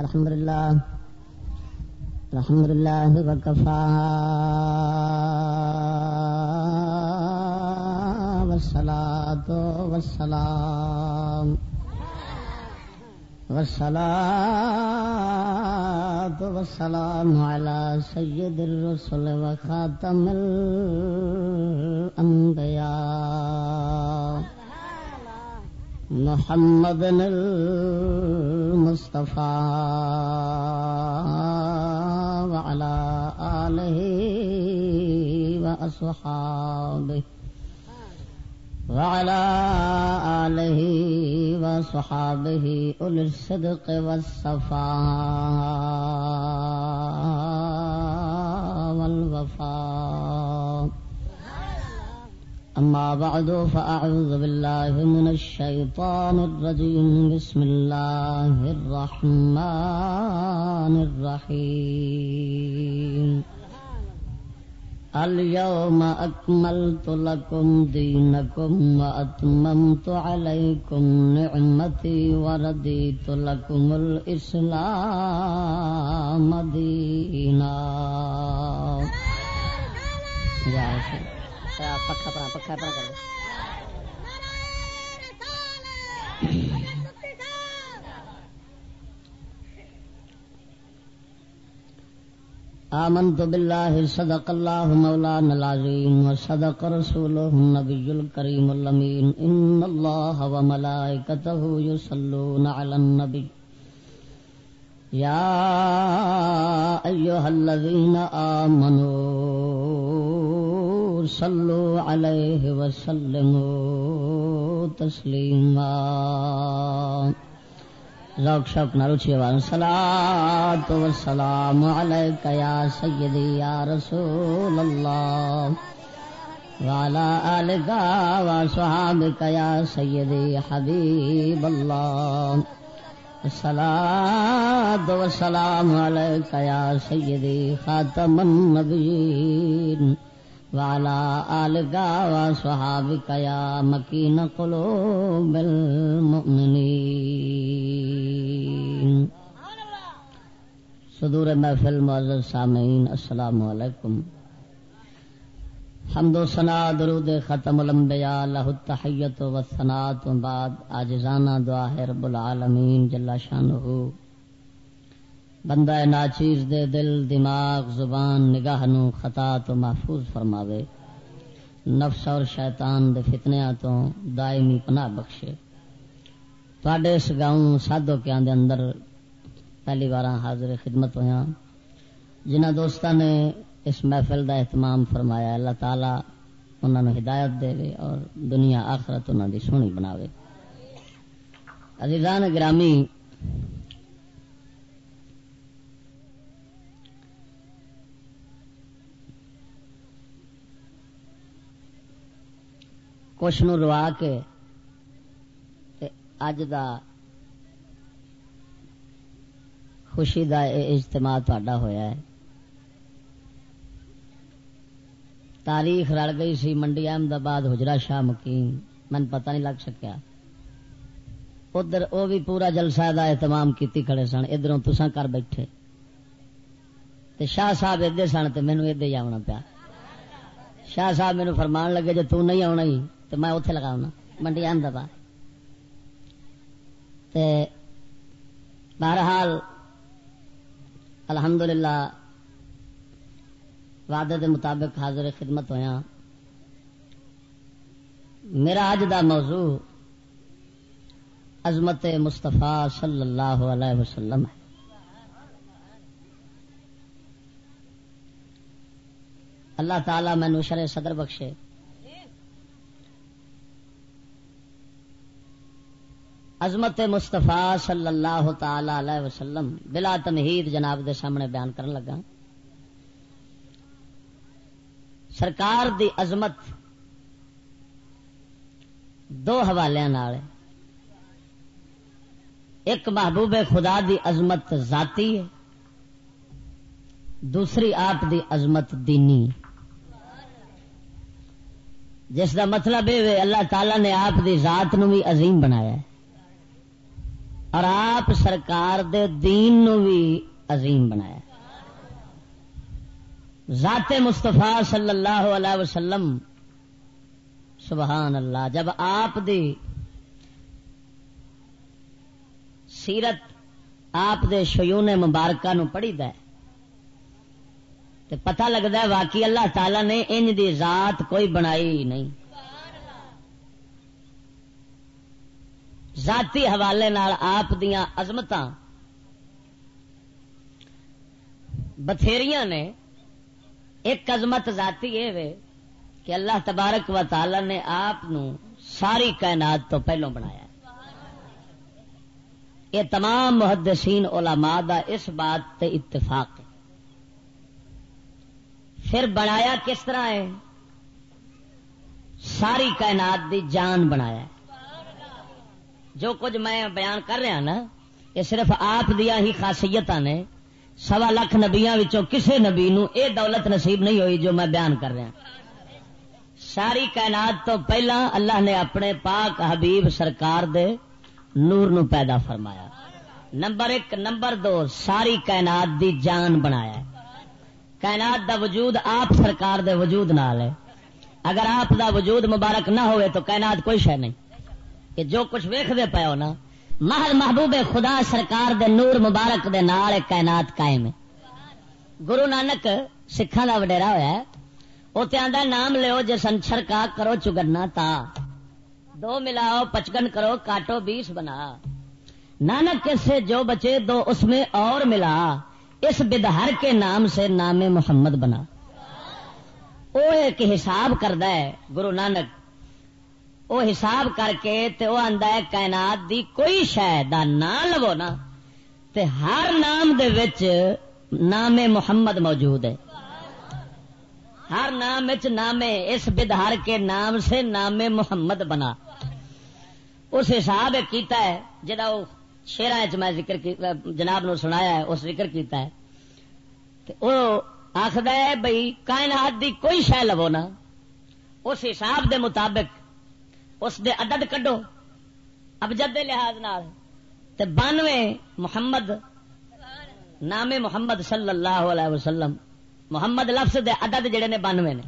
الحمد لله الحمد لله وكفى والصلاة والسلام والصلاة والسلام على سيد الرسل وخاتم الأنبياء محمد المصطفى وعلى آله وأصحابه وعلى آله وصحابه أولي الصدق والصفاء والوفاء أما بعد، فأعوذ بالله من الشيطان الرجيم. بسم الله الرحمن الرحيم. اليوم أكملت لكم دينكم وأتممت عليكم نعمتي ورديت لكم الإسلام دينا. يا شكرا شيخ پکا پڑا پکا پڑا کرو آمنت بالله صدق الله مولانا العظيم وصدق رسوله النبي الكريم اللمين إن الله وملائكته يصلون على النبي يا أيها الذين آمنوا صلوا عليه وسلموا تسليما ذوق شوق نہ نروچی آواز صلاة والسلام عليك يا سيدي يا رسول الله وعلى آلك وصحابك يا سيدي حبيب الله الصلاة والسلام عليك يا سيدي خاتم النبيين والا وعلى آلك وصحابك يا مكين قلوب المؤمنين صدور محفل معزز سامعین، السلام علیکم۔ حمد و سنا درود ختم الانبیاء لہ التحیت و ثنات و بعد آجزانہ دعا ہے رب العالمین جل شانہ بندہ ناچیز دے دل، دماغ، زبان نگاہ نو خطا تو محفوظ فرماوے۔ نفس اور شیطان دے فتنیا تو دائمی پناہ بخشے۔ تھوڑے اس گاؤں سادو کے دے اندر پہلی بار حاضر خدمت ہویا جنہ دوستاں نے اس محفل دا اہتمام فرمایا، اللہ تعالی انہوں نے ہدایت دے وے اور دنیا آخرت انہوں دی سونی بناوے۔ عزیزان گرامی کچھ نو روا کے اج دا خوشی دا اجتماع تا ہوا ہے۔ تاریخ رل گئی سی، منڈی احمد آباد حجرا شاہ مکیم من پتہ نہیں لگ سکیا۔ ادھر وہ بھی پورا جلسہ دا اہتمام کیتی کھڑے سن۔ ادھر تسا کر بیٹھے۔ تے شاہ صاحب ادھر سن تو مینو ادھر ہی آنا پیا۔ شاہ صاحب مینو فرمان لگے جی نہیں آنا ہی تو میں اتے لگا منڈی احمدآباد بہرحال الحمد للہ وعدے کے مطابق حاضر خدمت ہوا میرا اج دا موضوع عظمت مستفا صلی اللہ علیہ وسلم ہے۔ اللہ تعالی میں نوشر صدر بخشے۔ عظمت مستفا صلی اللہ تعالی علیہ وسلم بلا تمہید جناب دے سامنے بیان کرن لگا۔ سرکار دی عظمت دو حوالے ایک محبوب خدا دی عظمت ذاتی ہے، دوسری آپ دی عظمت دینی۔ جس دا مطلب یہ اللہ تعالی نے آپ دی ذات نو بھی عظیم بنایا ہے۔ اور آپ سرکار دے دین نو بھی عظیم بنایا۔ ذات مستفا صلی اللہ علیہ وسلم، سبحان اللہ، جب آپ دی سیرت آپ دے شیون مبارکہ نو پڑھی دے تے پتہ لگتا ہے واقعی اللہ تعالی نے انج دی ذات کوئی بنائی نہیں۔ ذاتی حوالے نال آپ دیاں عظمتاں بتھیریاں نے، ایک عظمت ذاتی یہ کہ اللہ تبارک و تعالی نے آپ ساری کائنات تو پہلو بنایا۔ یہ تمام محدثین علماء دا اس بات تے اتفاق ہے۔ پھر بنایا کس طرح ہے؟ ساری کائنات دی جان بنایا۔ ہے جو کچھ میں بیان کر رہا نا، یہ صرف آپ دیا ہی خاصیت نے۔ سوا لاکھ نبیا کسے نبی نو اے دولت نصیب نہیں ہوئی جو میں بیان کر رہا۔ ساری کائنات تو پہلا اللہ نے اپنے پاک حبیب سرکار دے نور نو پیدا فرمایا۔ نمبر ایک، نمبر دو، ساری کائنات دی جان بنایا۔ کائنات دا وجود آپ سرکار دے وجود نال ہے۔ اگر آپ دا وجود مبارک نہ ہوئے تو کائنات کوئی شہ نہیں۔ کہ جو کچھ ویخ دے پاؤ نا، محل محبوب خدا سرکار دے نور مبارک دے نال کائنات قائم ہے۔ گرو نانک سکھان کا وڈیرا ہوا ہے وہ آدھا نام لو جسن چھڑکا کرو چگنا تا۔ دو ملاؤ، پچکن کرو، کاٹو، بیس بنا۔ نانک سے جو بچے، دو اس میں اور ملا۔ اس بدہر کے نام سے نام محمد بنا۔ وہ ایک حساب کرد گرو نانک۔ وہ حساب کر کے تے وہ آندا ہے کائنات دی کوئی شاید نام لو نا تے ہر نام دے وچ نام محمد موجود ہے۔ ہر نام وچ نام اس بدہار کے نام سے نام محمد بنا۔ اس حساب کیتا ہے جڑا وہ شیرا میں ذکر جناب نو سنایا ہے، اس ذکر کیتا ہے۔ وہ آخد ہے بھائی کائنات دی کوئی شہ لو نا، اس حساب دے مطابق اس دے عدد کڈو۔ ابجد دے لحاظ نال، تے بانوے محمد نام محمد صلی اللہ علیہ وسلم۔ محمد لفظ دے عدد جڑے نے بانوے نے۔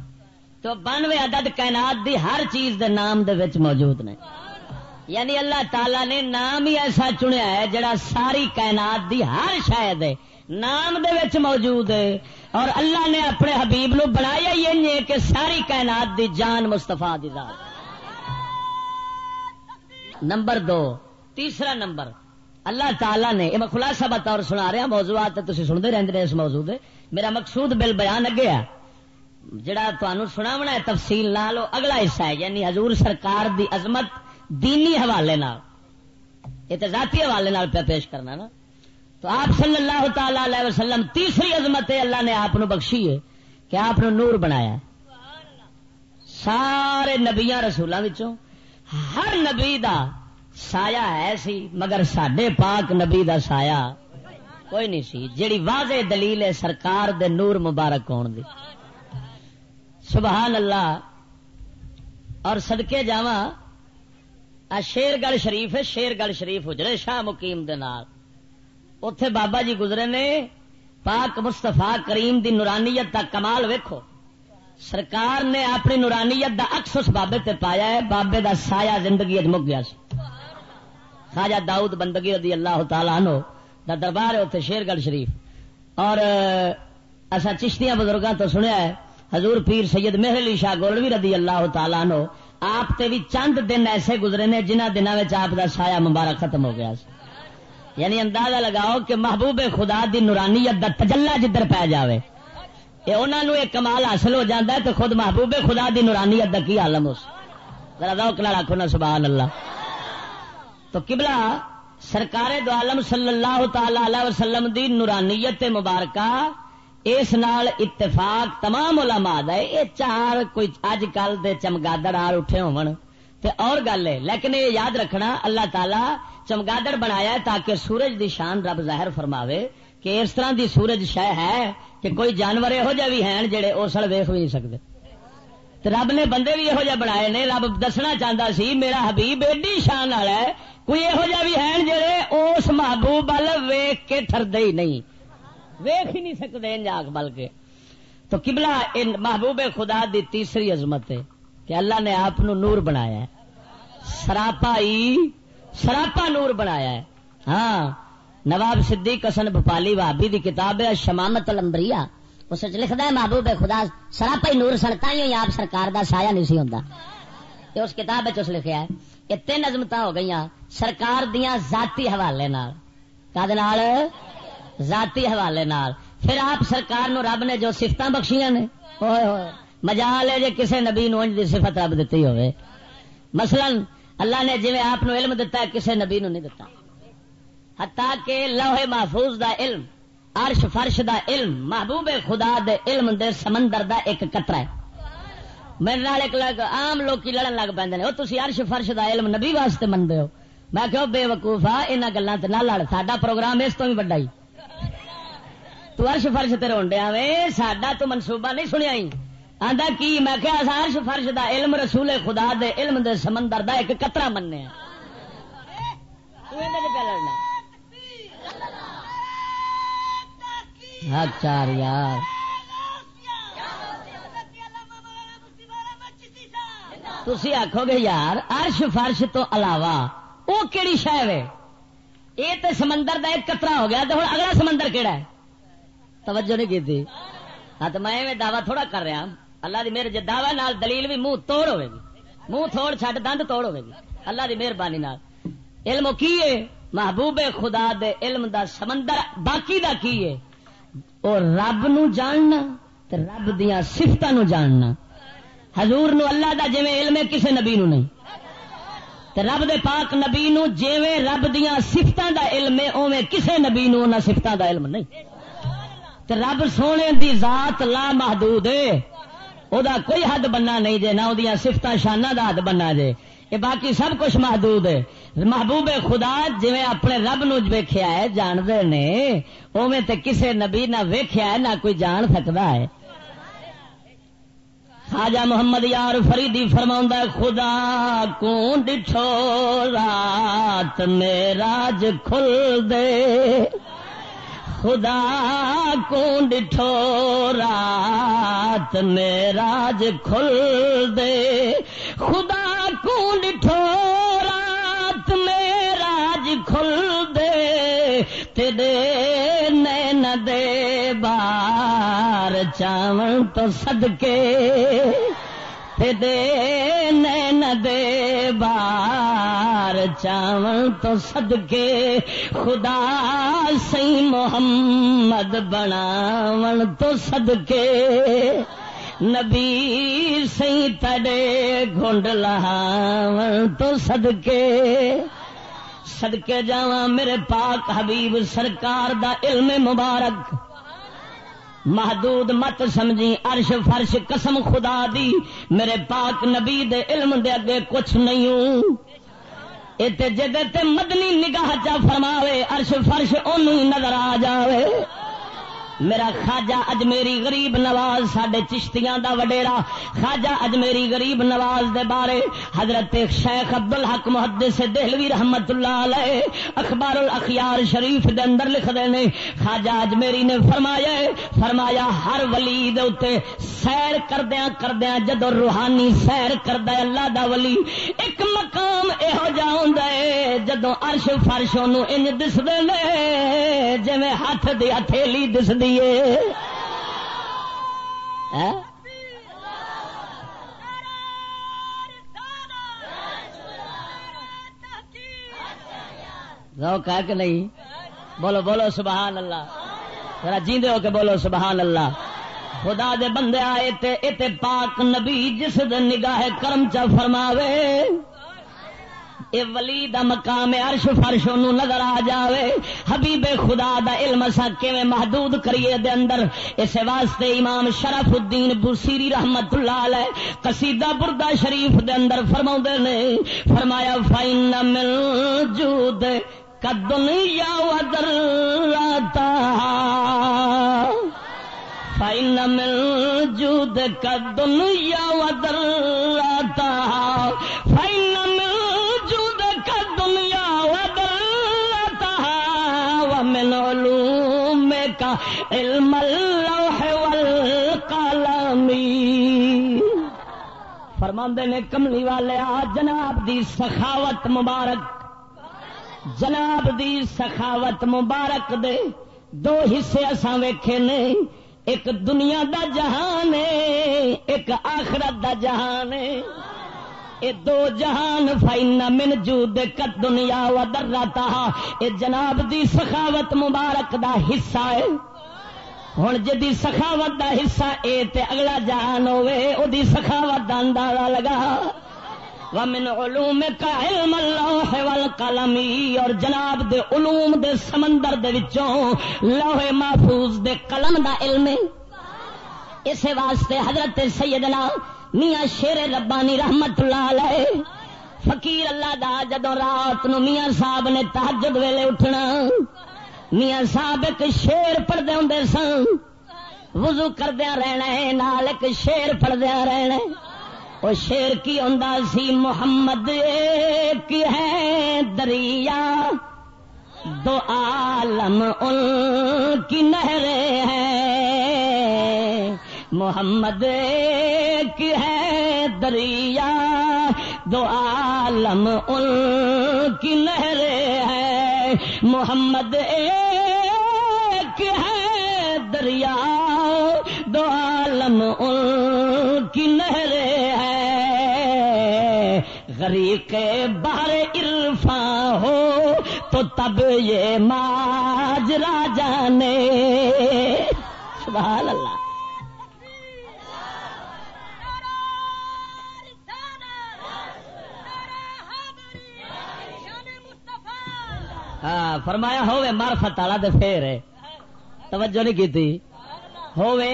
تو بانوے عدد کائنات دی ہر چیز دے نام دے وچ موجود نے۔ یعنی اللہ تعالی نے نام ہی ایسا چنیا ہے جڑا ساری کائنات دی ہر شاید ہے۔ نام دے وچ موجود ہے۔ اور اللہ نے اپنے حبیب نو بنایا یہ کہ ساری کائنات دی جان مستفا دی ذات۔ نمبر دو۔ تیسرا نمبر۔ اللہ تعالی نے میں خلاصہ بطور سنا رہا موضوعات تھی سنتے رہتے ہیں اس موضوع دے۔ میرا مقصود بل بیان اگے ہے۔ جڑا تمہیں سناونا ہے، تفصیل نہ لو اگلا حصہ ہے۔ یعنی حضور سرکار دی عظمت دینی حوالے نال۔ یہ تو ذاتی حوالے نال پہ پیش کرنا نا۔ تو آپ صلی اللہ تعالی علیہ وسلم تیسری عظمت اللہ نے آپ بخشی ہے کہ آپ نور بنایا سارے نبیاں رسولوں ہر نبی دا سایہ ہے سی، مگر سڈے پاک نبی دا سایہ کوئی نہیں سی۔ جیڑی واضح دلیل ہے سرکار دے نور مبارک ہون دی۔ سبحان اللہ۔ اور سدکے جا شیر گڑھ شریف ہے شیر گڑھ شریف اجرے شاہ مقیم دے نال۔ اتے بابا جی گزرے نے، پاک مستفا کریم دی نورانیت کا کمال ویکھو۔ سرکار نے اپنی نورانیت دا اکس اس بابے تے پایا ہے، بابے دا سایہ زندگی مک گیا سی۔ خواجہ داؤد بندگی رضی اللہ تعالیٰ عنہ دا دربار ہے اتنے شیر گڑھ شریف۔ اور ایسا چشتیاں بزرگاں تو سنیا ہے، حضور پیر سید مہر علی شاہ گولوی رضی اللہ تعالیٰ عنہ آپ تے بھی چند دن ایسے گزرے نے جنہ دنوں میں آپ دا سایہ مبارک ختم ہو گیا سی۔ یعنی اندازہ لگاؤ کہ محبوب خدا دی نورانیت دا تجلہ جدھر پہ جاوے۔ انہوں ایک کمال حاصل ہو جاتا ہے تو خود محبوب خدا دی نورانی ادا کی عالم اس؟ ذرا روک لا رکھو نا، سبحان اللہ۔ تو کبلا سرکار دو عالم صلی اللہ تعالی علیہ وسلم دی نورانیت مبارکہ، اس نال اتفاق تمام علماء دا یہ چار کوئی اج کل دے چمگادڑ آر اٹھے ہون تے اور گل ہے، لیکن یہ یاد رکھنا، اللہ تعالی چمگادڑ بنایا ہے تاکہ سورج دی شان رب ظاہر فرماوے۔ کہ اس طرح دی سورج شہ ہے کہ کوئی جانور یہو جہ بھی ہیں جڑے اسل ویخ بھی نہیں سکتے۔ رب نے بندے بھی یہو جہ بنائے نے، رب دسنا چاہتا سی، میرا حبیب ایڈی شان والا ہے، کوئی یہو جہ بھی ہیں جڑے اس محبوب وال ویخ کے ٹردے ہی نہیں۔ ویخ ہی نہیں سکتے انجاک بل کے۔ تو کبلا محبوب خدا دی تیسری عظمت ہے کہ اللہ نے آپ نور بنایا ہے۔ سراپا ہی، سراپا نور بنایا ہے۔ ہاں۔ نواب صدیق حسن بھوپالی بھابی دی کتاب ہے، شمامت الانبریاء اس لکھتا ہے، محبوب خدا سراپا ہی نور سنتا ہی آپ سرکار دا سایہ نہیں سی ہوں اس کتاب اس لکھا ہے یہ تین عظمت ہو گئی سرکار دیا ذاتی حوالے نال۔ نال؟ ذاتی حوالے نال۔ پھر آپ سرکار نو رب نے جو سفت بخشیاں نے مجا لے جے کسے نبی نو دی صفت رب دیتی ہوئے۔ مثلا اللہ نے جی آپ علم دتا ہے، کسے نبی نو نہیں دتا۔ حتا کہ لوہے محفوظ دا علم، عرش فرش دا علم، محبوب خدا دے علم دے سمندر دا ایک قطرہ ہے۔ میرے نال ایک لگ عام لوگ لڑن لگ پہ وہ تھی عرش فرش دا علم نبی واسطے منگے ہو؟ میں کہ بے وقوف آ ان گلوں سے نہ لڑ سا پروگرام اس تو بھی بڑا ہی۔ تو عرش فرش تے رون ڈیا وے، ساڈا تو منصوبہ نہیں سنیا ہی۔ آندا، کی؟ میں کہ عرش فرش دا علم رسول خدا دے علم دے سمندر دا ایک قطرہ مننے ہاں۔ تو انہاں دے پہ لڑنا۔ چار یار۔ تھی آخو گے یار ارش فرش تو علاوہ وہ کہڑی شہ ہے یہ تو سمندر کا ایک کترا ہو گیا تو ہوں اگلا سمندر کہڑا ہے؟ توجہ نہیں کی ہاں تو میں دعوی تھوڑا کر رہا ہاں۔ اللہ کی میرے دعوی نال دلیل بھی منہ توڑ ہوے گی۔ منہ توڑ چڈ دند توڑ ہوے گی۔ اللہ کی مہربانی علم کی ہے محبوب خدا دے علم دا سمندر، باقی دا کی ہے اور رب نو جاننا تے رب دیا سفت نو جاننا۔ حضور نو اللہ دا جی علم ہے، کسے نبی نو نہیں۔ تے رب دے پاک نبی نو جیویں رب دیا سفت دا علم ہے اوے کسے نبی نو نہ سفت دا علم نہیں۔ تے رب سونے دی ذات لا محدود ہے۔ او دا کوئی حد بننا نہیں جے، نہ وہ سفت شانہ دا حد بننا جے۔ یہ باقی سب کچھ محدود ہے۔ محبوب خدا جی اپنے رب نو ویخیا ہے، جانتے نے اوے تے کسے نبی نہ ویخیا ہے، نہ کوئی جان سکتا ہے۔ خاجا محمد یار فریدی فرما خدا کو ڈٹھو رات میراج کھل دے۔ خدا کو ڈٹھو رات میراج کھل دے۔ خدا کو ڈٹھو کھل دے، تیرے نین دے بار، چاون تو صدقے۔ دے نین دے بار، چاون تو صدقے۔ خدا سی محمد بناون تو صدقے۔ نبی سی تڑے گنڈ لہاون تو صدقے۔ صدقے جا میرے پاک حبیب سرکار دا علم مبارک۔ محدود مت سمجھی، عرش فرش قسم خدا دی، میرے پاک نبی دے علم دے اگے کچھ نہیں ہوں۔ تے مدنی نگاہ چا فرماوے، عرش فرش اونوں نظر آ جاوے۔ میرا خاجا اجمیری غریب نواز سڈے چشتیاں دا وڈیرا۔ خاجا اجمیری غریب نواز دے بارے حضرت شیخ ابد الحق محدث سے دہلوی رحمت اللہ علیہ اخبار الاخیار شریف دے اندر لکھ دے نے۔ خاجا اجمیری نے فرمایا فرمایا، ہر ولی دے اتے سیر کردیا کردیا جدو روحانی سیر کرد اللہ دا ولی، ایک مقام یہو جا ہوں جدو ارش فرش انج دستے جی ہاتھ دی ہتھیلی دستی روک ہے کہ نہیں؟ بولو بولو، سبحان اللہ۔ ذرا جیندے ہو کے بولو، سبحان اللہ۔ خدا دے بندے آئے تے اتے پاک نبی جس دن نگاہ کرم چا فرماوے۔ اے ولی دا مقام عرش فرش نو نظر آ جاوے۔ حبیب خدا دا علم سا کیویں محدود کریے دے اندر؟ اس واسطے امام شرف الدین بوسیری رحمت اللہ علیہ قصیدہ بردہ شریف دے اندر فرماوندے نے، فرمایا فائن من جود کا دنیا ودر راتا فائن من جود کا دنیا ودر علم اللوح والقلمی۔ فرماندے نے کملی والے آ، جناب دی سخاوت مبارک۔ جناب دی سخاوت مبارک دے۔ دو حصے اساں ویکھے نے۔ ایک دنیا دا جہان ہے، ایک آخرت دا جہان ہے۔ اے دو جہان فائن من جو کت دنیا و درتا اے جناب دی سخاوت مبارک دا حصہ ہے۔ ہوں جی سخاوت دا حصہ اے تے اگلا جہان ہوے او دی سخاوت دا اندازہ لگا۔ ومن علوم کا علم اللہ والقلمی اور جناب دے علوم دے سمندر دے وچوں لوح محفوظ دے قلم دا علم اسے واسطے حضرت سیدنا میاں شیر ربانی رحمت اللہ علیہ، فقیر اللہ دا جدو رات نو میاں صاحب نے تحجد ویلے اٹھنا۔ میاں صاحب ایک شیر پڑھتے ہوں سن۔ وضو کردیا رہنا ہے، نال ایک شیر پڑھدیا رہنا وہ شیر کی ہوں سی، محمد ایک ہے دریا۔ دو عالم ان کی نہر ہے محمد ایک ہے دریا۔ دو عالم ان کی نہر ہے محمد ایک ہے دریا، دو عالم ان کی نہر غریق بار عرفان ہو تو تب یہ ماج جانے۔ سبحان اللہ۔ ہاں فرمایا ہوئے مارفت والا تو پھر۔ توجہ نہیں کی ہوئے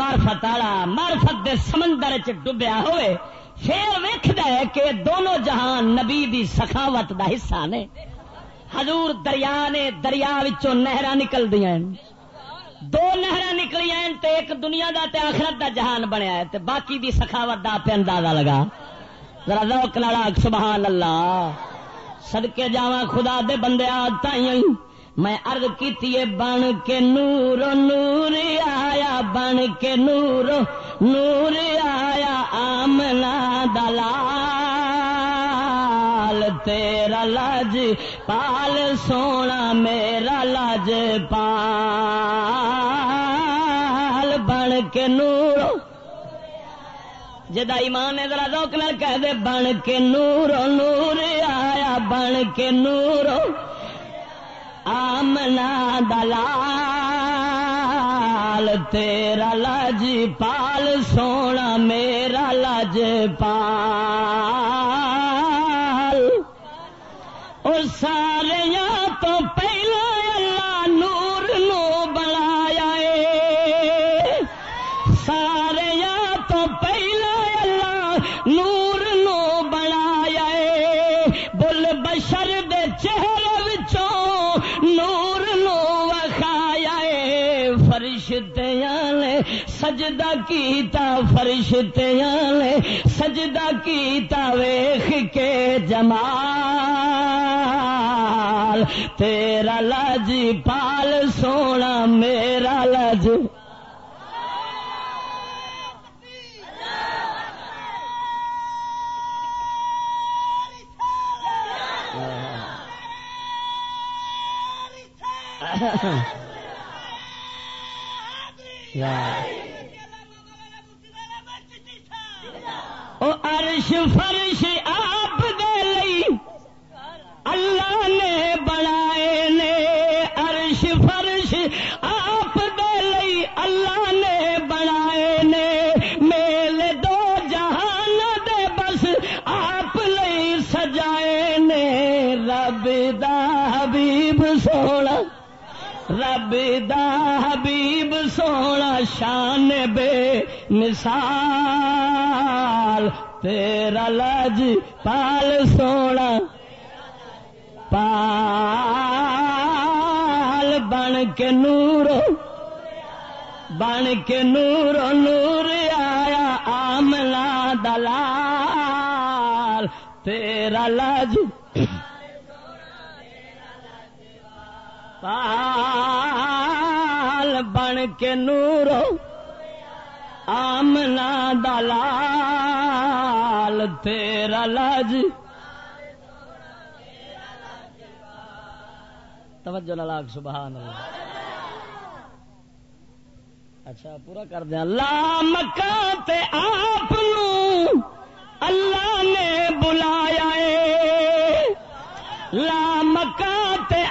مارفت والا مارفت دے سمندر چ ڈبیا ہوئے پھر ویکد کہ دونوں جہان نبی دی سخاوت دا حصہ نے۔ حضور دریا نے دریا نہر نکل دیا دو نہر نکلیاں ایک دنیا دا تے آخرت دا جہان بنیا ہے تے باقی دی سخاوت دا پہ اندازہ لگا۔ ذرا روک لڑا سبحان اللہ۔ سدکے جاوا خدا دے بندے آتا میں ارد کی بن کے نور نور آیا، بن کے نور نور آیا آمنا دلال، تیرا لاج پال، سونا میرا لاج پال۔ بن کے نور جدا ایمان ذرا روک نہ کہہ دے، بن کے نور نور آیا، بن کے نور آمنا دلال، تیرا لج پال، سونا میرا لج پال۔ اور سجدہ کیتا فرشتیاں نے سجدہ کیتا ویخ کے جمال تیرا لج پال سونا میرا لج۔ Yeah. عرش فرش آپ دے لئی اللہ نے بنائے نے۔ عرش فرش آپ دے لئی اللہ نے بنائے نے۔ دا حبیب سونا شان بے مثال، تیرا لج پال سونا۔ پال بن کے نور بن کے نور نور آیا آملا دلال۔ تیرا لج۔ پال کے نورو آمنا دلال، تیرا لاج توجہ لاگ سبحان اللہ۔ اچھا پورا کر دیا لا تے آپ اللہ نے بلایا لا مکان تے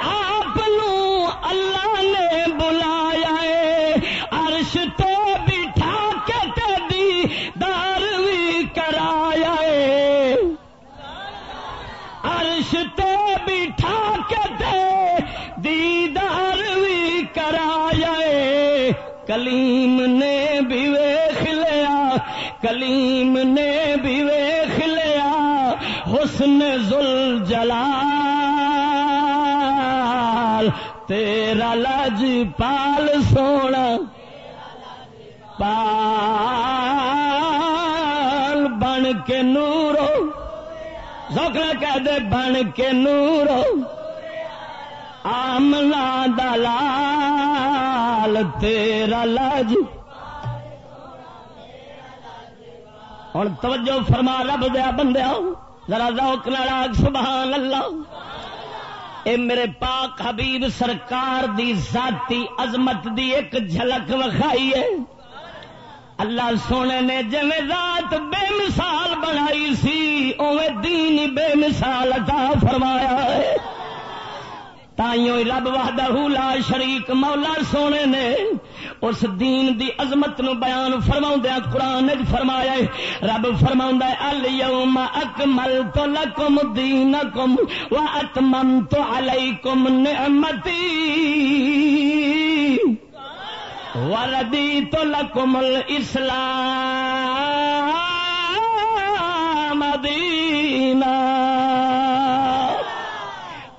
کلیم نے بھی ویخ لیا، کلیم نے بھی ویخ لیا، حسن زل جلال تیرا لج پال سونا، پال بن کے نورو سوکھنا کہہ دے بن کے نورو آمنا دلال تیرا لاج۔ ہوں توجہ فرما، رب دیا بندیا ذرا ذوق ناراگ سبحان اللہ۔ اے میرے پاک حبیب سرکار دی ذاتی عظمت دی ایک جھلک وکھائی ہے۔ اللہ سونے نے جی ذات بے مثال بنائی سی اوے دین بے مثال عطا فرمایا ہے۔ تائیوں رب وحدہ لا شریک مولا سونے نے اس دین دی عظمت نو بیان فرما قرآن فرمایا رب فرما اليوم اکملت لکم دینکم و اتممت علیکم نعمتی وردیت لکم الاسلام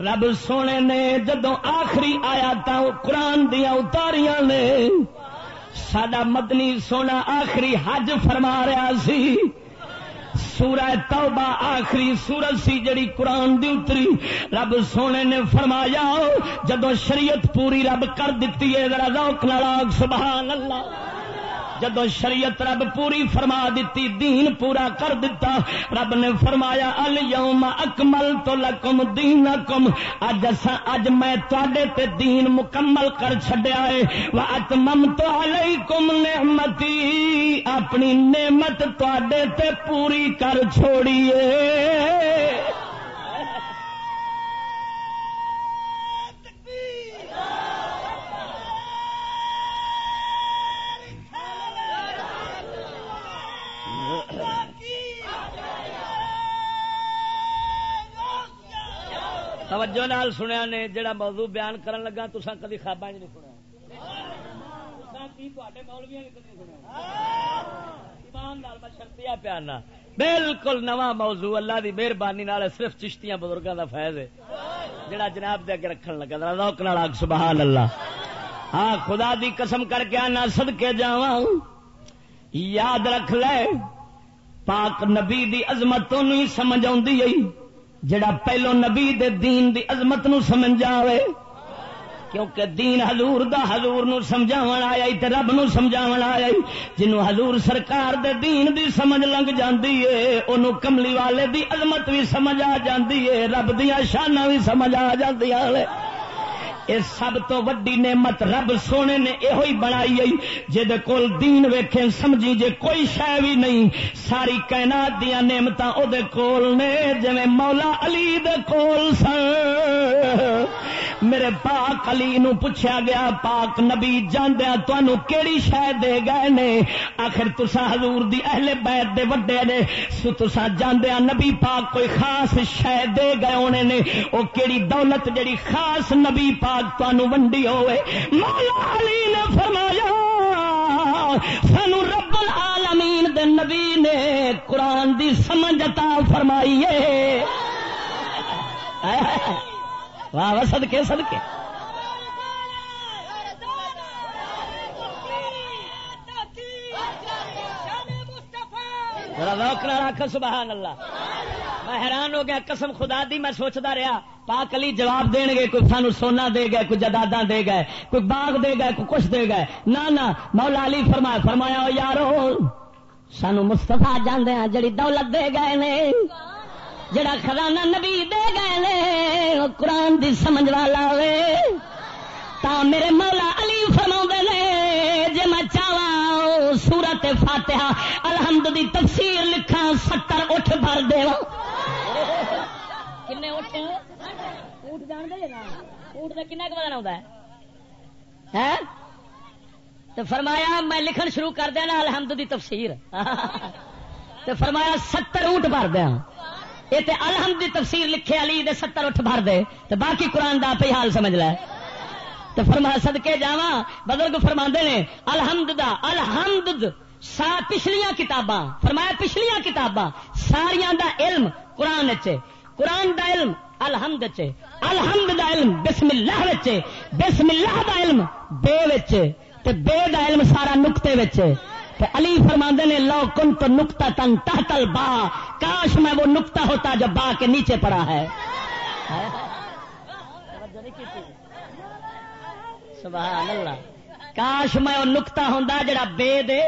رب سونے نے جدو آخری آیا تا قرآن دیا اتاریاں نے سڈا مدنی سونا آخری حج فرما رہا سی۔ سورہ توبہ آخری سورت سی جڑی قرآن دی اتری۔ رب سونے نے فرمایا جدو شریعت پوری رب کر دیتی ہے، ذرا روک ناراگ سبحان اللہ۔ جدو شریعت رب پوری فرما دیتی دین پورا کر دیتا رب نے فرمایا الیوم اکمل تو لکم دین کم اج اج میں تے دین مکمل کر چڈیا ہے اتمم تو علیکم نعمتی اپنی نعمت تے پوری کر چھوڑیے توجہ نال سنیا نے جڑا موضوع بیان کرن لگا تو کدی خوابا نہیں سنیا۔ بالکل نواں موضوع اللہ دی مہربانی صرف چشتیاں بزرگوں دا فیض ہے۔ جڑا جناب دے اگے رکھن لگا روک نال سبحان اللہ۔ ہاں خدا دی قسم کر کے آنا سد کے جا یاد رکھ لے پاک نبی دی عظمت تو نہیں سمجھ آئی جڑا پہلو نبی دے دین دی عظمت نو سمجھ آئے کیونکہ دین حضور دا حضور نو سمجھاون آیا تے رب نو سمجھاون آیا جنو حضور سرکار دے دین دی سمجھ لنگ جاندی ہے اونوں کملی والے دی عظمت بھی سمجھ آ جاندی ہے رب دیاں شاناں بھی سمجھ آ جاندیاں نے۔ سب تو وڈی نعمت رب سونے نے یہ بنائی جی کول دین ویکھے، سمجھی جے کوئی شہ بھی نہیں۔ ساری کائنات دیا نعمت وہ کول نے جی مولا علی دے کول سن۔ میرے پاک علی نو پوچھا گیا، پاک نبی جاندیا تنوع کیڑی شہ دے گئے نے؟ آخر تسا حضور دی اہل بیت دے وڈے نے۔ تسا جاندیا نبی پاک کوئی خاص شہ دے گئے ہونے نے؟ وہ کیڑی دولت جڑی خاص نبی پاک تنوع ونڈی ہوئے۔ مولا علی نے فرمایا، سانو رب العالمین دے نبی نے قرآن دی سمجھ عطا فرمائی ہے۔ واہ واہ، صدقے صدقے۔ سبحان اللہ۔ میں حیران ہو گیا، قسم خدا دی میں سوچتا رہا۔ پاک علی جواب دین گے، کوئی سانو سونا دے گئے، کوئی جداد دے گئے، کوئی باغ دے گئے، کوئی کچھ دے گئے۔ نہ نہ، مولا علی فرمایا فرمایا یارو، سانو مستفا جانے ہیں جڑی دولت دے گئے نے، جڑا خزانہ نبی دے گئے نے قرآن دی سمجھ والا وے۔ تا میرے مولا علی فرما نے جی میں چاہا سورت فاتحہ، الحمد دی تفسیر لکھا ستر اٹھ بھر دے جان دے نا اونٹ ہے تو فرمایا میں لکھن شروع کر دینا الحمد دی تفسیر تو فرمایا ستر اونٹ بھر دیا یہ تے الحمد دی تفسیر لکھے علی دے ستر اٹھ بھر دے تو باقی قرآن دا پہ حال سمجھ لے تو فرما سدکے جا بزرگ فرما نے الحمد دا الحمد سا پچھلیاں کتاباں فرمایا پچھلیاں کتاباں ساریاں دا علم قرآن چ قرآن دا علم الحمد چ الحمد دا علم بسم اللہ وچ بسم اللہ دا علم بے وچ تے بے دا علم سارا نقطے وچ تے علی فرماندے نے، لو کن تو نقطہ تن تحت البا، کاش میں وہ نقطہ ہوتا جو با کے نیچے پڑا ہے۔ سبحان اللہ کاش میں وہ نقطہ ہوں جڑا بے دے۔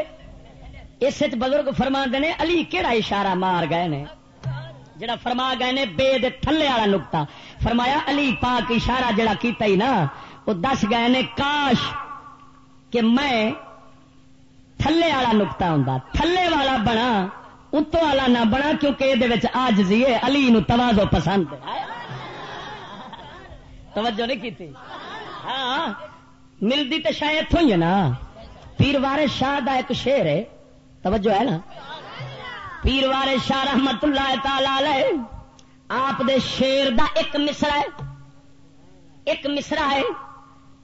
اس بزرگ فرما نے، علی کہڑا اشارہ مار گئے نے؟ جڑا فرما گئے نے بے دے تھلے والا نقطہ۔ فرمایا علی پاک اشارہ جڑا کیتا ہی نا، وہ دس گئے نے، کاش کہ میں تھلے والا نقطہ ہوں تھلے والا بنا اتو والا نہ بنا، کیونکہ یہ آج زیے علی نو توازو پسند توجہ نہیں کی ہاں ملتی تو شاید اتوں ہی ہے نا۔ پیر وارے شاہ کا ایک شیر ہے، توجہ ہے نا۔ پیر وارے شاہ رحمت اللہ تعالی آپ دے شیر دا ایک مصرا ہے۔ ایک مصرا ہے۔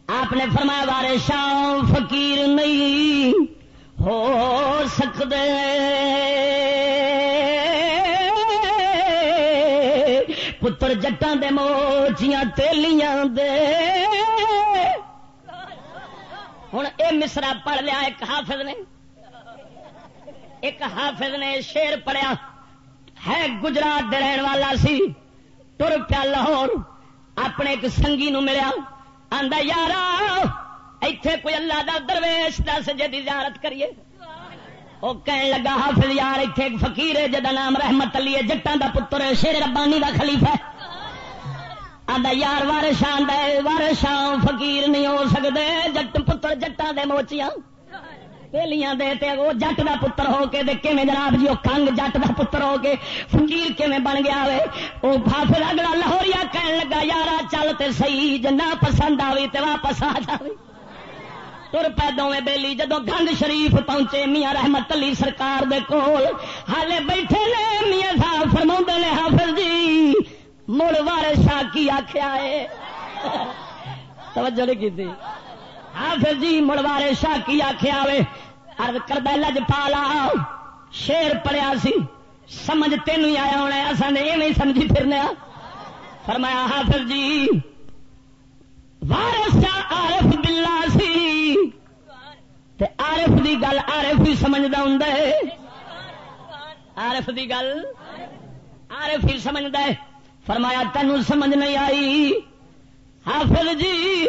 آپ نے فرمایا وارے شاہ، فقیر نہیں ہو سکتے۔ پتر جٹان دے موچیاں، تیلیاں دے۔ ہوں اے مصرا پڑھ لیا ایک حافظ نے۔ ایک حافظ نے شیر پڑیا ہے گجرات رہن والا سی، تر پیا لاہور، اپنے ایک سنگی نو ملیا آدھا یار ایتھے کوئی اللہ دا درویش دس جی زیارت کریے۔ وہ کہن لگا، حافظ یار، ایتھے ایک فقیر ہے جدا نام رحمت علی ہے جٹان دا پتر ہے، شیر ربانی دا خلیفہ ہے۔ آدھا یار وارش آدھا وارش فقیر نہیں ہو سکتے جٹ پتر جٹان دے موچیاں۔ پہلیاں دے تے وہ جٹ دا پتر ہو کے دے کیویں جناب جی وہ کنگ جٹ دا پتر ہو کے فقیر کیویں بن گیا وے؟ او پھر اگلا لاہوریا کہن لگا، یارا چل تے صحیح جنا پسند آوی تے واپس آ جاوی تر پیدوں میں بیلی جدو گنگ شریف پہنچے، میاں رحمت علی سرکار دے کول۔ حالے بیٹھے نے، میاں صاحب فرما نے، حافظ جی مڑ وار شاہ کی آخیا ہے؟ توجہ نہیں کی حافظ جی مڑ وار شاہ کی آخیا وے ارد کردہ لج پالا، شیر پڑیا سی، سمجھ تین ہی آیا ہونا اصل نے یہ سمجھی پھرنے فرمایا، حافظ جی وارس آرف بلا سی۔ آرف دی گل آرف ہی سمجھتا ہوں آرف دی گل آرف ہی سمجھتا ہے۔ فرمایا تینوں سمجھ نہیں آئی۔ حافظ جی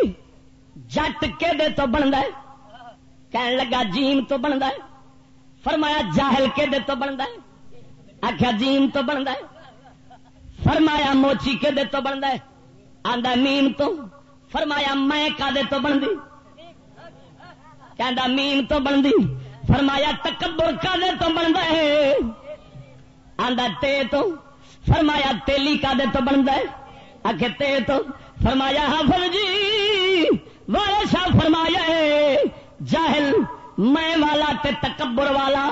جٹ کے دے تو بنتا ہے؟ کہنے لگا جیم تو بنتا ہے۔ فرمایا جاہل کے دے تو بنتا ہے۔ آخیا جیم تو بنتا ہے۔ فرمایا موچی کے دے تو بنتا ہے۔ آدھا میم تو۔ فرمایا میں کا دے تو بنتی کہ میم تو بنتی فرمایا تکبر کا دے تو بنتا ہے؟ آدھا تے تو۔ فرمایا تیلی کا دے تو بنتا ہے؟ آخ تے تو۔ فرمایا ہاں حافظ جی والے شاہ فرمایا ہے، جاہل، میں والا تے تکبر والا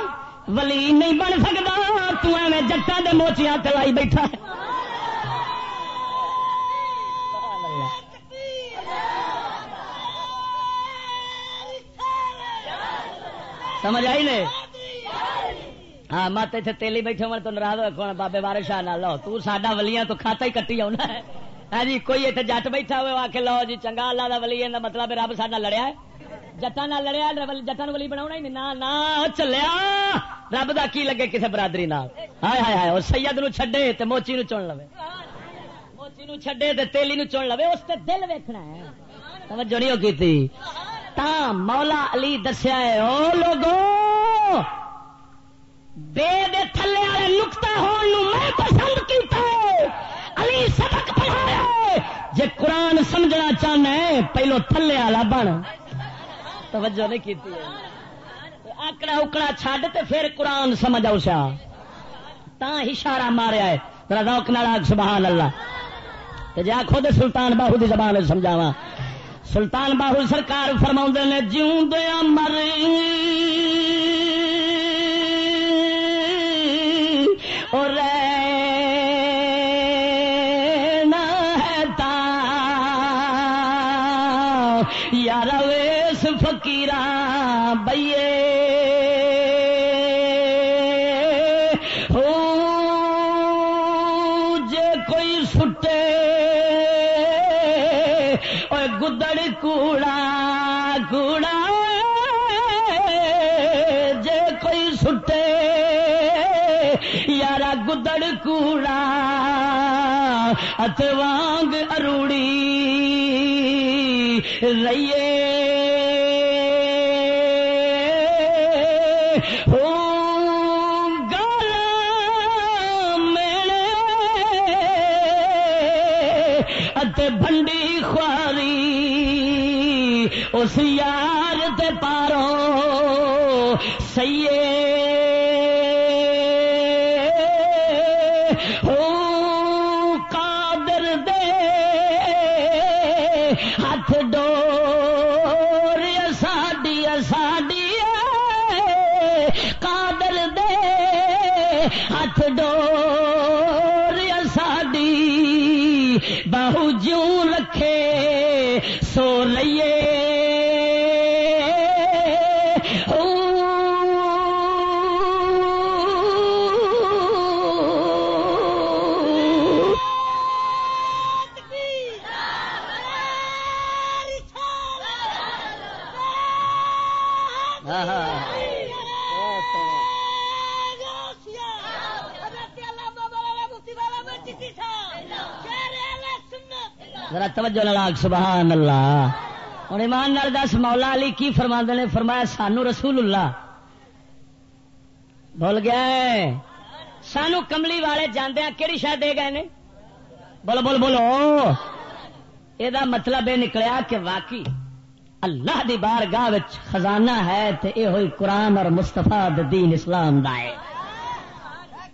ولی نہیں بن سکتا، تو ایویں جٹا دے موچیاں تلائی بیٹھا ہے۔ سمجھ آئی نے؟ ہاں مت اتنے تیلی بیٹھے ہونے تو ناراض رکھو بابے بارے شاہ نہ لو تو ساڈا ولیاں تو کھاتا ہی کٹی آنا ہے۔ ہاں جی کوئی اتنے جٹ بیٹھا ہوئے آ کے لو جی چنگا، اللہ کا ولی مطلب رب سا لڑیا ہے۔ جٹا نہ لڑیا جٹا ولی بنا ہی نہیں۔ نہ چلیا۔ رب کا کی لگے کسی برادری نال؟ ہائے ہائے ہائے اور سید نو چھڈے تے موچی نو چن لو موچی نو چھڈے تے تیلی نو چن لوے، اس تے دل ویکھنا ہے۔ توجہ نہیں ہو کیتی۔ تا مولا علی دسیا ہے، او لوگو، بے دے تھلے والے نقطہ ہون میں پسند جے قرآن سمجھنا چاہنا ہے پہلو تھلے والا بن۔ توجہ نہیں کی آکڑا اکڑا چھڈ تے پھر قرآن سمجھ آؤ سا تا اشارہ ماریا ہے۔ روک نال سبحان اللہ۔ جا خود سلطان باہو دی زبان سمجھاوا سلطان باہو سرکار فرما نے جیوں دیا مر وانگ اروڑی رہیے بنڈی خواری۔ اس یار تے پارو سیے توجہ لڑاک سبحان اللہ۔ ہوں ایمان نال دس، مولا علی کی فرما نے فرمایا، سانو رسول اللہ۔ بول گیا سانو کملی والے جانے کہڑی شاید دے گئے نے؟ بولو بولو بولو۔ یہ مطلب یہ نکلیا کہ واقعی اللہ دی بار گاہ خزانہ ہے تے اے ہوئی قرآن اور مستفا دین اسلام دا ہے۔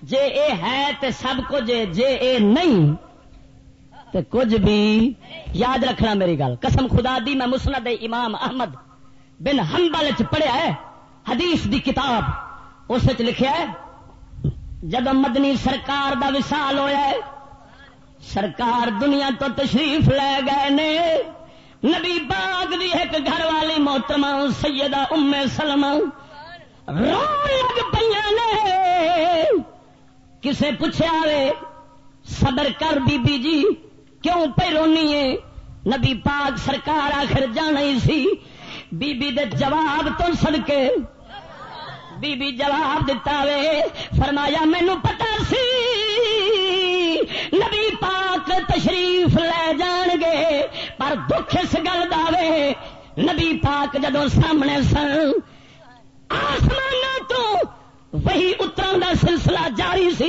جے اے ہے تے سب کچھ جے اے نہیں تے کچھ بھی یاد رکھنا میری گل۔ قسم خدا دی میں مسند امام احمد بن ہمبل چ پڑھیا ہے، حدیث دی کتاب۔ اس لکھا ہے، جب مدنی سرکار دا وسال ہویا ہے، سرکار دنیا تو تشریف لے گئے نے۔ نبی باغ دی ایک گھر والی محترمہ سیدہ ام سلمہ رو لگ پہ نے۔ کسے پوچھا صبر کر بی بی جی کیوں پہ رونی ہے؟ نبی پاک سرکار آخر جانا ہی سی۔ بی بی دے جواب تو سن کے بی بی جواب دیتا وے۔ فرمایا مینو پتا سی۔ نبی پاک تشریف لے جان گے، پر دکھ اس گل دے نبی پاک جدو سامنے سن آسمان تو وہی اتران کا سلسلہ جاری سی۔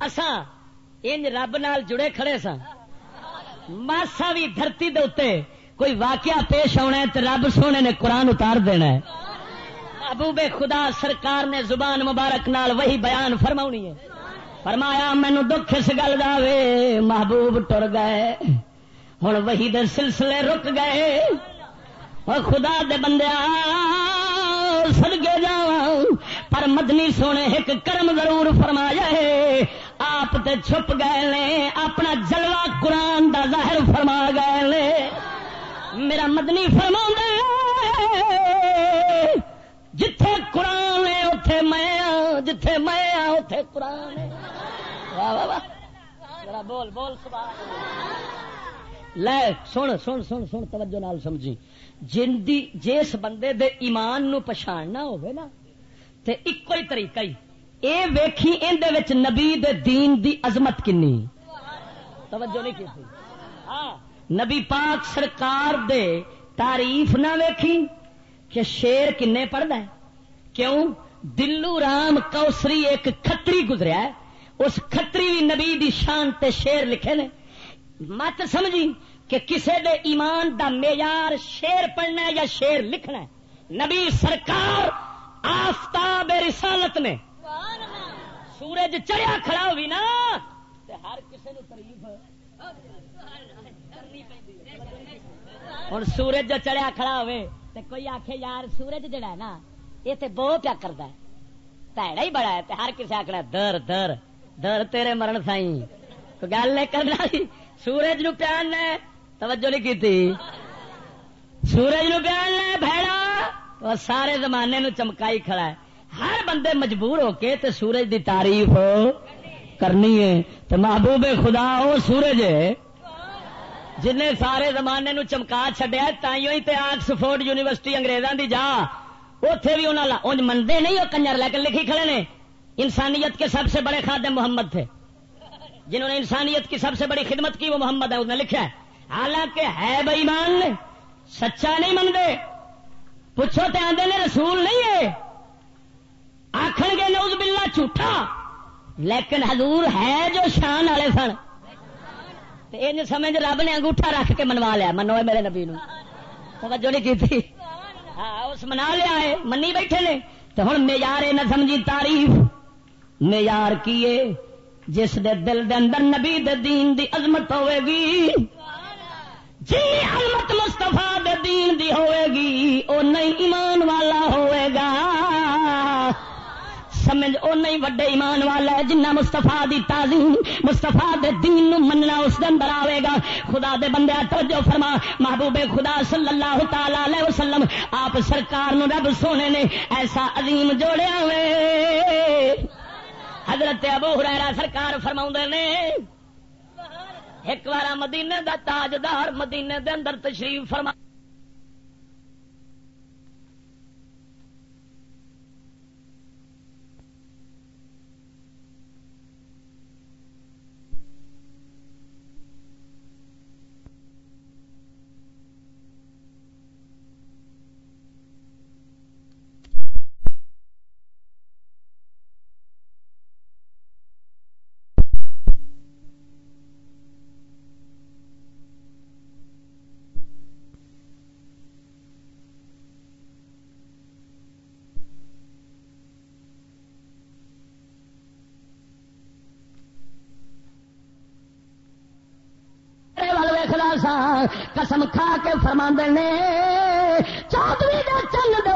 اساں ان رب نال جڑے کھڑے سا ماسا بھی دھرتی دے اتنے کوئی واقعہ پیش آنا ہے تو رب سونے نے قرآن اتار دینا ہے۔ محبوب خدا سرکار نے زبان مبارک نال وہی بیان فرما ہے۔ فرمایا مینو دکھ اس گل دے محبوب ٹر گئے۔ ہوں وہی دے سلسلے رک گئے۔ اور خدا دے بندے سڑگے جا پر مدنی سونے ایک کرم ضرور فرمایا ہے۔ آپ تے چھپ گئے لے اپنا جلوا قرآن دا ظاہر فرما گئے لے میرا مدنی فرما جتھے قرآن ہے اتے میں آ جتھے میں ہاں، آ اتے قرآن بول بول لے، سن سن سن سن، توجہ نال سمجھی۔ جن جس بندے دے ایمان نو پچھاننا ہوگا نا، تے ایک ہی طریقہ ہی۔ اے ویکھی اندر نبی دے دین دی عظمت کنی؟ توجہ نہیں کی ہاں نبی پاک سرکار دے تعریف نہ ویکھی کہ شیر کنے پڑھتا ہے۔ کیوں؟ دلو رام کوسری ایک کتری گزریا ہے۔ اس کتری بھی نبی دی شان تے شیر لکھے نے۔ مت سمجھی کہ کسے دے ایمان دا معیار شیر پڑھنا ہے یا شیر لکھنا ہے۔ نبی سرکار آفتاب رسالت نے سورج چڑیا کھڑا ہوئی نا ہر کسی نو تریف ہوں سورج جو چڑیا کھڑا ہوئے، تے کوئی آخ یار سورج جڑا ہے نا یہ تے بہت پیا کرتا ہے۔ پیڑا ہی بڑا ہے، تے ہر کسی آخر در در در تیرے مرن سائی گل نہیں کرنا سورج نو پیان نے توجہ نہیں کی سورج نو پیان نے بھڑا سارے زمانے نو چمکائی کھڑا ہے۔ ہر بندے مجبور ہو کے تے سورج دی تعریف کرنی ہے۔ تو محبوب خدا وہ سورج ہے۔ جن سارے زمانے نو چمکا چڈیا تھی تے آکسفورڈ یونیورسٹی انگریزاں دی جا۔ اتے بھی انہوں منتے نہیں وہ کنجر لیکن لکھی کھڑے نے۔ انسانیت کے سب سے بڑے خادم محمد تھے۔ جنہوں نے انسانیت کی سب سے بڑی خدمت کی، وہ محمد ہے، اس نے لکھا ہے۔ حالانکہ ہے بئی مان سچا نہیں منگے پوچھو تے آدھے نے، رسول نہیں ہے۔ آخر گے نوز بلا جھوٹا، لیکن حضور ہے جو شان والے سن۔ یہ سمجھ رب نے انگوٹھا رکھ کے منوا لیا، منو میرے نبی نو۔ توجہ نہیں کی ہاں اس منا لیا ہے، منی بیٹھے نے۔ تو ہوں معیار نہ سمجھی تعریف۔ معیار کیے جس دے دل دے اندر نبی دے دین دی عظمت ہوے گی جی عظمت مستفا دے دین دی ہوے گی، او نہیں ایمان والا ہوئے گا۔ سمجھ، او نہیں وڈے ایمان والا ہے جنہ مستفا دی تعظیم مستفا دے دین نو مننا اس دے اندر آئے گا۔ خدا دے بندے، توجہ فرما۔ محبوب خدا صلی اللہ تعالی علیہ وسلم، آپ سرکار نو رب سونے نے ایسا عظیم جوڑیا ہوئے۔ حضرت ابو ہریرا سرکار فرما نے، ایک بار مدینے دا تاجدار مدینے دے اندر تشریف فرما قسم کھا کے فرما نے چودوی دے چند دے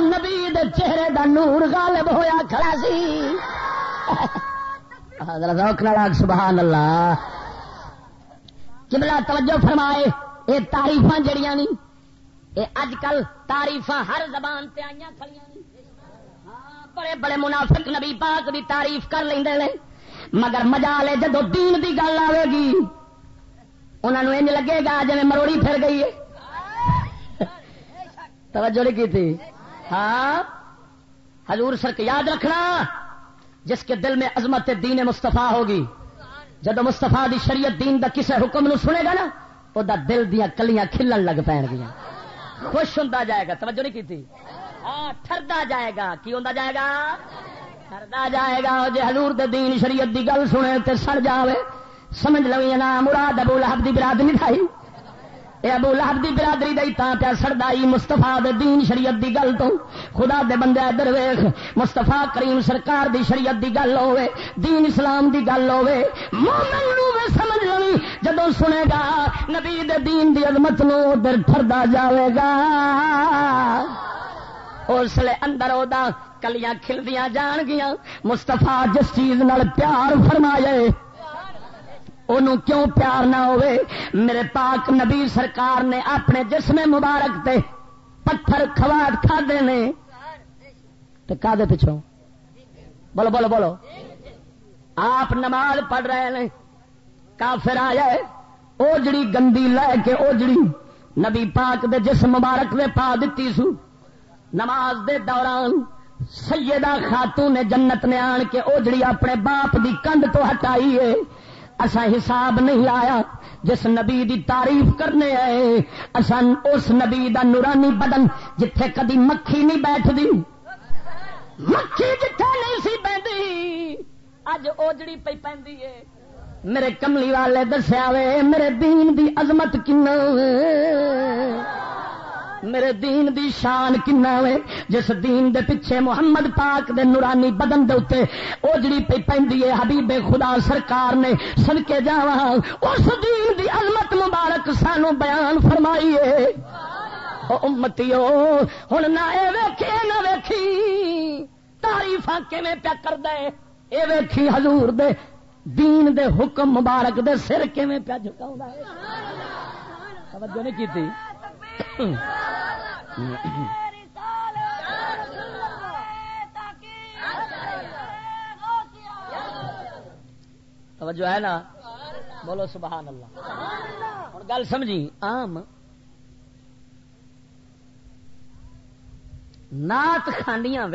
نبی دے چہرے دا نور غالب ہویا کھڑا سی۔ روک لاگ سبحان اللہ کملا توجہ فرمائے یہ تاریف جڑیاں نہیں یہ اج کل تاریف ہر زبان تے آئی کھڑیاں ہاں، بڑے بڑے منافق نبی پاک دی تعریف کر لیں مگر مزہ لے جدو دین دی گل آئے گی انہوں نے لگے گا جی مروڑی پھر گئی ہے۔ توجہ نہیں کی تھی ہاں؟ حضور سر کے یاد رکھنا، جس کے دل میں عظمت دین مستفا ہوگی جب مستفا دی شریعت دین دا کسے حکم نو سنے گا نا وہ دا دل دیا کلیاں کھلن لگ پی گیا خوش ہوں جائے گا، توجہ نہیں کی تھی ہاں ٹردا جائے گا۔ کی ہوں جائے گا؟ ٹردا جائے گا جی حضور دے دین شریعت دی گل سنے تے سڑ جاوے۔ سمجھ لو نا مراد ابو لہب دی برادری تھائی اے ابو لہب دی برادری دئی تا پیا سردائی مستفا دین شریعت دی گل تو۔ خدا دے بندے درویخ مستفا کریم سرکار دی شریعت دی گل ہوے دین اسلام دی گل ہوے مومن نو وے سمجھ لو جدو سنے گا نبی دے دین دی عظمت نو ادھر ٹھردا جاوے گا۔ اس لیے اندر او دا کلیاں کھلدیاں جان گیاں۔ مستفا جس چیز نال پیار فرمائے انہوں کیوں پیار نہ ہوئے؟ میرے پاک نبی سرکار نے اپنے جسم مبارک تے پتھر خواد کھا نے۔ تو کا دے پچھو بولو بولو بولو۔ آپ نماز پڑھ رہے ہیں، کافر آیا ہے اوجڑی گندی لے کے اوجڑی نبی پاک دے جسم مبارک نے پا دیتی سو۔ نماز دے دوران سیدہ خاتون نے جنت نے آن کے اوجڑی اپنے باپ دی کنڈ تو ہٹائی ہے اسا حساب نہیں آیا جس نبی دی تعریف کرنے آئے اصا اس نبی دا نورانی بدن جتھے کدی مکھی نہیں بیٹھ دی مکھی جتھے نہیں سی بہتی اج اوجڑی پی پی میرے کملی والے دسیا وے، میرے دین دی عظمت کنا میرے دین دی شان کنا وے؟ جس دین دے پیچھے محمد پاک دے نورانی بدن دے اتنے اوجڑی پی پی حبیب خدا سرکار نے سن کے جا اس دین دی عظمت مبارک سانو بیان فرمائی فرمائیے امتی ہوں نہ ویکھی نہ ویکھی۔ تاریف پیا کر دے اے ویکھی حضور دے دین دے حکم مبارک دے سر کیویں پیا جھکاوندا جھکاؤں توجہ نہیں کی تھی توجہ ہے نا؟ بولو سبحان اللہ۔ ہوں گل سمجھی؟ آم نات خانیاں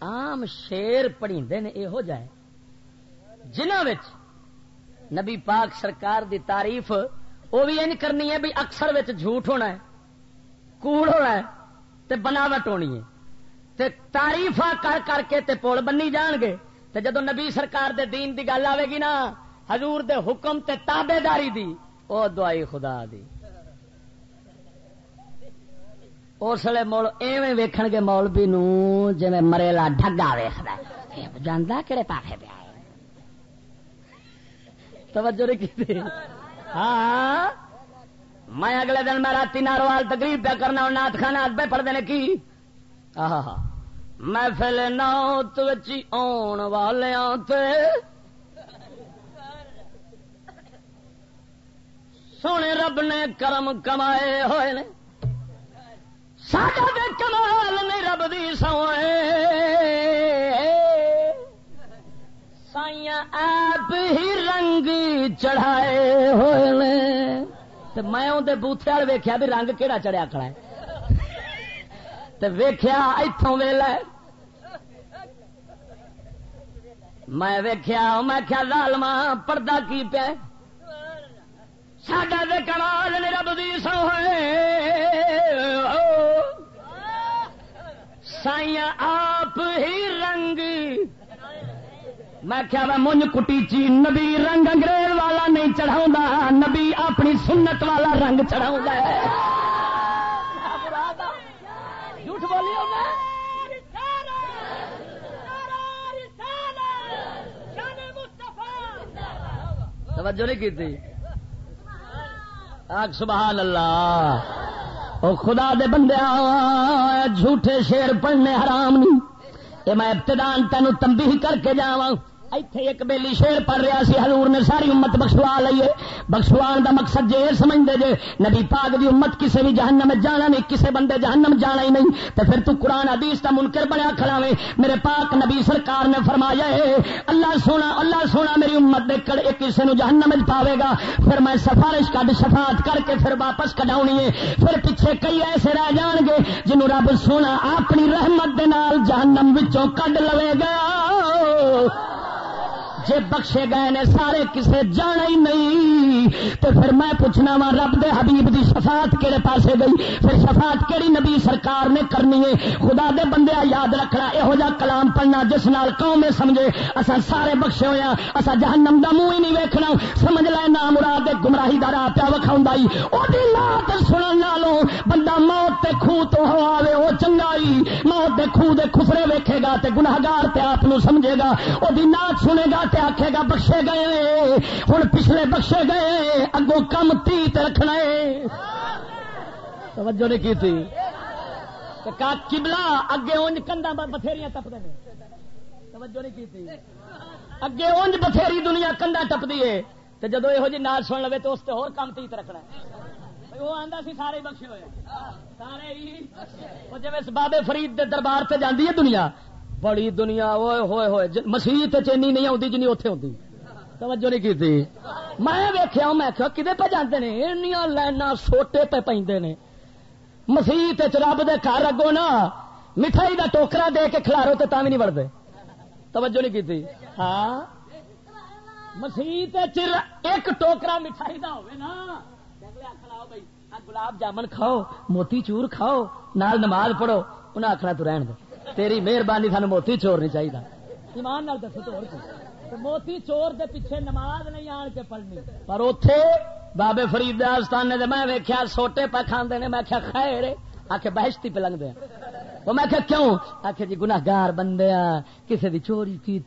آم شیر پڑھی نے یہو جائے جنہ نبی پاک سرکار دی تعریف وہ بھی این کرنی ہے بھی اکثر جھوٹ ہونا ہے، کوڑ ہونا ہے، تے بناوٹ ہونی ہے۔ تے تعریف کر کر کے تے پول بنی جان گے۔ تے جدو نبی سرکار دے دین دی گل آئے گی نا، حضور دے حکم تے تابے داری دی، او دعائی خدا دی۔ اس لیے مول ایویں ویکھن گے مولوی نو جی مریلا ڈگا ویختا جانا کہڑے پاخے پہ آئے؟ توجہ نہیں کی ہاں؟ میں اگلے دن میں رات ناروال تقریب پہ کرنا اور نات خانہ پہ پڑھ دینے کی۔ محفل نوت آن والے سونے رب نے کرم کمائے ہوئے نے۔ ساڈا کمال نے رب دی سوئے۔ سائیاں آپ ہی رنگ چڑھائے ہوئے میں اندر بوتھے والے ویخیا بھی رنگ کہڑا چڑھیا کھڑا ہے۔ ویخیا اتوں ویلا میں ویخیا میں کیا لالما پردہ کی پیا ساڈا دے کمال نے رب دی سو سائیاں آپ ہی رنگ میں کیا میں منج کٹی چی، نبی رنگ انگریز والا نہیں چڑھا نبی اپنی سنت والا رنگ چڑھا جھوٹ بولی توجہ نہیں کی تھی سبحان اللہ۔ او خدا دے بندے جھوٹے شیر پڑھنے حرام نہیں۔ یہ میں ابتدان تینوں تمبی کر کے جاواں۔ ایتھے ایک بیلی شیر پڑھ رہا سی، حضور نے ساری امت بخشوا لئیے بخشوان دا مقصد جے سمجھ دے جے، نبی پاک دی امت کسے بھی جہنم جانا نہیں، کسے بندے جہنم جانا ہی نہیں۔ تے پھر تو قرآن، حدیث دا منکر بنیا کھڑا میرے پاک نبی سرکار نے فرمایا ہے، اللہ سونا اللہ سونا میری امت دے کڑ ایک کسے نو جہنم میں پاوے گا۔ پھر میں سفارش کڈ شفاعت کر کے پھر واپس کڈاونی ہے۔ پھر پیچھے کئی ایسے رہ جان گے جنوں رب سونا اپنی رحمت دے نال جہنم وچوں کڈ لوے گا۔ جے بخشے گئے نے، سارے کسے جانا ہی نہیں۔ تو پھر میں پوچھنا وا، رب دے حبیب دی شفاعت کہڑے پاسے گئی؟ پھر شفاعت کہڑی نبی سرکار نے کرنی ہے؟ خدا دے بندے یاد رکھنا، یہو جا کلام پڑھنا، جس نال قوم سمجھے؟ اسا سارے بخشے ہوا ہاں، اسا جہنم دا منہ ہی نہیں ویکھنا۔ سمجھ لے نا مراد گمراہی دا راہ پیا وکھاؤں او دی لات سنن نالوں بندہ موت تے خوں تو ہو آوے، او چنگائی موت دے خوں دے خسرے ویکھے گا تے گناہگار تے آپ سمجھے گا۔ او نات سنے گا تے آخے گا بخشے گئے ہوں پچھلے بخشے گئے اگوں کم تی رکھنا توجہ نہیں کی تھی کبلا اگے اونج کندا بتھیری ٹپتے ہیں توجہ نہیں کی تھی اگے اونج بتھیری دنیا کندا ٹپتی ہے۔ تو جدو یہ جی نال سن لو تو اس سے ہور کم تیت رکھنا وہ آتا سی سارے بخشے ہوئے۔ سارے ہی۔ جی بابے فرید دے دربار سے جاندی ہے دنیا بڑی دنیا ہوئے ہوئے ہوئے مسیح چینی نہیں آتی جنی اتے آتی توجہ نہیں کی میں ویخیا میں کدے پہ جانے نے؟ اینیا لائن سوٹے پہ پہ مسیح رب دے گھر اگو نا، مٹھائی دا ٹوکرا دے کے کھلارو تو بھی نہیں بڑھتے توجہ نہیں کی ہاں؟ مسیح چر ایک ٹوکرا مٹھائی دا ہوئے نا۔ گلاب جامن کھاؤ، موتی چور کھاؤ، نال نماز پڑھو انہیں آخنا تو رہن دے۔ تیری مہربانی سان موتی چور نہیں چاہیے ایمان نال دسو تو موتی چور دے پیچھے نماز نہیں آن کے پڑھنی۔ پر اتے بابے فرید آستانے دے میں ویکیا سوٹے پہ کھانے نے میں کیا خیر آ کے بہشتی پہ لنگ دیا وہ میں کیا کیوں؟ آخ جی گناگار بندے کسی دی چوری کی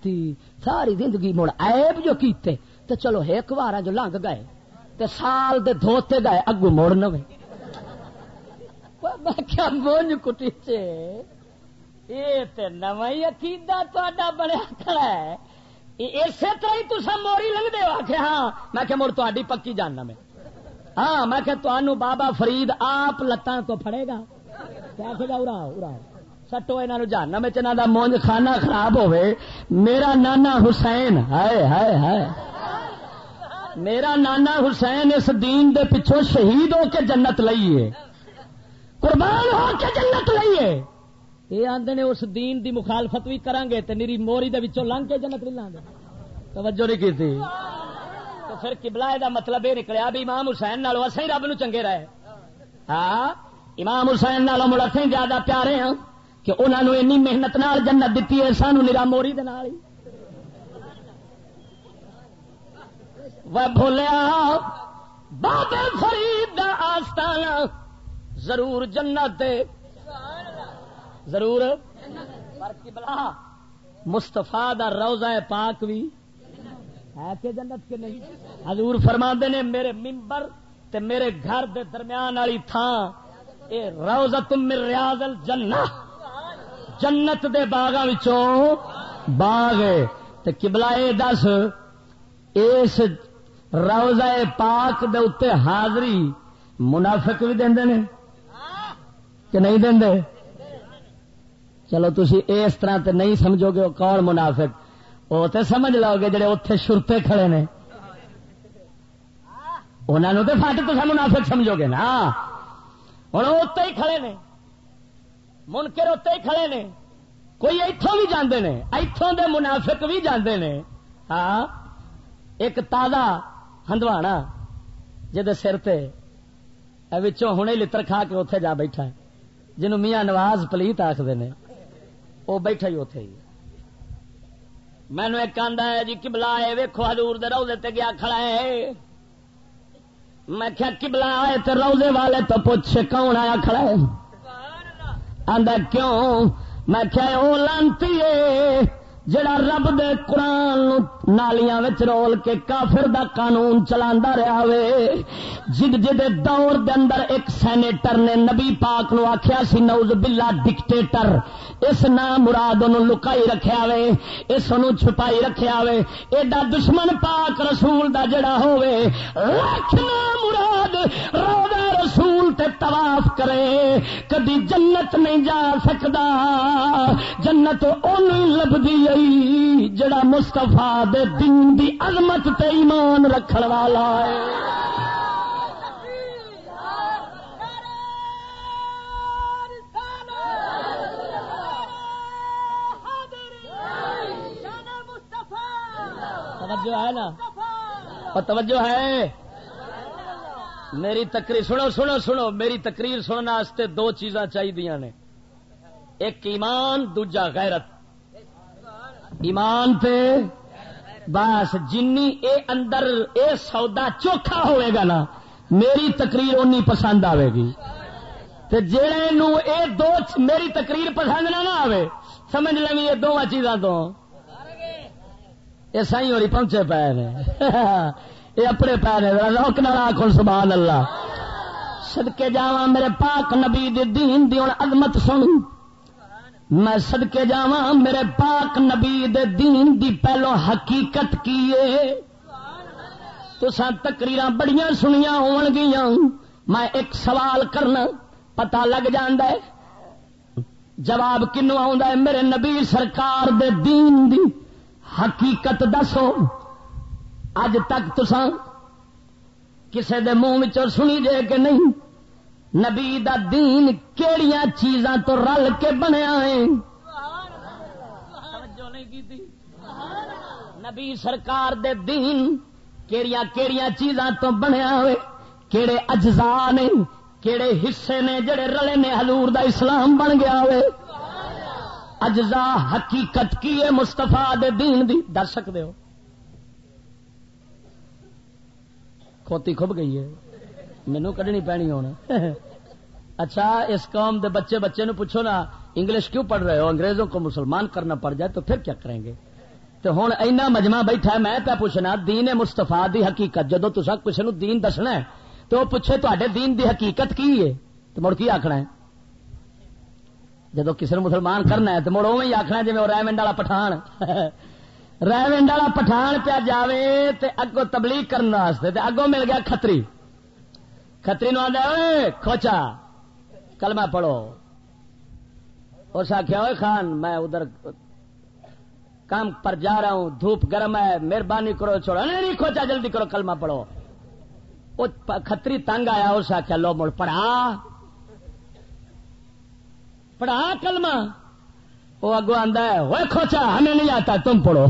ساری زندگی مڑ عیب جو کیتے۔ تو چلو ایک بار جو لنگ گئے تے سال دے دھوتے گئے اگو موڑ نو میں کیا مونج کٹی چے یہ تے نواں عقیدہ تا بڑا کھڑا ہے۔ اسی طرح ہی تصا موڑی لنگ دے آخر ہاں میں کہ مڑ تاری پکی جاننا میں۔ ہاں میں کہ تمہوں بابا فرید آپ لتاں تو پھڑے گا۔ آخے ارا ارا سٹو یہاں جاننا میں چنا دا مونج کھانا خراب ہوئے میرا نانا حسین، ہائے ہائے ہائے۔ میرا نانا حسین اس دین دے پچھوں شہید ہو کے جنت لئیے۔ قربان ہو کے جنت لئیے۔ یہ آدھے اس دین دی مخالفت بھی کریں گے تو نیری موری دے وچوں لنگ کے جنت نہیں لانگے توجہ نہیں کی تھی تو پھر قبلہ دا مطلب یہ نکلیا بھی امام حسین نالو اصل رب نو چنگے رہے۔ ہاں امام حسین نالو مڑ اصل زیادہ پیارے ہاں کہ انہوں نے اینی محنت نال جنت دیتی ہے سانو نیرا موری دے نال ہی۔ وہ بھولیا بابے فرید دا آستانہ ضرور جنت دے۔ ضرور. مستفا دا روزہ پاک بھی ہے کہ جنت کے نہیں؟ حضور فرما نے میرے ممبر تے میرے گھر دے درمیان والی تھان اے روزہ تم میں ریاض الجنہ۔ جنت دے باغا وچوں باغ تے قبلہ اے دس، اس روزہ پاک دے اتنے حاضری منافق بھی دے کہ نہیں دے چلو تھی اس طرح تے نہیں سمجھو گے کون منافق؟ وہ تو سمجھ لو گے جڑے اتے شرتے کھڑے نے۔ انہوں تو فٹ تو منافق سمجھو گے نا۔ ہوں اتنے ہی کھڑے نے۔ منکر اتنے ہی کھڑے نے۔ کوئی اتوں بھی جانے نے۔ اتوں دے منافق بھی جانے نے۔ ہاں ایک تازہ ہندوانا جہد سر تے ہنے لتر کھا کے اتے جا بیٹھا جنوں میاں نواز پلیت آخر نے۔ وہ بیٹھا ہی اتے ہی مینو ایک آدھا ہے جی کبلا ہے ویکو ہزور دے روزے تے گیا کھڑا ہے۔ میں کیا کبلا آئے تو روزے والے تو پوچھ، کون آیا کھڑا ہے؟ آدھا کیوں؟ میں کیا وہ لانتی ہے۔ جڑا رب دے قرآن نالیاں وچ رول کے کافر دا قانون چلا رہا وے، جد جد دور دے اندر ایک سینیٹر نے نبی پاک نو آخیا سی نوز بلا ڈکٹیٹر۔ اس نام مراد ان لکائی رکھیا وے، اس نو چھپائی رکھیا وے۔ ایڈا دشمن پاک رسول دا جڑا ہوے رکھنا مراد روزہ رسول تے طواف کرے۔ کدی جنت نہیں جا سکدا، جنت اونوں لبدی گئی جڑا مستفا دے دین دی عظمت تے ایمان رکھن والا ہے۔ توجہ ہے نا؟ اور توجہ ہے۔ میری تقریر، سنو سنو سنو، میری تقریر سننے دو چیزاں چاہیے نے۔ ایک ایمان، دوجا غیرت۔ ایمان پہ بس جنی اے اندر اے سودا چوکھا ہوئے گا نا، میری تقریر اونی پسند آئے گی۔ جڑے نو اے دو میری تقریر پسند نہ نہ آئے سمجھ لیں یہ دونوں چیزاں تو؟ یہ سائی ہوئی پہنچے پے نے۔ یہ اپنے پے نے روک نہ آخر سبحان اللہ۔ سدکے جا میرے پاک نبی دین دی عظمت سن میں سدکے جا میرے پاک نبی دے دین دی پہلو حقیقت کی تو تکریر بڑیاں سنیا ہو میں ایک سوال کرنا پتا لگ ہے؟ جواب کنو آ میرے نبی سرکار دے دین دی حقیقت دسو۔ اج تک تسان کسے دے منہ سنی جے کہ نہیں؟ نبی دا دین کیڑیاں چیزاں تو رل کے بنیا ہے۔ نبی سرکار دے دین کیڑیاں کیڑیاں چیزاں تو بنیا ہوئے۔ کیڑے اجزاء نے، کیڑے حصے نے، جڑے رلے نے حضور دا اسلام بن گیا ہوئے۔ اجزا حقیقت کی ہے مستفا دے دین دی؟ دس سکتے ہو؟ کھوتی کھب گئی ہے۔ مینو کڈنی پینی ہونا اچھا اس قوم دے بچے بچے نو پوچھو نا، انگلش کیوں پڑھ رہے ہو؟ انگریزوں کو مسلمان کرنا پڑ جائے تو پھر کیا کریں گے؟ تو ہوں اینا مجمع بیٹھا میں پہ پوچھنا، دین مستفا دی حقیقت جدو تصا کسی نو دین دسنا ہے، تو وہ پوچھے تے دین دی حقیقت کی ہے؟ تو مڑ کی آخنا ہے؟ جدو کسی نے مسلمان کرنا ہے تو مڑ اوی آخنا جی ریمنڈ والا پٹھان۔ ریمنڈ والا پٹھان پیا جائے تو اگو تبلیغ کرنے اگوں مل گیا کتری کتری نو آدھا کھوچا۔ کلمہ پڑھو۔ اس آخیا ہوئے خان، میں ادھر کام پر جا رہا ہوں، دھوپ گرم ہے، مہربانی کرو، چھوڑو۔ نہیں نہیں، کھوچا، جلدی کرو، کلمہ پڑھو۔ وہ کتری تنگ آیا، اس آخیا لو مڑ، پڑھا۔ پڑھا کلمہ۔ وہ اگو آدھا ہے وہ کھوچا، ہمیں نہیں آتا، تم پڑھو۔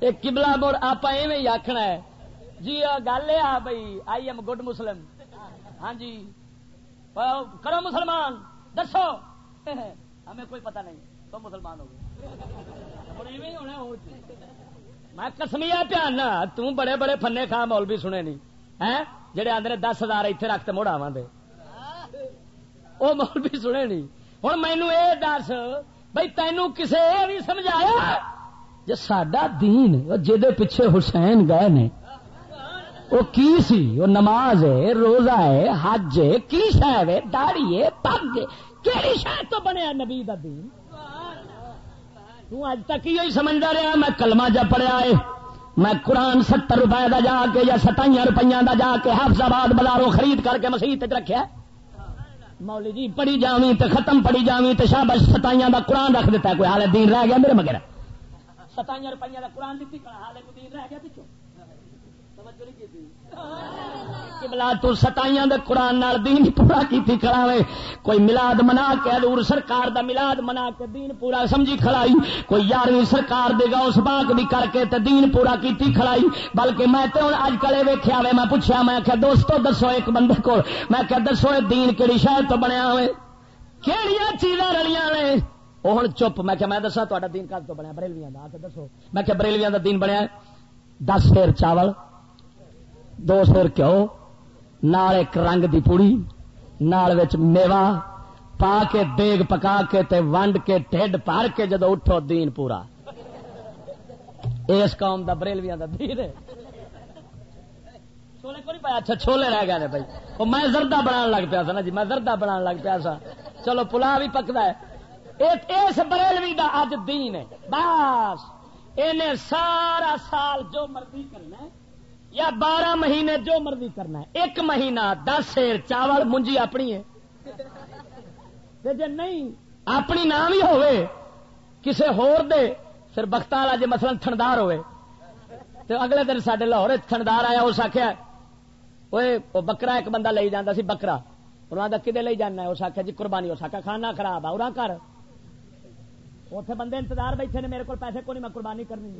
ایک کبلا مڑ آپ ایویں آخنا ہے۔ جی گل ہے بھائی آئی ایم گڈ مسلم ہاں جی۔ کرو مسلمان دسو۔ ہمیں کوئی پتہ نہیں تو مسلمان ہو گئے۔ میں کسمیا پیان تڑے بڑے فنے خان مول بھی سنے نہیں جہے آدھے دس ہزار اتنے رکھتے مڑ آوا دے۔ وہ مول بھی سنے نہیں ہوں مینو یہ دس بھائی تینوں کسے بھی سمجھایا جی سڈا دین جہد پیچھے حسین گئے نے وہ کی سی؟ وہ نماز ہے، روزہ ہے، حج ہے، کی شہ ہے داڑی ہے، پگ کہڑی شہ تو بنیا نبی دا دین؟ اج تک ہی سمجھتا رہا، میں کلمہ جا پڑیا ہے، میں قرآن ستر روپئے دا جا کے یا ستائیاں روپیہ دا جا کے حافظ آباد بازاروں خرید کر کے مسیح رکھا مولی جی پڑھی جاوی تو ختم پڑھی جاوی تو شاہ بس ستائیاں دا قرآن رکھ دیتا ہے، کوئی حال دین رہ گیا میرے مگر؟ ستائیاں روپیہ دا قرآن دیتی حال دین رہ گیا پچھو تو ستائیاں دے قرآن نال دین پورا کیتی کھڑاوے۔ کوئی ملاد منا کے حضور سرکار دا ملاد منا کے دین پورا سمجھی کھڑائی۔ کوئی یارویں سرکار دے گا اس باغ دی کر کے تے دین پورا کیتی کھڑائی۔ بلکہ میں تے ہن اج کلے ویکھیا وے، میں پوچھیا، میں کہ دوستو، دسو ایک بندے کول۔ میں کہ دسو اے دین کیڑی شے تو بنیا ہوئے؟ کیڑیاں چیزاں رلیاں نے؟ وہ ہن چپ، میں کہ میں دسا تہاڈا دین کد تو بنیا؟ بریلویاں دا کہ دسو۔ میں کہ بریلویاں دا دین بنیا دس پھر چاول۔ دو سر کیو نال ایک رنگ دی پوڑی نال وچ میوا پا کے دیگ پکا کے تے ونڈ کے ٹھڈ پار کے جدو اٹھو دین پورا اس قوم دا بریلویاں دا دین ہے چھولے کو نہیں پایا اچھا چھولے رہ گئے بھائی وہ میں زردہ بنا لگ پیا سا نا جی میں زردہ بنا لگ پیا سا چلو پلا بھی پکتا ہے اس بریلوی دا اج دین ہے بس انہیں سارا سال جو مرضی کرنا ہے یا بارہ مہینے جو مرضی کرنا ہے۔ ایک مہینہ، دس سیر چاول منجی اپنی ہے۔ جی نہیں، اپنی نام ہی ہوئے، کسے ہور دے، پھر بخت والا جی مثلا تھندار ہوئے۔ تو اگلے دن سڈے لاہور تھندار آیا، اس آخیا وہ بکرا ایک بندہ لے جانا سی، بکرا۔ انہوں نے کدے لے جانا اس آخیا جی قربانی، اس آخیا کھانا خراب آ کر۔ اتنے بندے انتظار بیٹھے نے، میرے کو پیسے کو نہیں؟ میں قربانی کرنی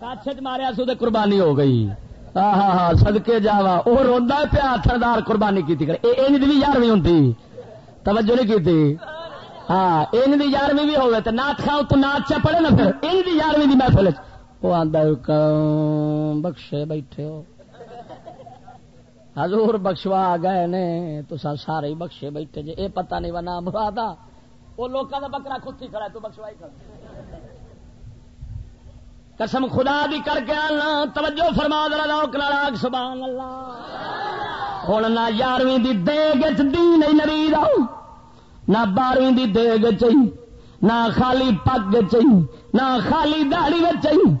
کچھ ماریا سو قربانی ہو گئی۔ ہاں ہاں ہاں سدکے جاوا وہ روا پیا تھردار قربانی کی کرے بھی یارویں ہوں توجہ نہیں کی ہاں ان کی یارویں بھی ہوگی تو نات کھاؤ تو نات چا پڑے نا پھر۔ ان کی یارویں کی محفل وہ آدھا بخشے بیٹھے ہو۔ حضور بخشوا گئے نے تو سارے ہی بخشے بیٹھے جی یہ پتہ نہیں وہ نام مراد وہ لوگوں کا بکرا خود ہی کھڑا تو بخشوائی کھڑا قسم خدا دی کر کے آنا۔ توجہ فرما دلا لوک لاگ سبحان اللہ ہوں نہ یارویں دی دیگ دین نبی راؤ نہ بارہویں دی دیگ چاہیے نہ خالی پگ چاہیے نہ خالی داڑی چاہیے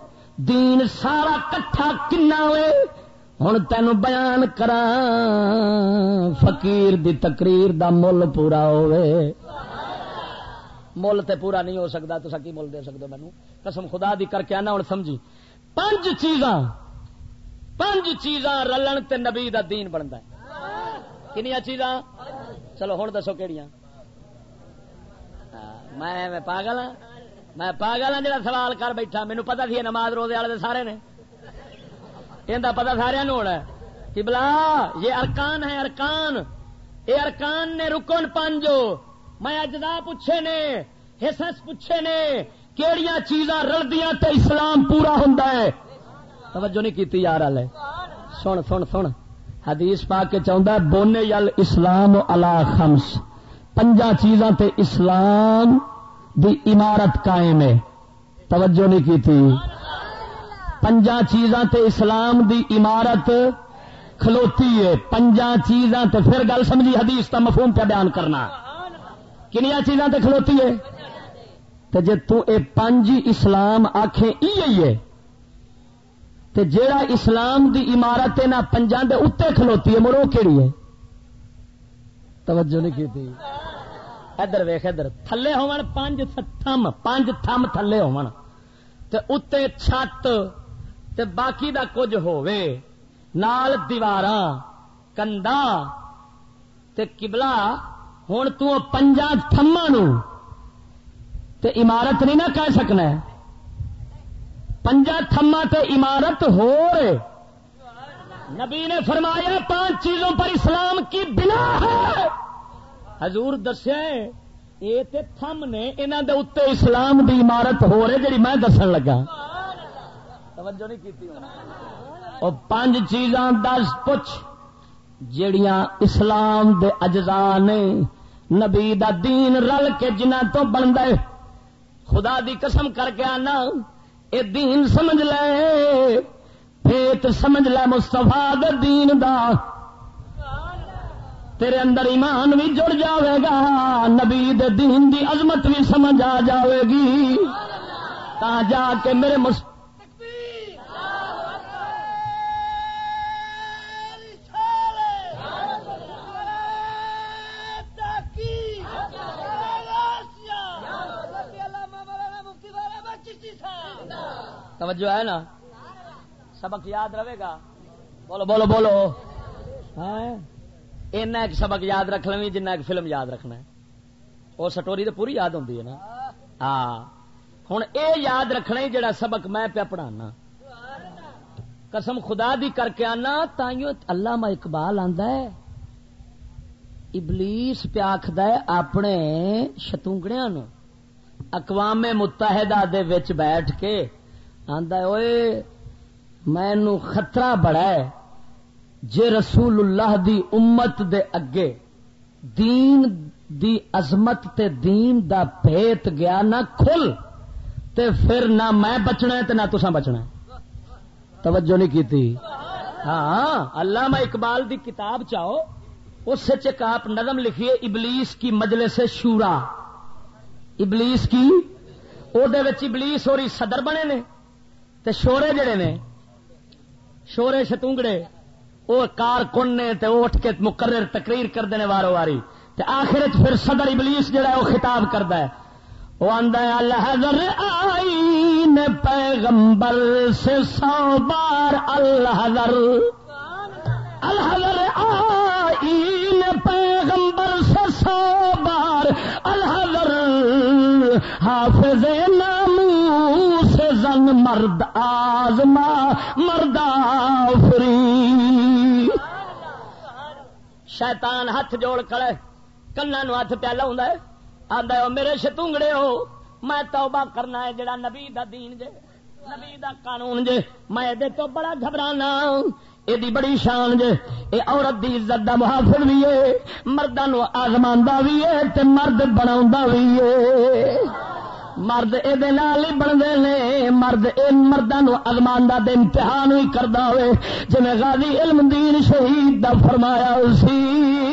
دین سارا کٹھا کنا ہوئے۔ ہوں تین بیان کرا فقیر دی تقریر دا مل پورا ہوئے۔ مل تے پورا نہیں ہو سکتا تو سکی مل دے سکتے مینو قسم خدا دی کر کے آنا ہوں، سمجھی؟ پانچ چیزاں پانچ چیزاں رلن تے نبی دا دین بنتا ہے۔ کنیا چیزاں؟ چلو ہوں دسو کہڑیاں میں پاگل ہاں؟ میں پاگل ہاں جا سوال کر بیٹھا۔ مینو پتا سی نماز روزے والے سارے نے۔ یہ پتا سارا ہونا کہ بلا یہ ارکان ہے، ارکان۔ یہ ارکان نے رکن پانجو۔ میں اجدا پوچھے نے، حصص پوچھے نے، کیڑیاں چیزاں رلدیاں تے اسلام پورا ہوں توجہ نہیں کیتی یار والے سن سن سن۔ حدیث پا کے چاہتا ہے، بونے یل اسلام الا خمس۔ پنجا چیزاں تے اسلام دی عمارت قائم ہے۔ توجہ نہیں کی تھی پنجا چیزاں تے اسلام دی عمارت کھلوتی ہے۔ پنجا چیزاں تے پھر گل سمجھی، حدیث کا مفہوم پہ بیان کرنا۔ کنیا چیزاں تے کھلوتی ہے؟ تے جے تو اے پنج اسلام آخے ای ہے۔ تے جیڑا اسلام دی عمارت نہ پنجا دے اتنے کھلوتی ہے مرو کیڑی ہے؟ توجہ نہیں کی تھی ادھر ویخ ادھر۔ تھلے ہون پانچ تھم پانچ تھم تھلے ہون۔ تے اتے چھت، تے باقی دا کچھ ہووے۔ نال دیواراں کندا، تے قبلہ ہن تو پنجا تھما تے عمارت نہیں نہ کہہ سکنا ہے۔ پنجا تھما تے عمارت ہو رہے۔ نبی نے فرمایا پانچ چیزوں پر اسلام کی بنا ہے۔ حضور دسیا یہ تھم نے انہوں دے اتنے اسلام دی عمارت ہو رہی جی میں دسن لگا۔ توجہ نہیں کی وہ پانچ چیزاں دس پوچھ، جڑیاں اسلام دے اجزا نے نبی دا دین رل کے جنہ تو بن گئے خدا دی قسم کر کے آنا، اے دین سمجھ لے پیت سمجھ لے مستفا دین دا۔ تیرے اندر ایمان بھی جڑ جاوے گا، نبی دے دین دی عظمت بھی سمجھ آ جاوے گی۔ تا جا کے میرے مست توجہ ہے نا؟ سبق یاد رہے گا؟ بولو بولو بولو۔ ہاں؟ ایک سبق یاد رکھ لیں جنہ ایک فلم یاد رکھنا ہے۔ وہ سٹوری تو پوری یاد ہوتی ہے نا؟ ہاں۔ ہوں اے یاد رکھنا ہی جڑا سبق میں پیا پڑھانا۔ قسم خدا دی کر کے آنا تائیو اللہ ما اقبال آندا ہے۔ ابلیس پیا آخد اپنے شتونگڑیا نو اقوام متحدہ دے وچ بیٹھ کے آندا اوئے مینو خطرہ بڑا ہے۔ جے رسول اللہ دی امت دے اگے دین دی عظمت تے دین دا پیت گیا نہ کھل، تے پھر نہ میں بچنا ہے تے نہ تسا بچنا ہے۔ توجہ نہیں کی ہاں اللہ میں اقبال دی کتاب چاہو، اس سے چک آپ نظم لکھیے، ابلیس کی مجلس شورا۔ ابلیس کی؟ او دے وچ ابلیس اور صدر بنے نے۔ تے شورے جڑے نے، شورے شتونگڑے وہ کار کن نے تے اٹھ کے مقرر تقریر کر دینے وارو واری۔ تے آخر پھر صدر ابلیس جڑا ہے وہ خطاب کرتا ہے۔ وہ آندا ہے الحضر آئین پیغمبر سے سو بار الحضر الحضر آئین پیغمبر سے سو بار الحضر حافظ نامو سے زن مرد آزما مرد آفری شیطان ہاتھ جوڑ کڑے کنا نو ہاتھ پیا لاؤں آدھا میرے شتونگڑے ہو، میں توبہ کرنا ہے جڑا نبی دا دین جے، نبی دا قانون جے۔ میں دے تو بڑا گھبرانا یہ بڑی شان جے۔ اے عورت دی عزت دا محافظ بھی ہے مردہ نو آزماندہ بھی ہے تے مرد بنا بھی ہے مرد یہ بنتے نے، مرد یہ مردوں ازماندہ دے امتحان بھی کرتا ہوئے۔ جی غازی علم دین شہید دا فرمایا سی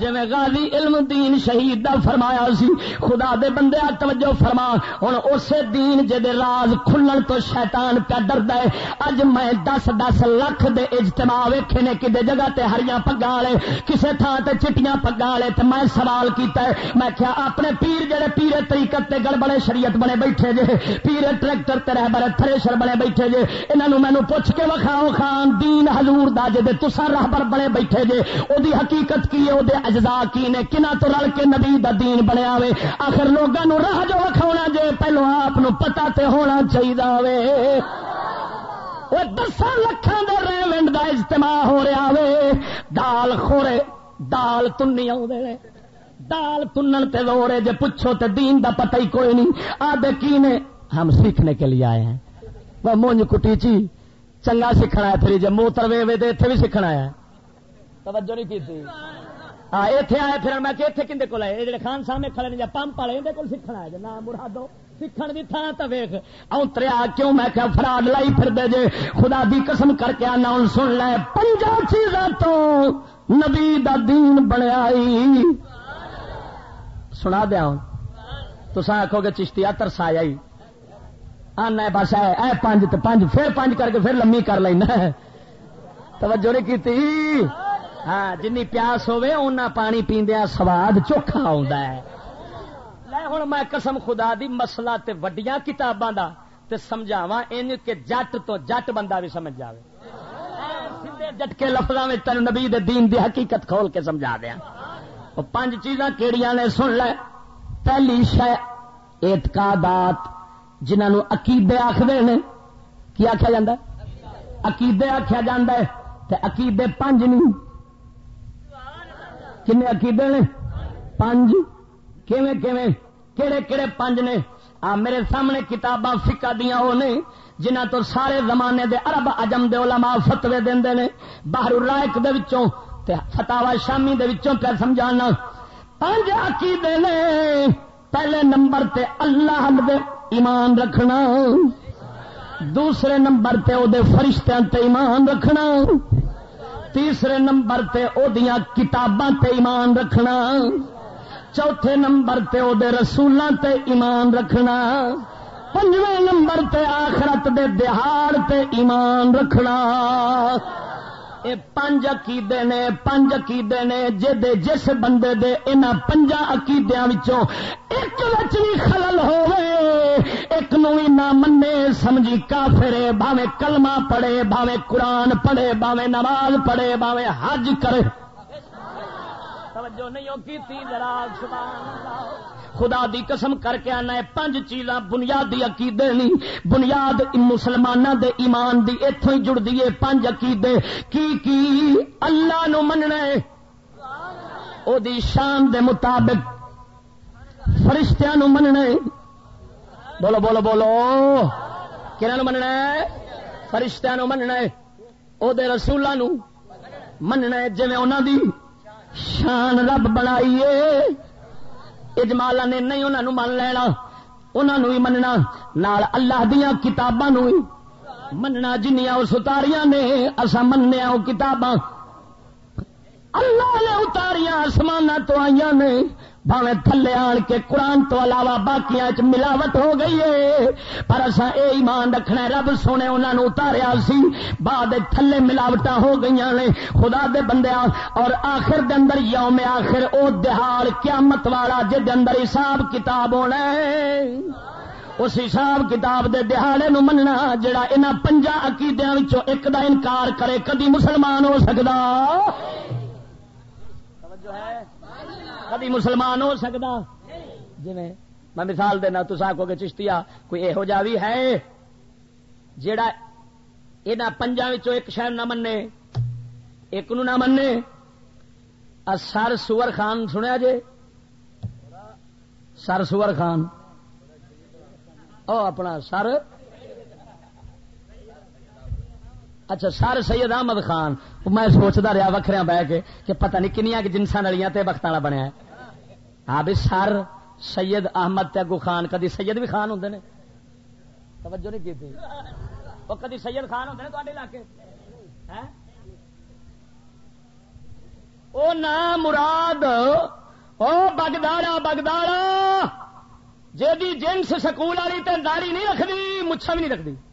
جی غازی علم دین شہید دا فرمایا سی، خدا دے بندے توجہ فرما۔ ہوں اسے دین جے دے راز کھلن تو شیطان پہ ڈرد ہے۔ اج میں دس دس لاکھ دے اجتماع ویکھے نے کدے جگہ تے ہریاں پگا والے، کسے تھان تے چٹیاں پگا والے تے میں سوال کیتا ہے۔ میں کیا اپنے پیر جڑے پیرے طریقت تے گڑبڑے شریعت بنے بیٹھے جے پیرے ٹریکٹر تے رہ بڑے تھریشر بنے بیٹھے جے، انہاں نو مینوں پوچھ کے وکھاؤ خان دین حضور دا جے تساں راہبر بنے بیٹھے جے۔ او دی حقیقت کی ہے او دے اجزاء کی نے کنا تو رل کے نبی دا دین بنیا وے؟ آخر لوگوں نو راہ جو وکھاونا جے پہلو آپ نو پتہ تے ہونا چاہیے وے۔ وہ دساں لکھاں دے ریونڈ دا اجتماع ہو رہا وے۔ دال خورے، دال تنی آدھے دال تنن تے لوڑے جے پوچھو تے دین دا پتہ ہی کوئی نہیں۔ آدھے کی نے؟ ہم سیکھنے کے لیے آئے ہیں۔ وہ مونج کٹی چی، چنگا سیکھنا ہے پھر جب موتر وے وے دے اتنے بھی سیکھنا ہے۔ توجہ نہیں کی ہاں اتنے آئے پھر میں کہ اتنے کھے کو آئے؟ جڑے خان سامنے کھڑے نے پمپ والے اندر کو سیکھنا ہے نہ مرادو، سیکھن کی تھان تو ویخ اوتریا کیوں؟ میں کیا فراڈ لائی پھر دے جے۔ خدا دی قسم کر کے آنا ہوں سن لے۔ پنجا چیزاں تو نبی دا دین بنیا سنا دیا ہوں تو آخو گے، چشتی ترسایا ہی آنا بس ہے اے پانچ تو پانچ پھر پانچ کر کے پھر لمی کر لینا توجہ نہیں کی ہاں جن پیاس ہوے اُنہ پانی پیندیا سواد چوکھا آ ہوں میں قسم خدا دی، مسئلہ تے وڈیاں کتاباں دا تے سمجھاوا ان کہ جٹ تو جٹ بندہ بھی سمجھ جاوے۔ جٹ کے لفظوں میں تین نبی دے دین دی حقیقت کھول کے سمجھا دیا۔ وہ پانچ چیزاں کیڑیاں نے، سن لے۔ پہلی شہ اعتقادات جنہوں عقیدے آخر نے۔ کی آخیا جا عقیدے آخیا جا عقیدے پانچ نہیں کن عقیدے نے پانچ۔ کیویں کیویں؟ کہڑے کہڑے پانچ نے؟ آ، میرے سامنے کتاباں فکا دیا وہ نے جنہ تو سارے زمانے دے عرب اجم دے علماء فتوے دے نے باہر رائک دے وچوں تے فتاوا شامی دے وچوں پہ سمجھانا۔ پانچ عقیدے نے، پہلے نمبر تے اللہ دے ایمان رکھنا، دوسرے نمبر تے او دے فرشتیاں تے ایمان رکھنا۔ تیسرے نمبر تے او دیاں کتاباں تے ایمان رکھنا، چوتھے نمبر تے او دے رسولاں تے ایمان رکھنا، پنجویں نمبر تے آخرت دے دہاڑ تے ایمان رکھنا۔ اے پنج عقیدے نے، پنج عقیدے نے جے جس بندے دے انہاں پنجا عقیدیاں وچوں ایک وچ وی خلل ہوے ایک نو وی نہ مننے، سمجھی کافر کافرے بھاویں کلمہ پڑھے، بھاویں قرآن پڑھے، بھاویں نماز پڑھے، بھاویں حج کرے۔ توجہ نہیں ہو کی ذرا سبحان اللہ۔ خدا دی قسم کر کے آنا ہے پانچ چیزاں بنیادی عقیدے نہیں۔ بنیاد مسلمانوں دے ایمان دی اتوں ہی جڑ دیے پانچ عقیدے۔ کی کی؟ اللہ نو مننا ہے۔ او دی شان دے مطابق فرشتیاں نو مننا ہے۔ بولو بولو بولو۔ کنہوں مننا ہے؟ فرشتیاں نو مننا ہے۔ او دے رسولہ نو مننا ہے جی انہوں دی شان رب بنائیے۔ اجمالا نے نہیں انہوں من لینا انہوں بھی مننا۔ نال اللہ دیا کتاباں مننا۔ جنیا اس اتاریاں نے اصا منیا وہ کتاباں۔ اللہ نے اتاریاں آسمان تو آئی نے۔ بھاوے تھلے آن کے قرآن تو علاوہ باقی ملاوٹ ہو گئی ہے۔ پر اصا اے ایمان رکھنا رب سونے انہوں نے اتاریا سی۔ بعد تھلے ملاوٹ ہو گئی نے۔ خدا دے بندے اور آخر دے اندر یوم آخر، او دہاڑ قیامت والا جد اندر حساب کتاب ہونا ہے۔ اس حساب کتاب دے دہاڑے نو مننا جڑا انہاں پنجا عقیدیاں وچوں ایک دا انکار کرے، کدی مسلمان ہو سکدا۔ توجہ ہے۔ کدی مسلمان ہو سکتا جی میں مثال دینا تو آخو گے چشتیا کوئی یہو جا بھی ہے جڑا یہ پنجا ایک شہر نہ منے ایک نو نہ منے سر سور خان سنیا جے؟ سر سور خان۔ او اپنا سر اچھا سر سید احمد خان، میں سوچتا رہا وکھریا بہ کے کہ پتہ نہیں کنیا جنسا نلیاں وقت والا بنیا ہاں بھی سر سید احمد تگو خان، کدی سید بھی خان ہوں توجہ نہیں کی وہ کدی سید خان ہوں علاقے؟ ہاں؟ او نام مراد، او بگدارا بگدارا جی جنس سکول والی تو داڑی نہیں رکھتی مچھا بھی نہیں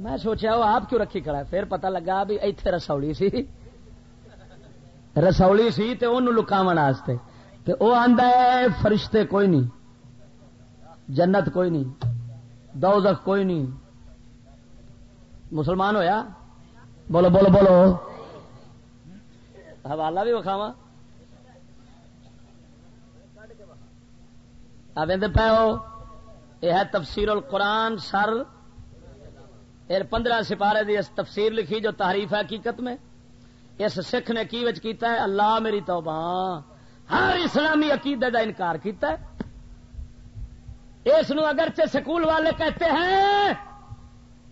میں سوچا وہ آپ کیوں رکھی کھڑا پھر پتہ لگا بھی ایتھے رسولی سی۔ رسولی سی تے انہوں لکاو واسطے تے او آندا ہے، فرشتے کوئی نہیں۔ جنت کوئی نہیں۔ دوزخ کوئی نہیں۔ مسلمان ہویا؟ بولو بولو بولو۔ حوالہ بھی وکھاوا اب پہ یہ ہے تفسیر القرآن سر پندرہ سپارے دی تفسیر لکھی جو تعریف ہے حقیقت میں، اس سکھ نے کی وچ کیتا ہے، اللہ میری توبہ۔ ہر اسلامی عقیدے دا انکار کیتا ہے۔ اس نو اگرچہ سکول والے کہتے ہیں،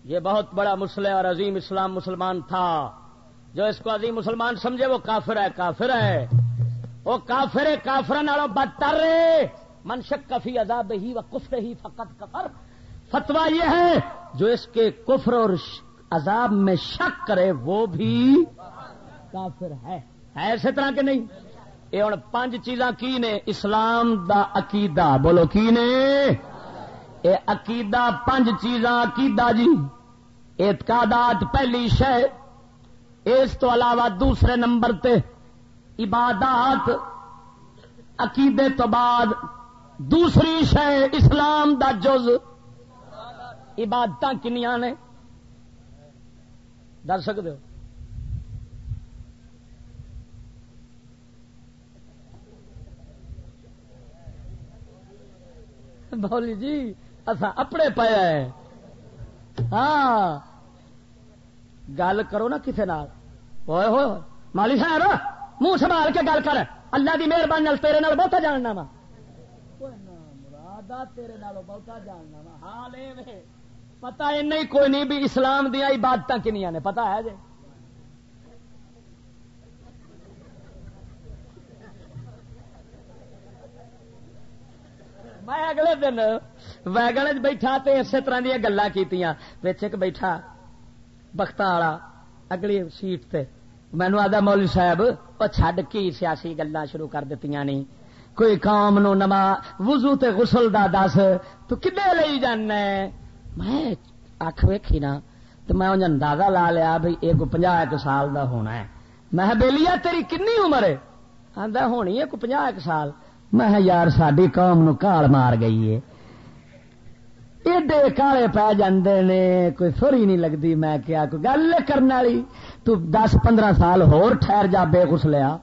یہ بہت بڑا مسلح اور عظیم اسلام مسلمان تھا۔ جو اس کو عظیم مسلمان سمجھے، وہ کافر ہے کافر ہے۔ وہ کافر کافر نالوں بدتر منشک کفی عذاب ہی و کفر ہی فقط کفر۔ فتوا یہ ہے، جو اس کے کفر اور عذاب میں شک کرے، وہ بھی کافر ہے۔ ایسے طرح کے نہیں؟ یہ ہوں پانچ چیزاں کی نے؟ اسلام دا عقیدہ۔ بولو کی نے؟ یہ عقیدہ پانچ چیزاں، عقیدہ جی۔ اعتقادات پہلی شہ اس تو علاوہ دوسرے نمبر تے عبادات۔ عقیدے تو بعد دوسری شہ اسلام دا جز۔ عبادت کنیا نے؟ دس سکتے ہو؟ بولی جی اصا اپنے پایا ہے ہاں۔ گل کرو نا کسی نال۔ ہوئے مالی صاحب، منہ سنبھال کے گل کر۔ اللہ کی مہربانی تیرے نال بہتا جاننا وا۔ مراد تیرے نال بہتا جاننا وا۔ حال پتا ای کوئی نہیں، بھی اسلام دیا عبادت کنیا نے؟ پتا ہے جی؟ میں اگلے دن ویگن بیٹھا تے اسی طرح دیا گلا کی بیٹھا بخت والا، اگلی سیٹ تے۔ مینو آدھا مولوی صاحب وہ چڈ کی سیاسی گلا شروع کر دیتی نہیں کوئی قوم نو نما، وضو تے غسل دا دس، تو کدے لئی جانا میں اکھ ویکھی نا تو میں انہیں اندازہ لا لیا بھائی ایک پنجا ایک سال دا ہونا ہے۔ میں بےلیا تیری کنی عمر ہے؟ آدھا ہونی ہے، کوئی پنجا ایک سال۔ میں یار ساری قوم نو کال مار گئی ہے۔ ایڈے کالے پی جاندے نے، کوئی سوری نہیں لگتی میں کیا کوئی گل کرنے والی؟ تو دس پندرہ سال ہور ٹھہر جا، بے گسلیا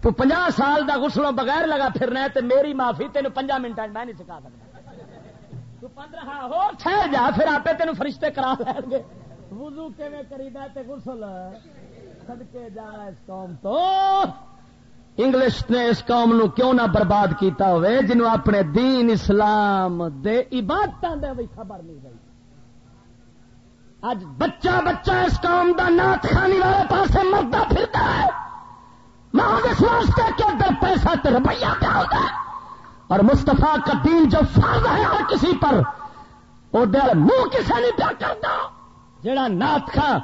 تو پنجا سال دا غسلوں بغیر لگا پھرنا ہے تو میری معافی تین پنجا منٹ میں نہیں سکھا سکتا تو پندرہ ہاں ٹھہر جا پھر آپ تین فرشتے کرا لیں گے۔ وضو کیویں کریدا تے غسل؟ صدقے جانا اس قوم تو۔ انگلش نے اس قوم نو کیوں نہ برباد کیتا ہوئے؟ جنہوں اپنے دین اسلام دے عبادتوں دے بھی خبر نہیں گئی اج بچہ بچہ اس قوم دا نات خانی والے پاس مرتا پھرتا ہے۔ اس واسطے کے اندر پیسہ تو روپیہ کیا ہوتا ہے؟ اور مستفا کا دین جو فرض ہے ہر کسی پر، وہ دل منہ کسے نہیں پیا کرتا۔ جڑا نات خان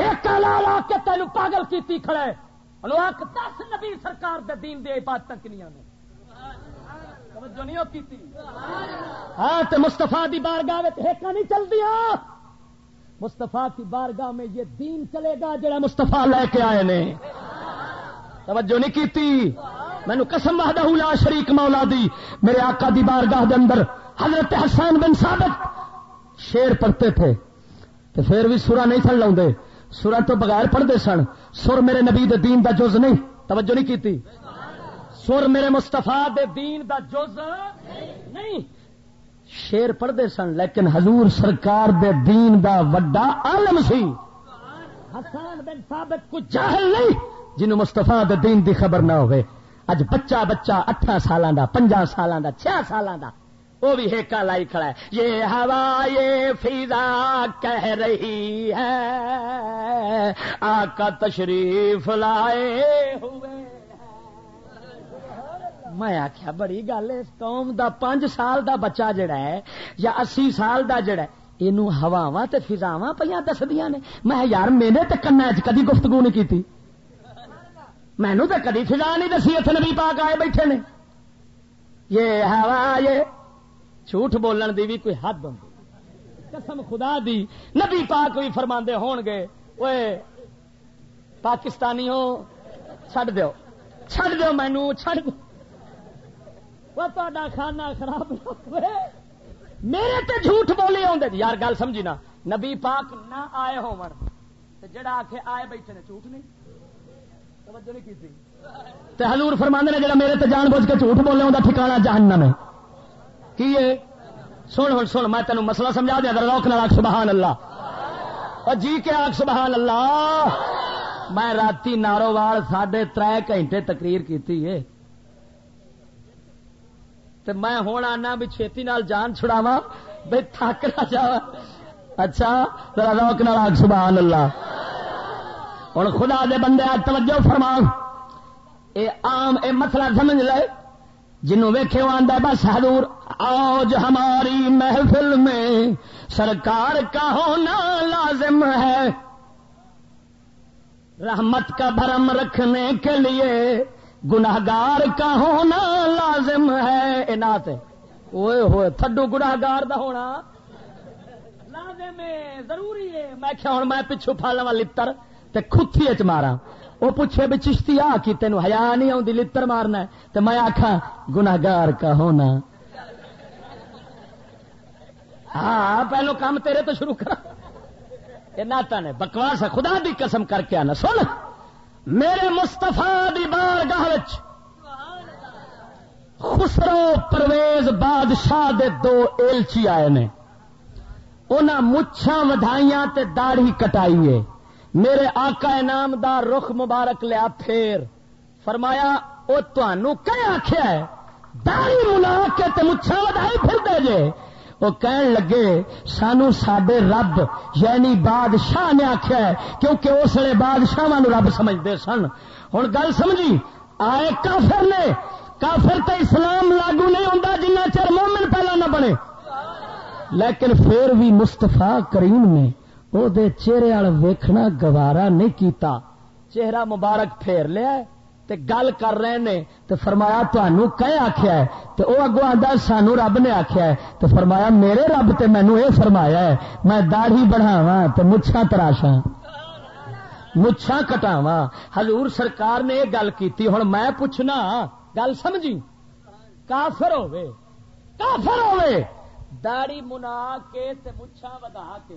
ایک لا لا کے تینوں پاگل کیتی کھڑے لوگ دس نبی سرکار دے دین دے عبادت کنیا نے۔ ہاں تو مستفا دی بارگاہ ٹھیکا نہیں چل دیا مستفا کی بارگاہ میں یہ دین چلے گا جڑا مستفا لے کے آئے نے۔ توجہ نہیں کی مینو قسم وحدہ لا شریک مولا دی۔ میرے آقا دی بارگاہ دے اندر حضرت حسین بن ثابت شیر پڑھتے تھے۔ تو پھر بھی سورا نہیں سن لاؤ سورا تو بغیر پڑھتے سن۔ سر میرے نبی دے دین دا جز نہیں۔ توجہ نہیں کیتی۔ سر میرے مستفا دے دین دا جز نہیں۔ شیر پڑھتے سن، لیکن حضور سرکار دے دین دا وڈا عالم سی۔ حسان بن ثابت کو جاہل نہیں، جنہوں مستفا دین دی خبر نہ ہوئے۔ اج بچہ بچہ اٹھا سالاں دا پنجا سالاں دا چھ سالاں دا۔ وہ بھی ہیکا لائی کھڑا ہے۔ یہ ہوا، یہ فضا کہہ رہی ہے۔ آقا تشریف لائے ہوئے میں آخیا بڑی گل اس قوم دا پانچ سال دا بچہ جڑا ہے یا اسی سال دا جڑا ہے۔ یہ ہواوا فضاوا پہ دس دیا نے۔ میں یار، میرے تو کنا چ گفتگو نہیں کی مینو تو کدی فضا نہیں دسی اتنے نبی پاک آئے بیٹھے نے۔ یہ ہوا، یہ جھوٹ بولن دی بھی کوئی حد ہوں۔ قسم خدا دی، نبی پاک بھی فرما ہون گے وہ پاکستانی ہو چھڈ دیو۔ چھڈ دیو مینو چھڈ دو تا کھانا خراب میرے تے جھوٹ بولی آدھے یار گل سمجھی نا۔ نبی پاک نہ آئے ہو جڑا آ کے آئے بیٹھے نے جھوٹ نہیں۔ توجہ نہیں کی حضور فرماندے نے جڑا میرے تے جان بوجھ کے جھوٹ بولے ہوں ٹھکانا جہنم ہے۔ کی ہے؟ سن ہوں سن، میں تینوں مسئلہ سمجھا دیا۔ روک نہ آخ سبحان اللہ۔ اور جی کے آخ سبحان اللہ۔ میں راتی نارووال ساڑھے تر گھنٹے تقریر کی میں ہوں آنا بھی چھتی نال جان چھڑاوا بھائی تھک نہ جا اچھا ترا روک نہ آخ سبحان اللہ ہوں خدا دے بندے توجہ فرما اے عام، اے مسئلہ سمجھ لے۔ جنوں ویخے آدھا بس حضور، آج ہماری محفل میں سرکار کا ہونا لازم ہے۔ رحمت کا بھرم رکھنے کے لیے گناگار کا ہونا لازم ہے نات ہوئے ہوئے، تھڈو گناگار دا ہونا۔ لازم ہے، ضروری ہے۔ میں کیا ہوں، میں پچھو پھال والی تر کتھی چ مارا وہ پوچھے بھی چشتی آ کی تین ہیا نہیں آتی لڑ مارنا تو میں آخا گناگار کا ہونا ہاں پہلو کام تیرے تو شروع کرا۔ یہ ناتا نے، بکواس ہے، خدا دی قسم کر کے آنا، سن۔ میرے مستفا دی بار گاہ خسرو پرویز بادشاہ دے دو ایلچی آئے نے۔ انہاں مچھاں ودھائیاں تے داڑھی کٹائی ہے۔ میرے آقا انعامدار رخ مبارک لیا پھر فرمایا وہ تنوع کہ آخیا ہے؟ داری ملا کے تے مچھا ودائی پھر دے جے۔ وہ کہن لگے، سانو سڈے رب یعنی بادشاہ نے آخیا ہے، کیونکہ اس لیے بادشاہ رب سمجھتے سن۔ ہوں گل سمجھی؟ آئے کافر نے۔ کافر تو اسلام لاگو نہیں ہوتا جنہ چر مومن پہلا نہ بنے۔ لیکن پھر بھی مستفا کریم نے وہ چہرے وال ویکھنا گوارا نہیں کیتا۔ چہرہ مبارک پھیر لیا تے گل کر رہے نے تے فرمایا کہ آخیا ہے تے او اگو آدھا سانو رب نے آخیا ہے تے فرمایا میرے رب تے مینو اے فرمایا ہے میں داڑھی بڑھاوا تے مچھا تراشا مچھا کٹاوا حضور سرکار نے یہ گل کی ہوں میں پوچھنا، گل سمجھی؟ کافر ہوے کافر ہوے داڑھی منا کے تے مچھا ودا کے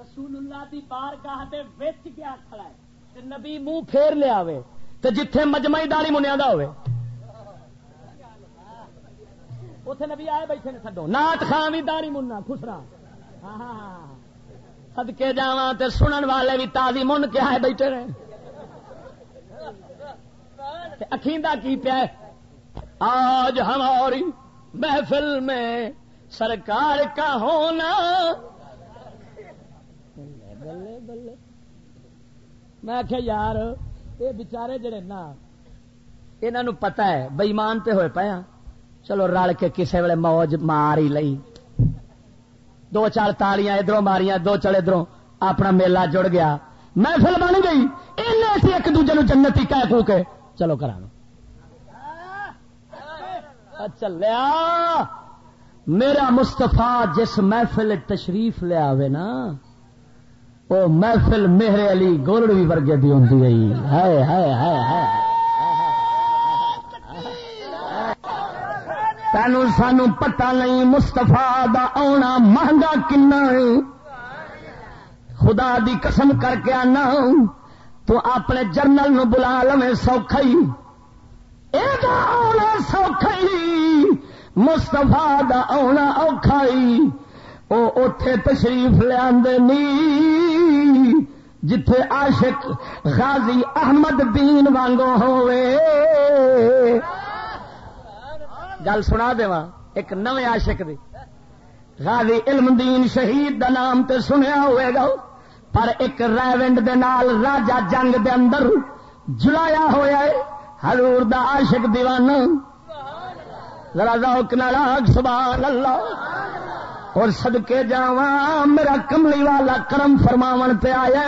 رسول اللہ دی بار گاہ وچ کیا کھڑا ہے۔ تے نبی منہ پھیر لیا تے جتھے مجمعی داڑی منیا دا ہوئے۔ اتے نبی آئے بیٹھے نے تھڈو نات خان بھی داڑی مننا، خسرا۔ ہاں، ہاں، ہاں، سدکے جا تے سنن والے بھی تازی من کے آئے بیٹھے رہے۔ اکھیندا کی پیا آج ہماری محفل میں سرکار کا ہونا۔ بلے بلے میں آخیا یار یہ بچارے جڑے نا یہ پتا ہے بئیمان تے ہوئے پایا چلو رل کے کسے ویلے موج مار ہی لئی دو چار تالیاں ادھر ماریاں دو چل ادھر اپنا میلہ جڑ گیا محفل بن گئی سی ایک دوجے نو جنتی کہہ کو کے چلو کرا چلیا میرا مستفا جس محفل تشریف لیا نا وہ محفل میرے علی گولڑی ورگے دی ہوں گئی ہے تینو سانو پتہ نہیں مستفا دا آنا مہنگا کنا خدا دی قسم کر کے آنا۔ تو اپنے جرنل نو بلا لو سوکھ آنا سوکھ مستفا دا آنا اوکھائی۔ وہ اتے تشریف لیا جتھے عاشق غازی احمد دین وانگو ہوئے گل سنا دے ایک نو عاشق دی۔ غازی علم دین شہید دا نام تے سنیا ہوئے گا۔ پر ایک ریونڈ دے نال راجا جنگ دے اندر جلایا ہوا ہے۔ حضور دا عاشق دیوانہ۔ ذرا ذوق نال سبحان اللہ۔ اور سدکے جا میرا کملی والا کرم فرماون پہ آیا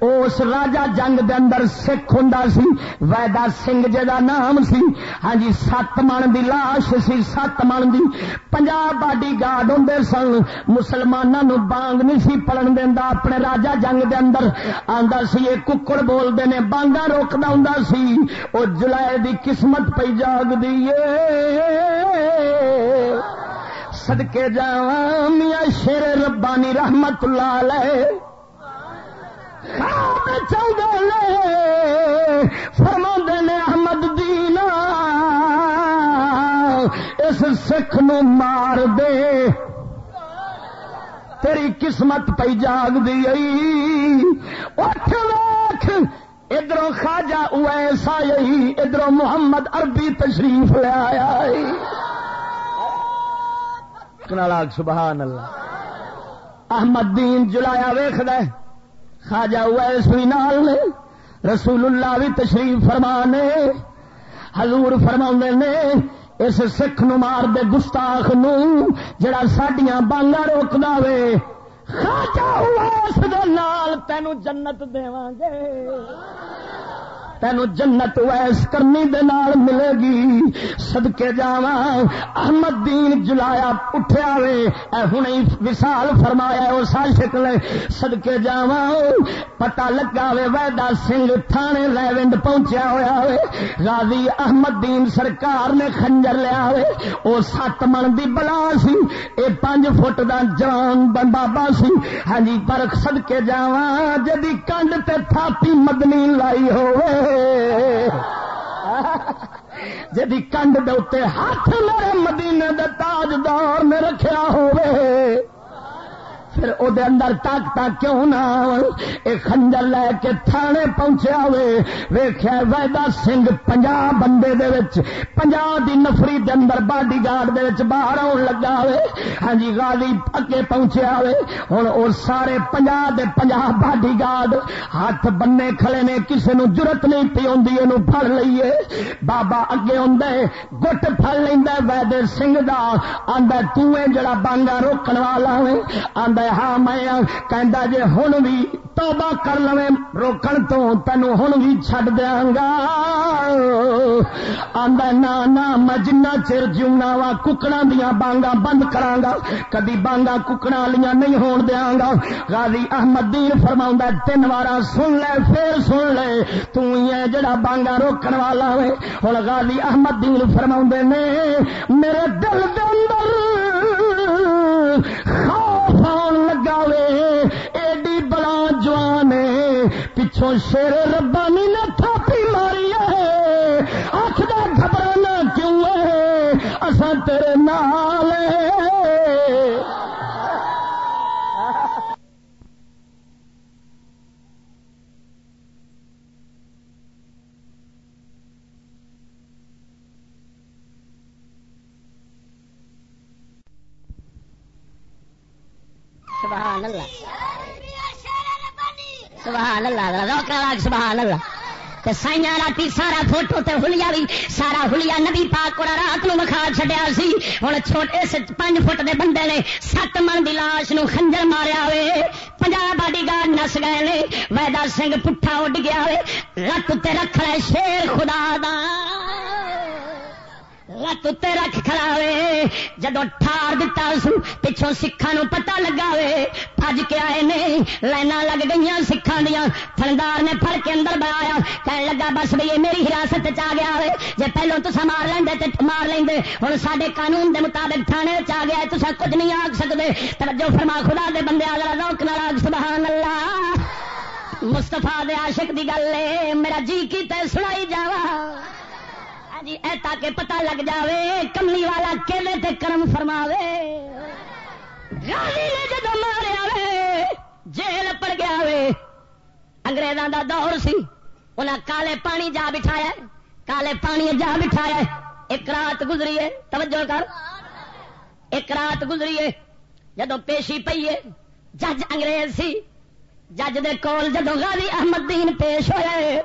اس راجا جنگ دے اندر سکھ ہوں سی، ویدا سنگھ جا نام سی۔ ہاں جی سات من دی لاش سی، سات من دی۔ پنجاب باڈی گارڈ ہوں سن مسلمانوں بانگ نہیں سی پڑن دینا اپنے راجا جنگ دے اندر آندا سی یہ ککڑ بولتے نے، بانگا روکتا ہوں سی۔ وہ جلائے دی قسمت پی جاگ دیے سدکے جا میاں شیر ربانی رحمت لال فرما نے احمد دینا اس سکھ نو مار دے۔ تیری قسمت پی جاگ دی اٹھ ویخ ادھر خاجا اویسا ادھر محمد عربی تشریف لے آیا سبحان اللہ۔ احمد دین جلایا ویخ خاجا اویس بھی نال نے رسول اللہ بھی تشریف فرمانے حضور فرما نے، اس سکھ نو مار دے گستاخ نو، جڑا سڈیا بانگا روک دے خاجا اویس دے نال تینو جنت دے گے۔ تین جنت ویس کرنی دے نال ملے گی۔ سدکے جا احمد دین جلایا اٹھیا وے۔ اے ہوں وسال فرمایا وہ ساشک لے سدکے جا پتا لگا وے ویدا سنگھ تھانے لیونڈ پہنچیا ہوا وے۔ غازی احمد دین سرکار نے خنجر لیا وے۔ وہ سات من دی بلا سی۔ اے پانچ فٹ دا جوان بابا سی۔ ہاں جی پر سدکے جا جدی کنڈ تے تھاپی مدنی لائی ہوئے جدی کنڈ دے ہاتھ میرے مدینے دے تاجدار نے رکھا ہوئے پھر او دے اندر تک تک کیوں نہ اے خنجر لے کے تھانے پہنچیا ہوئے۔ ویخیا ویدا سنگھ پنجا بندے دے وچ پنجا دی نفری دے اندر باڈی گارڈ دے وچ باہر آن لگا ہوئے۔ ہاں جی غازی اگے پہنچیا ہوئے۔ ہن او سارے پنجا دے پنجا باڈی گارڈ ہاتھ بننے کھڑے نے، کسے نو جرت نہیں پی ہوندی، اینو پھڑ لئیے۔ بابا اگے ہوندے گٹ پھڑ لیندا ویدے سنگھ دا۔ آندا تو اے جڑا بانگا روکن والا ہوئے۔ آندا ہاں میں کہندا جے ہن بھی توبہ کر لویں روکن تو تینو ہن بھی چھڈ دیاں گا آندا نا نا میں جنہ چر جیونا وا ککڑاں دیاں بانگا بند کراں گا کدی بانگا ککڑاں والیاں نہیں ہون دیاں گا غازی احمد دین فرماوندا تین وارا سن لے پھر سن لے تو ہی جڑا بانگا روکن والا ہوئے ہن غازی احمد دین فرماوندے نے میرے دل دے اندر خوف وے ایڈی بڑا جوان پچھوں شیر ربانی نے تھاپی ماری ہے۔ آخر گھبرانا کیوں ہے؟ اصا تیرے نال سبحان اللہ۔ سبحان اللہ روک سبحان اللہ۔ سائیاں رات سارا فوٹو تے ہلیا بھی سارا ہلیا نبی پاک کو رات نو مکھا چڈیا سی۔ ہوں چھوٹے اس پانچ فٹ دے بندے نے سات من دی لاش نو خنجر ماریا ہوئے پنجاب باڈی گارڈ نس گئے نے، ویدا سنگھ پٹھا اڈ گیا ہوئے رت تے رکھ لے شیر خدا دا۔ رت رکھ کھڑا وے جدو ٹھار دتا سو پچھوں سکھان پتا لگا وے پج کے آئے نے لائنا لگ گئی سکھان دیا تھندار نے پھڑ کے اندر بنایا کہنے لگا بس بھائی میری ہراست آ گیا ہوئے جی پہلو تو مار لیں تو مار لیں ہوں سارے قانون دے مطابق تھانے آ گیا تو کچھ نہیں آگ سکتے توجہ فرما خدا دے بندے آ گیا روک ناراگ سبحان اللہ مستفا دے عاشق دی گل میرا جی کی تے سنائی جاوا جی اے تاکہ پتہ لگ جاوے کملی والا کیلے تے کرم فرماوے۔ نے جدو ماریا وے، جیل پڑ گیا وے۔ انگریزاں دا دور سی، انہاں کالے پانی جا بٹھایا کالے پانی جا بٹھایا ایک رات گزری ہے، توجہ کر۔ ایک رات گزری ہے جدو پیشی پئی ہے، جج انگریز سی۔ جج دے کول جدو غازی احمد دین پیش ہوئے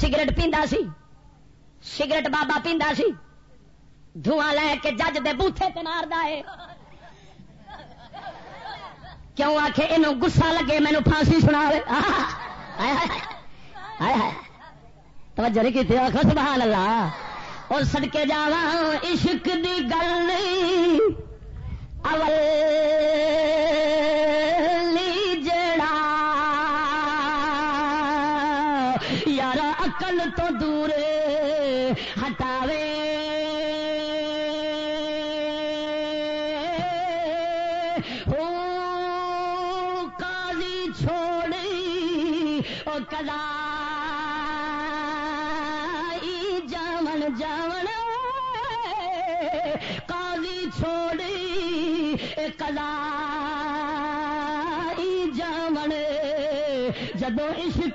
سگریٹ پیندا سی۔ سگریٹ بابا پیندا سی دھواں لے کے جج دے بوتھے تے ماردا ہے کیوں آ کے یہ گسا لگے مینو پھانسی سنا توجہ نہیں کی آخر سبحان اللہ اور سڑکے جا عشق دی گل اول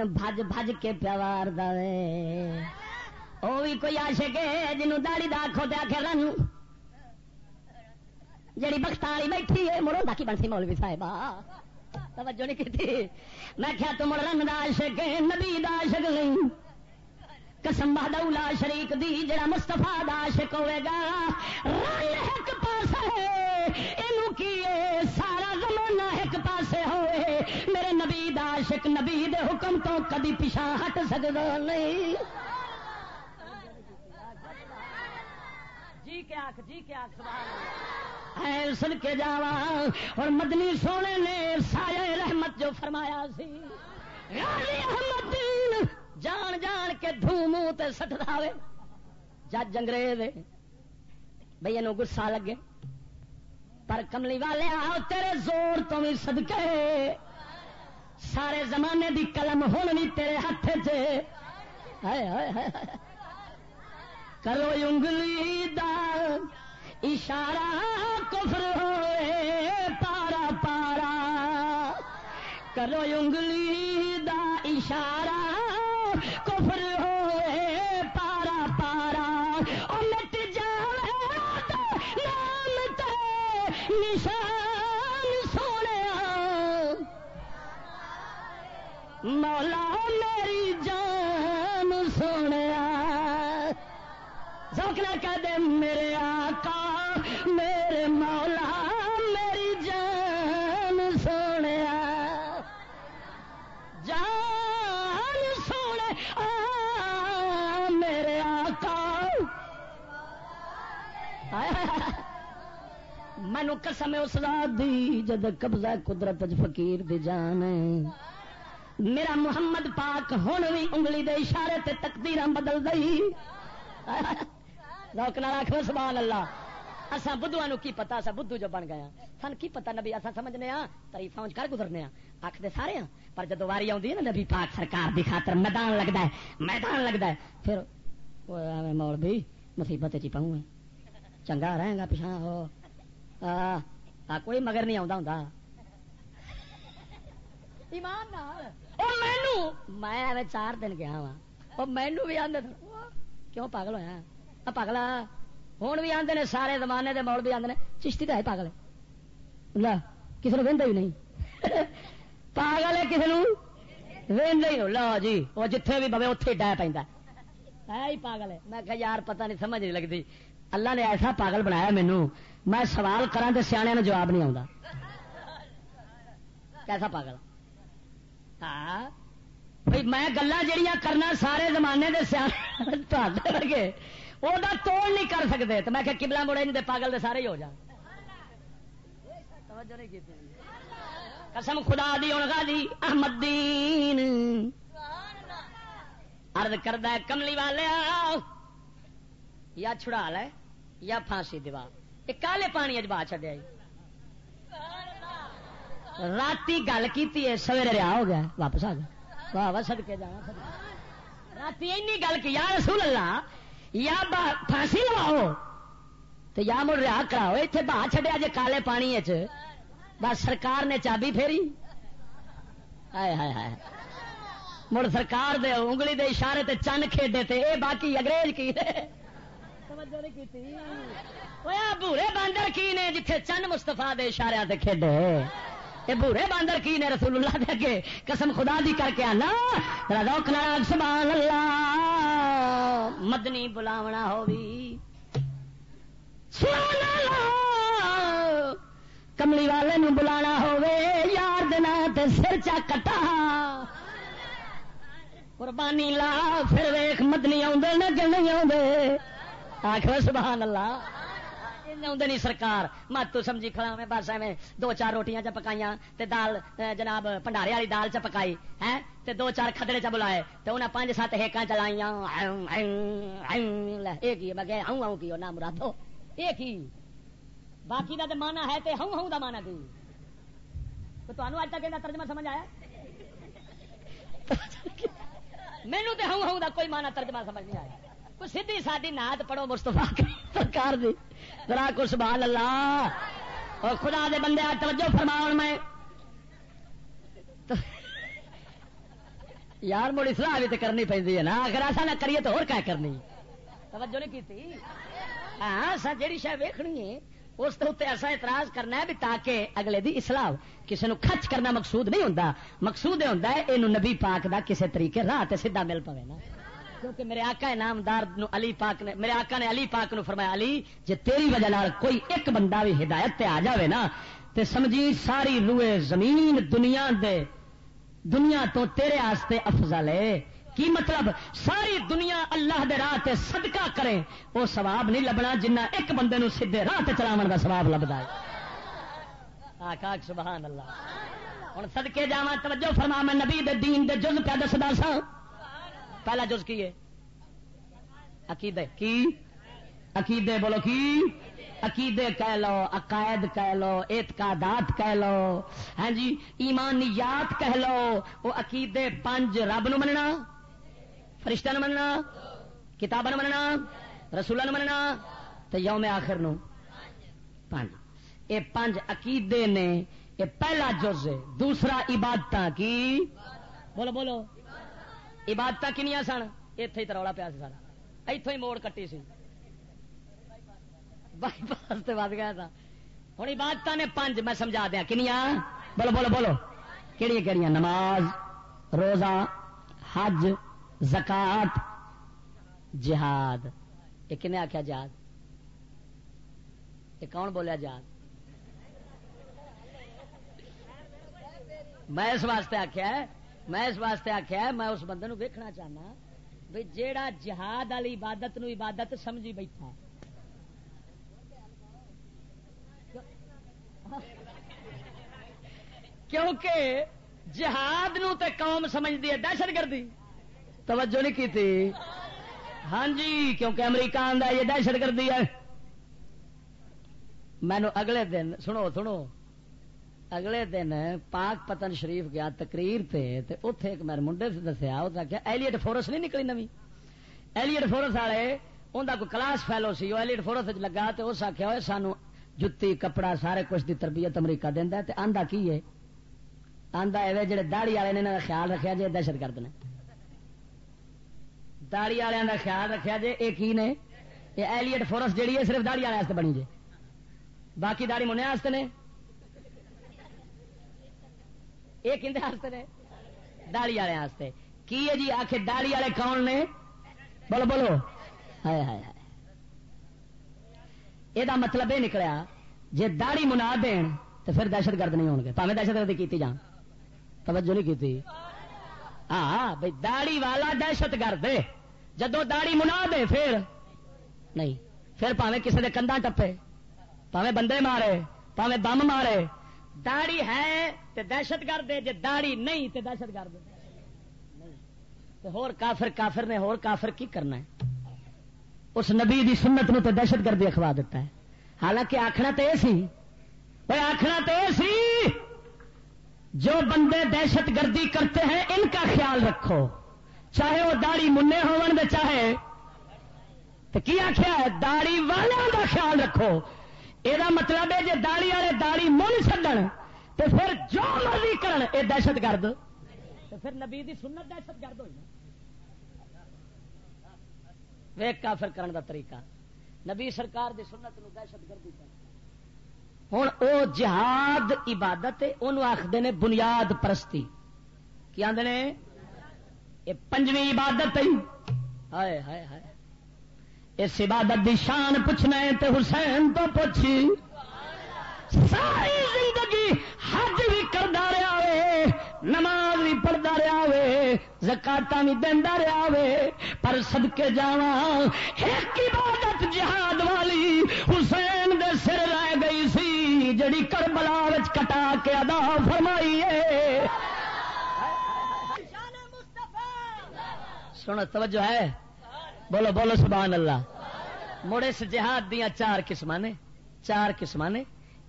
جان بھج بھج کے پیوار دے وہ بھی کوئی آشک ہے جنوں داڑی دکھو دیا کے رن جڑی بخت والی بیٹھی ہے مڑوں کی بنسی مولوی صاحب توجہ نہیں کی میں کیا تم رن دا عاشق ہے نبی دا عاشق نہیں قسم بہدولا شریک دی جڑا مستفا دا عاشق ہوے گا رن ایک پاس ہے کی سارا پاسے ہوئے। میرے نبی دا عاشق نبی دے حکم تو کدی پیچھا ہٹ سکتا نہیں۔ جی آخ جی سن کے جاوا اور مدنی سونے نے سایہ رحمت جو فرمایا سی۔ احمد جان جان کے دھوم تے سٹ دے جج انگریز بھائی یہ گسا لگے۔ پر کملی والے آؤ، تیرے زور تو بھی سدکے سارے زمانے دی قلم ہوں نہیں تیرے ہاتھ چ۔ کرو انگلی دا اشارہ، کفر ہوئے پارا پارا۔ کرو انگلی دا اشارہ نشان سونے مولا میری جان سونے۔ سوکھنا کہہ دے میرے آقا۔ مینو قسم اس رات دی جد قبضہ قدرت فقیر دی جان ہے۔ میرا محمد پاک ہوں بھی انگلی دے اشارے تے تقدیر بدل گئی روک نہ رکھ، سبحان اللہ۔ اصا بدھو کی پتا اصا بدھو جو بن گیا ہاں۔ سن کی پتا نبی اصا سمجھنے ہاں تاریف کر گزرنے ہاں۔ آخ دے سارے ہاں پر جدو واری آئی نا نبی پاک سرکار دی خاطر، میدان لگتا ہے، میدان لگتا ہے۔ پھر مول بھی مصیبت چی پاؤں چنگا رہے گا پچھا ہو۔ کوئی مگر نہیں آتا میں چار دن گیا وا مینو بھی آدھے کیوں پاگل ہوا پاگلا ہوں بھی آدھے نے سارے زمانے دے مول بھی آدھے چشتی تو ہے پاگل کسی نے وہدا ہی نہیں پاگل ہے کسی نے لو جی وہ جتھے بھی بوے اتے ڈہ پہ ہے ہی پاگل ہے میں کہ یار پتہ نہیں سمجھ نہیں لگتی اللہ نے ایسا پاگل بنایا مینو میں سوال کرا تو سیا جواب نہیں آتا کیسا پاگل؟ ہاں۔ بھائی میں گلا جہیا کرنا سارے زمانے کے سیاح وہ توڑ نہیں کر سکتے تو میں کہ کبلا مڑے نہیں پاگل دے سارے ہی ہو جان قسم خدا دی دی احمد دین۔ ارد کردہ کملی والے یا چھڑا لے، یا پھانسی دیوا یہ کالے پانی اج بہا چڈیا جی۔ رات گل کی سویرے رہا ہو گیا، واپس آ گیا واہ واہ سڑکے جا رات گل کی، یا رسول اللہ، یا پھانسی لواؤ تو یا مڑ رہا کراؤ اتنے بہا چڈیا جی کالے پانی بس سرکار نے چابی پھیری۔ ہائے ہائے ہائے۔ مڑ سرکار دے انگلی دے اشارے تے چن کھیڈے تے اے باقی اگریز کی بورے باندر کی نے جتھے چن مستفا دے اشارے تے کھیڈے یہ بورے باندر کی نے رسول اللہ دے اگے قسم خدا دی کر کے آنا روک ناگ سبحان اللہ مدنی بلاونا ہوگی کملی والے نو بلانا ہوے یار دنا تے سر چا کٹا قربانی لا پھر ویخ مدنی آدھے نہ کہ نہیں آخر سبحان اللہ نہیں سرکار۔ مت تو سمجھی کھڑا میں بس میں دو چار روٹیاں چ پکائی تے دال جناب پنڈارے والی دال چ پکائی ہے تے دو چار کھدڑے چ بلائے۔ تے انہیں پانچ سات ہیکاں چلائی ایک بگے ہوں ہوں کی نام مرادو ایک ہی باقی دا تے مانا ہے تے ہوں ہوں دا مانا کی؟ تو تمہیں اج تک ترجمہ سمجھ آیا؟ مینو تو ہوں ہوں دا کوئی مانا ترجمہ سمجھ نہیں آیا۔ سیدھی ساری نات پڑھو مستفا سرکار دی۔ ذرا کو سبحان اللہ۔ اور خدا دے بندے توجہ فرماؤ میں۔ یار مڑی سلاح بھی تو کرنی پہ نا۔ اگر ایسا نہ کریے تو اور کیا کرنی؟ توجہ نہیں کی ہاں جیڑی شاید ویکنی ہے، اس ایسا اعتراض کرنا ہے بھی تاکہ اگلے دی اسلام کسی نو خچ کرنا مقصود نہیں ہوتا مقصود یہ ہوتا ہے یہ نبی پاک دا کسی طریقے راہ تے سیدھا مل پوے نا۔ کیونکہ میرے آقا نامدار علی پاک نے میرے آقا نے علی پاک نو فرمایا، علی، جے تیری وجہ نال کوئی ایک بندہ بھی ہدایت تے آ جاوے نا، تے سمجھی ساری روئے زمین دنیا دے دنیا تو تیرے آستے افضل ہے۔ کی مطلب؟ ساری دنیا اللہ دے راہ تے صدقہ کرے، وہ سواب نہیں لبنا جنہ ایک بندے نو سیدھے راہ تے چلاون دا ثواب لبدا ہے۔ آقا، سبحان اللہ۔ ہن صدقے جاواں، توجہ فرما، میں نبی دے دین دے جز پہ دسدا سا پہلا جز کی ہے؟ عقیدے۔ کی؟ عقیدے بولو کی؟ عقیدے کہہ لو عقائد کہہ لو اعتقادات کہہ لو۔ ہاں جی ایمانیات کہہ لو۔ وہ عقیدے پانچ رب نو مننا فرشتہ نو مننا کتاب نو مننا رسولہ نو مننا تو یوم آخر نو پانچ اے پانچ عقیدے نے اے پہلا جز ہے۔ دوسرا عبادت کی؟ بولو بولو۔ عبادت کنیا سن؟ اتے ہی تروڑا پیا سارا اتوں ہی موڑ کٹی سی۔ بائی پاس ود گیا تھا ہوں عبادت نے پانچ میں سمجھا دیا کنیا بولو بولو بولو۔ کہڑی کہڑی نماز، روزہ، حج، زکات، جہاد۔ یہ کن آخیا جہاد؟ یہ کون بولیا جہاد؟ میں اس واسطے آخیا میں اس واسطے آخیا میں اس بندے نو ویکھنا چاہنا بھائی جیڑا جہاد والی عبادت نو عبادت سمجھی بیٹھا۔ کیونکہ جہاد نو تے قوم سمجھتی ہے، دہشت گردی۔ توجہ نہیں کی تھی ہاں جی کیونکہ امریکہ آدھا یہ دہشت گردی ہے۔ مینو اگلے دن، سنو سنو۔ اگلے دن پاک پتن شریف گیا تقریر تے تے اتے ایک میرے منڈے سے دسیا، اس آخیا ایلیٹ فورس نہیں نکلی نمی ایلیٹ فورس والے انہیں کوئی کلاس فیلو سی، وہ ایلیٹ فورس لگا تو اس آخیا ہوئے سانو جتی، کپڑا، سارے کچھ دی تربیت امریکہ دینا تے آندا کی ہے؟ آندا ہے جڑے داڑی والے نے خیال رکھا جی دہشت گرد نے۔ داڑی والوں کا خیال رکھا جی یہ کی نے؟ یہ ایلیٹ فورس جیڑی ہے، صرف داڑی والے بنی جی باقی داڑی منیا نے۔ یہ کھتے نے؟ داڑی والے کی ہے جی؟ آخر داڑی والے کون نے؟ بولو بولو۔ ہائے ہائے ہائے۔ یہ مطلب یہ نکلیا جی داڑی منا دین تو پھر دہشت گرد نہیں ہو گے پہ دہشت گردی کی جان توجہ نہیں کی ہاں بھائی داڑی والا دہشت گرد جدو داڑی منا دے پھر نہیں، پھر پاوے کسی کے کندھا ٹپے پاوے بندے مارے پاوے بم مارے۔ داڑی ہے تو دہشت گرد جی داڑی نہیں تو دہشت گرد ہور کافر کافر نے، ہور کافر کی کرنا ہے؟ اس نبی دی سنت نو تو دہشت گردی اخوا دیتا ہے۔ حالانکہ آخنا تو یہ سی آخنا تو یہ سی، جو بندے دہشت گردی کرتے ہیں، ان کا خیال رکھو۔ چاہے وہ داڑی منے ہو چاہے تو کی آخیا ہے؟ داڑی والوں کا خیال رکھو۔ یہ مطلب ہے جی داڑی والے داڑی من چڈن تو پھر جو مرضی کرن یہ دہشت گرد تو پھر نبی دی سنت دہشت گرد ہوئی ویک کافر کرن دا طریقہ نبی سرکار دی سنت نو دہشت گردی کر ہوں او جہاد عبادت انہوں آخر نے بنیاد پرستی کی آدھے یہ پنجویں عبادت ہائے ہائے ہائے اس عبادت دی شان پوچھنا ہے تے حسین تو پوچھی ساری زندگی حج بھی کرتا رہا وے نماز بھی پڑھتا رہا وے زکاتا بھی دینا رہا وے۔ پر سدکے جا ایک عبادت جہاد والی حسین دے سر رہ گئی سی جڑی کربلا کٹا کے ادا فرمائی ہے۔ سن توجہ ہے۔ بولو بولو، سبحان اللہ۔ مڑے اس جہاد دیا چار قسم نے، چار قسم نے۔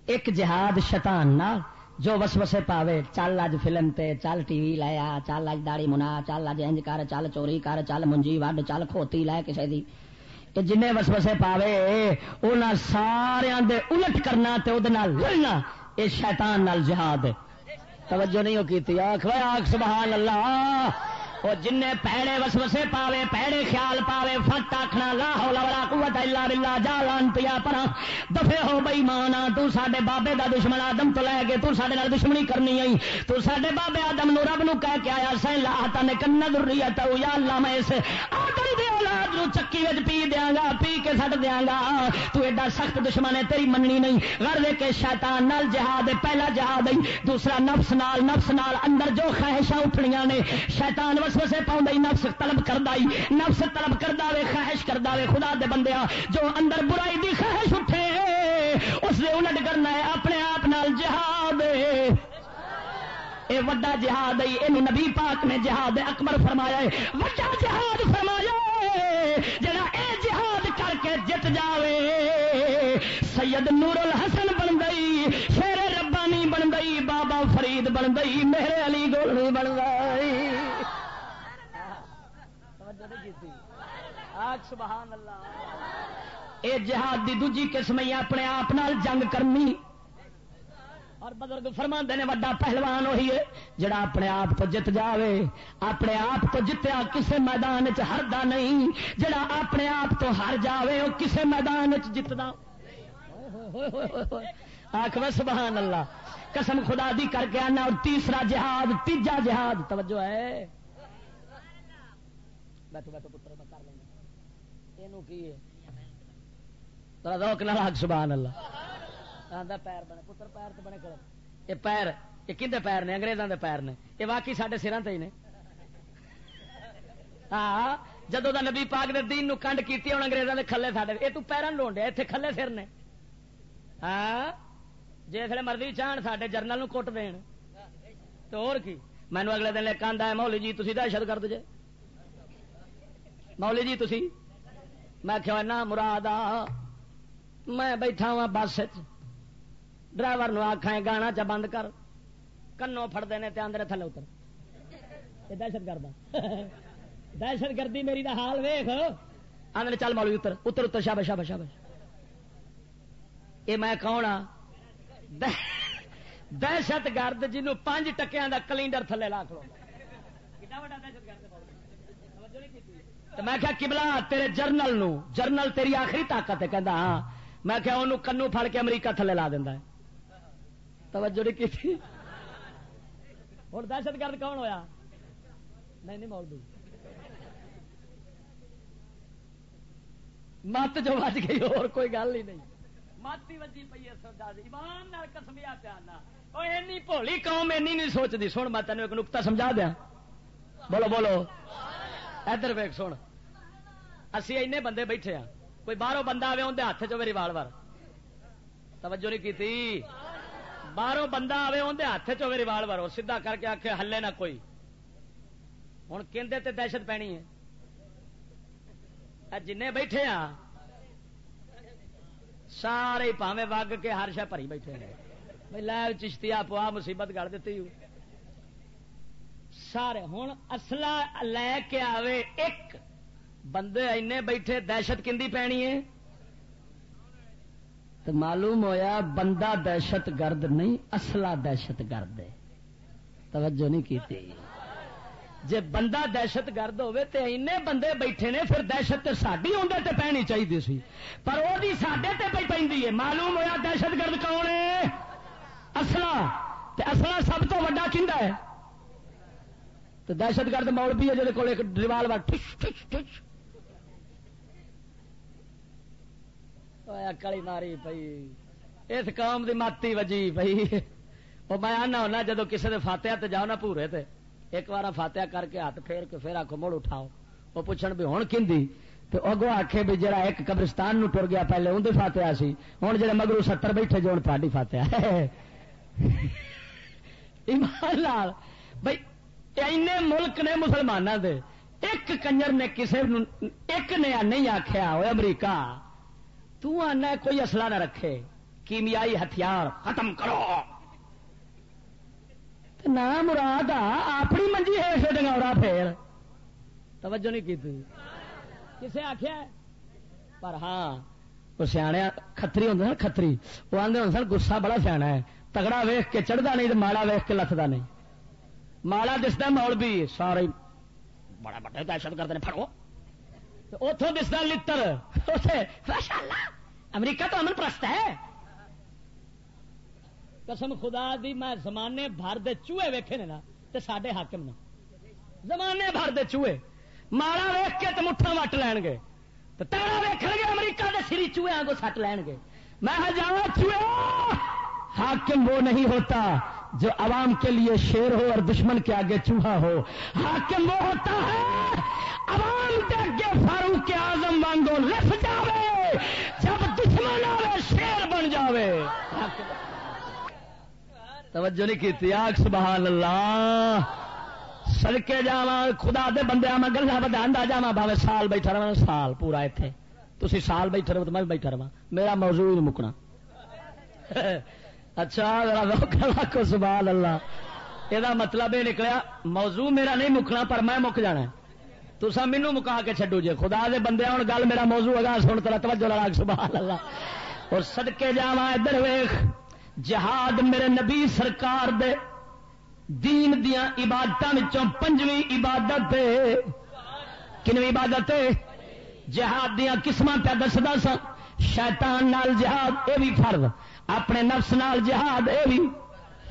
ایک جہاد شیطان نال، جو وس وسے پاوے، چل اج فلم تے، چل ٹی وی لایا چل اج داڑی منا، چل اج انج کر، چل چوری کر، چل منجی وڈ، چل کھوتی لے کسی دی۔ کہ جن وس وسے پاوے ان سارا دے الٹ کرنا تے او دے نال لڑنا یہ شیطان نال جہاد۔ ہے توجہ نہیں ہو کی آخ آخ سبحان اللہ۔ وہ جن پیڑے وسوسے پاوے، پیڑے خیال پاوے فٹ آخنا لا ہو لا قوت الا باللہ، جا لان پیا پر دفے ہو بئی مانا تو ساڈے بابے دا دشمن آدم تو لے کے تو ساڈے نال دشمنی کرنی آئی۔ تو ساڈے بابے آدم نو رب نو کہہ کے آیا سین لا تا نے کن ذریت یا اللہ میں اس آدم دے اولاد نو چکی وچ پی دیاں گا، پی کے سٹ دیاں گا۔ تو ایڈا سخت دشمن ہے، تیری مننی نہیں۔ غرض کے شیطان نال جہاد پہلا جہاد ہے۔ دوسرا نفس نال نفس نال اندر جو خواہشاں اٹھنیاں نے، شیطان وسوسے پاؤں نفس طلب کردا نفس طلب کردا وے خواہش کردا وے خدا دے بندیا جو اندر برائی دی خواہش اٹھے، اس نے الٹ کرنا ہے، اپنے آپ نال جہاد۔ اے وڈا جہاد ہے یہ نبی پاک نے جہاد اکبر فرمایا ہے، وڈا جہاد فرمایا جڑا اے جہاد کر کے جت جاوے۔ سید نور الحسن بن گئی، شیر ربانی بن گئی، بابا فرید بن گئی، میرے علی گولنی بن گئی۔ سبحان اللہ۔ اے جہاد دی دوجی قسم ہی اپنے آپ جنگ کرنی۔ اور بزرگ فرما نے، وڈا پہلوان وہی ہے، جڑا اپنے آپ کو جت جاوے۔ اپنے آپ کو جتیا کسے میدان چ ہردا نہیں۔ جڑا اپنے آپ تو ہر جاوے وہ کسے میدان چ جتنا آخ سبحان اللہ۔ قسم خدا دی کر کے آنا، اور تیسرا جہاد، تیجا جہاد۔ توجہ ہے۔ بیٹھو بیٹھو۔ یہ کی ہے؟ روک نہ سبحان اللہ۔ پیر بنے پتر پیر تو بنے کر یہ پیر یہ کھے پیر نے؟ انگریزوں پیر نے۔ یہ واقعی سارے سران تے نے۔ ہاں جدو دا نبی پاک نے دین نو کنڈ کیتی ہوں انگریزوں کھلے ساڈے۔ یہ تو پیرن لونڈے اتنے کھلے سر نے۔ ہاں جس مرضی چاہن سڈے جرنل کٹ دین۔ تو اور کی؟ مینو اگلے دن ایک آدھا ہے مولی جی تھی دہشت گرد جے۔ مولی جی تھی میں کیا مراد آ، میں بیٹھا وا بس ڈرائیور نو آخا گانا چ بند کر۔ کنو فٹتے ہیں آدھے تھلے اتر۔ یہ دہشت گرد دہشت گردی میری دا حال ویخ آدھے چل مولوی اتر۔ اتر اتر، شابش شابش شابش۔ یہ میں کون ہاں دہشت گرد جنوب پانچ ٹکیا کا کلینڈر تھلے لاکھ لو دہشت گرد میں کیا کبلا تیرے جرنل نو جرنل تیری آخری طاقت ہے. کہندا ہاں. میں کیا انہوں کنو پھڑ کے امریکہ تھلے لا دینا ہے. توجہ نہیں کی ہوں دہشت گرد کون ہویا؟ نہیں نہیں مول مت جو بچ گئی اور کوئی گل ہی نہیں۔ مت ہی وجی پی ہے سردار ایمان کسمیا پیانا اینی بھولی قوم اینی نہیں سوچتی سن میں تینوں ایک نقطہ سمجھا دیا۔ بولو بولو۔ ادھر ویک سن۔ اسی این بندے بیٹھے ہاں۔ کوئی باہروں بندہ آئے اندر ہاتھ چ میری وال وار توجہ نہیں کی باہروں بندہ آئے اندر ہاتھ چ میری وال وار سیدا کر کے آخے ہلے نہ کوئی۔ ہوں کہ دہشت پینی ہے۔ جن بیٹھے ہاں سارے پاوے وگ کے ہر شہ پری بیٹھے ہیں لائب چشتیا پوا، مصیبت کر دیتی سارے ہوں اصلا لے کے آوے، ایک بندے اینے بیٹھے، دہشت کھی پینی ہے؟ تو معلوم ہویا بندہ دہشت گرد نہیں اصلا دہشت گرد ہے۔ توجہ نہیں کی جی بندہ دہشت گرد ہوے تو این بندے بیٹھے نے، پھر دہشت ساری اندر تے پینی چاہیے سی۔ پر وہ سڈے تے پہ پی معلوم ہویا دہشت گرد کون ہے؟ اصلا اصلا سب تو وا کھنڈا ہے۔ تو دہشت گرد مول بھی ہے جہد کو ایک ریوالور ٹھش ٹھش ٹھش۔ کلی ماری پی اس قوم دی ماتی وجی پی وہ میں آنا ہونا جدو کسی نے فاتحہ تے جاؤ نا پورے تے۔ ایک بار فاتحہ کر کے ہاتھ پھیر کے پھر آخو مڑ اٹھاؤ۔ وہ پوچھن بھی ہوں کھی تو اگو آخے بھی جڑا ایک قبرستان نو ٹر گیا پہلے اندر فاتحہ سی۔ ہوں جڑے مگرو ستر بیٹھے جو ہوں تاری فاتحہ۔ ایمان لال بھائی اینے ملک نے مسلمانوں دے ایک کنجر نے کسی ایک نے نہیں آخیا وہ امریکہ، تو آنا کوئی اصلہ نہ رکھے، کیمیائی ہتھیار ختم کرو۔ نہ مراد اپنی منجی ہے اسے ڈنگورا پھر توجہ نہیں کی کسے آخیا پر ہاں وہ سیاح کتری ہوں نا کتری وہ آدھے ہوں سر گسا بڑا سیاح ہے۔ تگڑا ویخ کے چڑھتا نہیں تو ماڑا ویخ کے لتتا نہیں۔ ماڑا دستا مول بھی سارے بڑا بڑا دہشت کرتے ہیں فرو اتوں دستا لڑ امریکہ تو امن پرست ہے قسم خدا دی میں زمانے بھر دے چوہے ویکھے نے نا تے ساڈے حاکم نے زمانے بھر دے چوہے ماڑا ویخ کے تو مٹھا وٹ لین گے تو تارا ویکھ گے امریکہ دے سری چوہے آگے سٹ لین گے میں جا چوہے حاکم وہ نہیں ہوتا جو عوام کے لیے شیر ہو اور دشمن کے آگے چوہا ہو۔ حاکم وہ ہوتا ہے۔ عوام کے آگے فاروق کے آزم وانگو لف جاوے۔ جب دشمن آوے، شیر بن جاوے۔ توجہ نہیں کی آگ سبحان اللہ سڑکے جا خدا دے بندے میں گلا بدا جا بھاوے سال بیٹھا رہا سال پورا اتنے تھی سال بیٹھے رہو تو میں بیٹھا رہا میرا موضوع مکنا۔ اچھا کو سبحان اللہ۔ یہ مطلب یہ نکلا موضوع میرا نہیں مکنا پر میں مک جانا تو سا مینو مکا کے چڈو جی خدا دے بندے ہوں گل میرا موضوع ہے سن تلا توجہ لڑا سبحان اللہ۔ اور سدکے جا ادھر ویخ جہاد میرے نبی سرکار دے دین دیا عبادت پنجویں عبادت کنویں عبادت جہاد دیا قسم پہ دستا سا شیطان نال جہاد یہ بھی فرض۔ اپنے نفس نال جہاد یہ بھی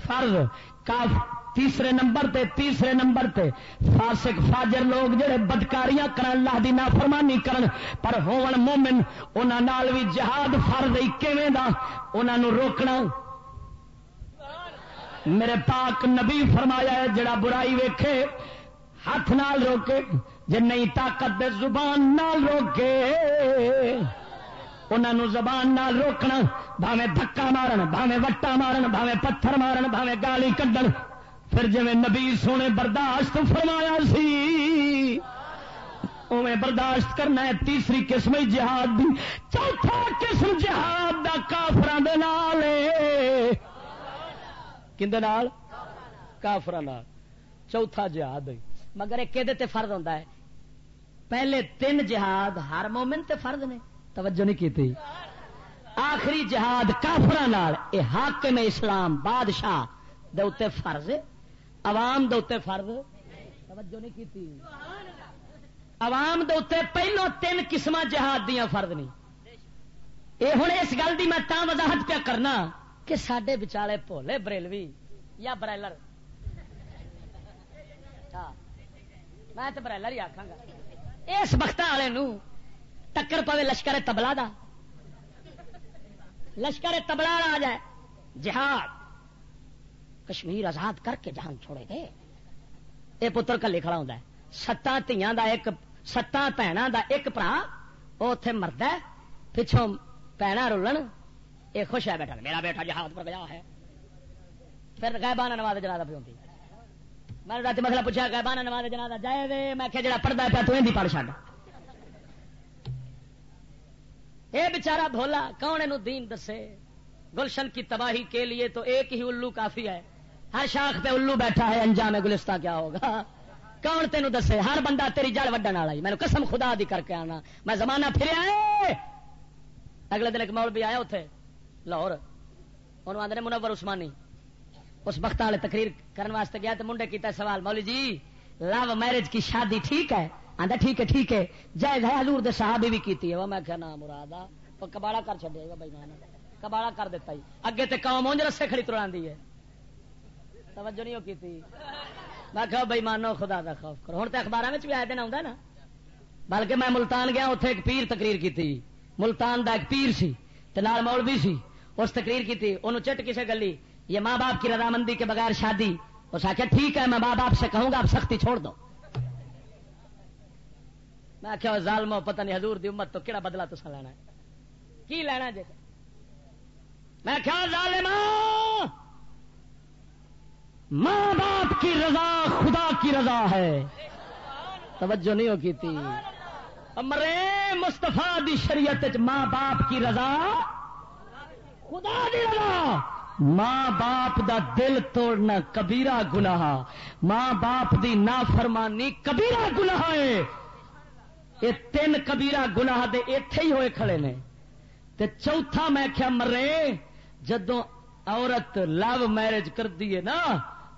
فرض۔ کاف تیسرے نمبر تے، تیسرے نمبر تے۔ فاسق، فاجر لوگ جڑے بدکاریاں کرن، اللہ دی نافرمانی کرن، پر ہون مومن، انہاں نال بھی جہاد فرض ہی کیویں دا؟ انہاں نو روکنا۔ میرے پاک نبی فرمایا ہے، جڑا برائی ویکھے، ہاتھ نال روکے جی نہیں طاقت دے زبان نال روکے۔ انہوں زبان نال روکنا بھاوے دھکا مارن بھاوے وٹا مارن بھاوے پتھر مارن بھاوے گالی کڈن۔ پھر جی نبی سونے برداشت فرمایا سی اوے برداشت کرنا ہے تیسری قسم جہاد دی۔ چوتھا قسم جہاد دا کافران دے نال کافر چوتھا جہاد مگر ایک فرد ہوتا ہے۔ پہلے تین جہاد ہر مومن تے فرد نے۔ توجہ نہیں کی آخری جہاد کافر یہ حاکم اسلام بادشاہ دے اتے فرض۔ عوام دے اتے فرض۔ توجہ نہیں کی عوام دے اتے پہلو تین قسم جہاد دیا فرد نہیں یہ ہوں اس گل کی میں وضاحت پیا کرنا کہ سڈے بچالے بھولے بریلوی یا برائلر۔ ہاں، میں تو برائلر ہی آخا گا۔ اس وقت والے ٹکر پوے لشکر تبلا دا. لشکر تبلا آ جائے. جہاد. کشمیر آزاد کر کے جہان چھوڑے گئے یہ پتر کلے کھڑا ہوتا ہے. ستاں تیاں دا ایک ستاں بھنوں دا ایک برا وہ اتے مرد ہے. پچھوں پینا رولن یہ خوش ہے بیٹھا. میرا بیٹا جہاد پر گیا ہے. پھر گائبانہ نواز جنازہ پہ ہوتی میں نے مسئلہ پوچھا کہ بانا نماز جنازہ جائے میں کہ جڑا پڑھتا پیا تو پڑھ چڑ اے بیچارہ بھولا، کون یہ دین دسے؟ گلشن کی تباہی کے لیے تو ایک ہی الو کافی ہے۔ ہر شاخ پہ الو بیٹھا ہے، انجام گلستہ کیا ہوگا؟ کون تینوں دسے؟ ہر بندہ تیری جڑ وڈن والا ہی۔ میں قسم خدا دی کر کے آنا۔ میں زمانہ پھر آئے اگلے دن ایک مول بھی آیا اتے لاہور۔ انہوں آدھے منور عثمانی، اس وقت والے تقریر کرنے واسطے گیا تو منڈے کیتا سوال مولی جی لو میرج کی شادی ٹھیک ہے؟ آدھا ٹھیک ہے ٹھیک ہے۔ جائز ہے حضور دے صحابی بھی کیتی ہے۔ وہ میں کہا نا مراد کباڑا کر چڈیا گا بھائی مان کباڑا کر دیتا ہی۔ اگے تے قوم اونج رسے کھڑی ترا ہے۔ توجہ نہیں کی میں کہا بھائی مانو، خدا دا خوف کرو۔ ہوں تو اخبار بھی آئے دن آ نا۔ بلکہ میں ملتان گیا اتنے ایک پیر تقریر کی ملتان دا ایک پیر سی تے نال مولوی سی۔ اس تقریر کی انہوں چٹ کسے گلی، یہ ماں باپ کی رضامندی کے بغیر شادی۔ اس آخیا ٹھیک ہے، میں ماں باپ سے کہوں گا، آپ سختی چھوڑ دو۔ میں آخیا ظالمو، پتہ نہیں حضور دی امت تو کہڑا بدلا تو لینا ہے؟ کی لینا جی میں کیا ظالم ماں باپ کی رضا خدا کی رضا ہے۔ توجہ نہیں ہو کی تھی مرے مستفا دی شریعت ماں باپ کی رضا خدا دی رضا۔ ماں باپ دا دل توڑنا کبیرا گناہ۔ ماں باپ دی نافرمانی کبیرا گناہ ہے۔ یہ تین کبیرا گناہ دے ایتھے ہی ہوئے کھڑے نے۔ تے چوتھا میں کیا مرے جدو عورت لو میرج کر دیے نا،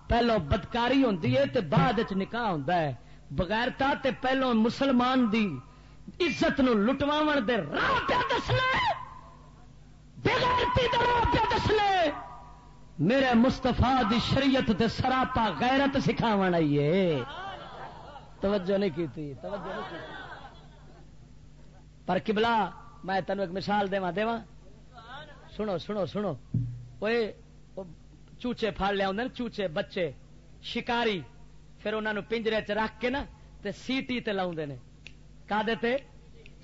پہلو بدکاری ہوتی ہے تے بعد چ نکاح ہوتا ہے۔ بغیرتا تے پہلو مسلمان دی عزت نو لٹوا دے راہ پہ دس لے بغیرتی دے راہ پہ دس لے میرے مستفا دی شریعت تے سراپا غیرت سکھاو آئیے توجہ نہیں کی توجہ نہیں کی پر کبلا میں تینوں ایک مثال دوا دوا سنو سنو سنو۔ چوچے پھاڑ لیا چوچے بچے، شکاری۔ پھر انہوں پنجرے چ رکھ کے نا، تے سیٹی تے لاؤ نے۔ کا دیتے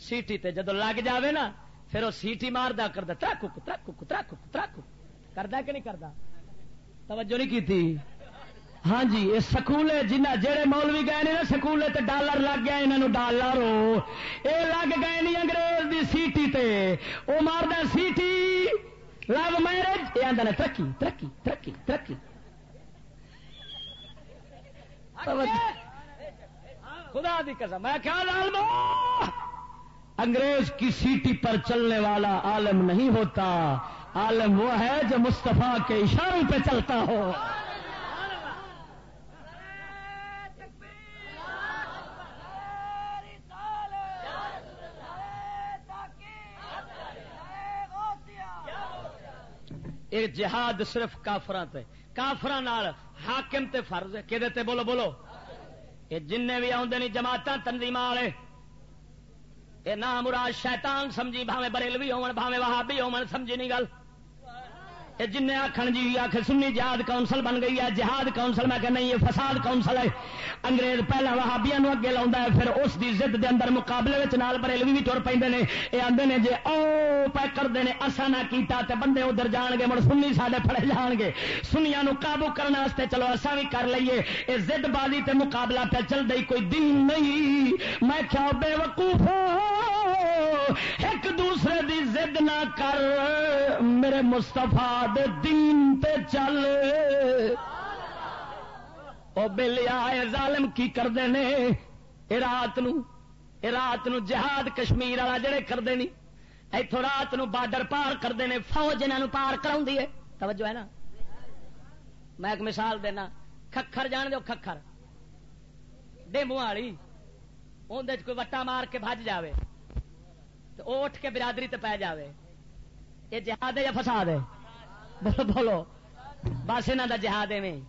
سیٹی تے۔ جدو لگ جاوے نا، پھر وہ سیٹی ماردا کردا ترک ترک ترک ترک کردا کہ نہیں کردا توجہ نہیں کی تھی ہاں جی یہ سکول جنہ جہے مولوی گئے نا سکول تے ڈالر لگ گیا انہوں ڈالر یہ لگ گئے نہیں انگریز دی سیٹی تے۔ وہ ماردا سیٹی لو میرج یہ آدھا ترقی ترقی ترقی ترقی۔ خدا دی قسم میں کیا لال انگریز کی سیٹی پر چلنے والا عالم نہیں ہوتا۔ عالم وہ ہے جو مستفا کے اشاروں پہ چلتا ہو۔ یہ جہاد صرف کافران تے۔ کافران حاکم تے فرض ہے۔ کہ بولو بولو۔ یہ جن بھی آدھے نہیں جماعت تنظیم والے یہ نام مراد شیطان سمجھی بھاوے بریلوی ہون بھاوے وہابی ہون سمجھی نہیں گل۔ جن آخر جی آخ سنی جہاد کونسل بن گئی ہے، جہاد کونسل، میں کہ نہیں، یہ فساد کونسل ہے۔ انگریز پہلا وہابیا اگے لا ہے، پھر اس کی ضد دے اندر مقابلے نال بریلوی بھی تر پہ یہ آدھے نے جی او پہ کرتے ہیں اصا نہ کیتا تے بندے ادھر جان گے، مڑ سنی سارے پڑے جان گے۔ سنیا نو قابو کرنے چلو اصا بھی کر لیے یہ زد بازی تے مقابلہ پہ چل رہی کوئی دین نہیں۔ میں کیا بے وقوف ایک دوسرے دی زد نہ کر۔ میرے مستفا دے دین تے چل۔ او بلیا ظالم کی کرتے ہیں رات نو رات نو جہاد کشمیر والا جڑے کرتے نہیں اتوں رات نو بارڈر پار کرتے ہیں فوج انہوں پار کرا ہے توجہ ہے نا؟ میں ایک مثال دینا ککھر جان دو ککھر ڈیمو والی اندر کوئی وٹا مار کے بج جائے تو اٹھ کے برادری تے پی جائے یہ جہاد ہے یا فساد ہے؟ بولو بولو بس یہاں کا جہاد ایویں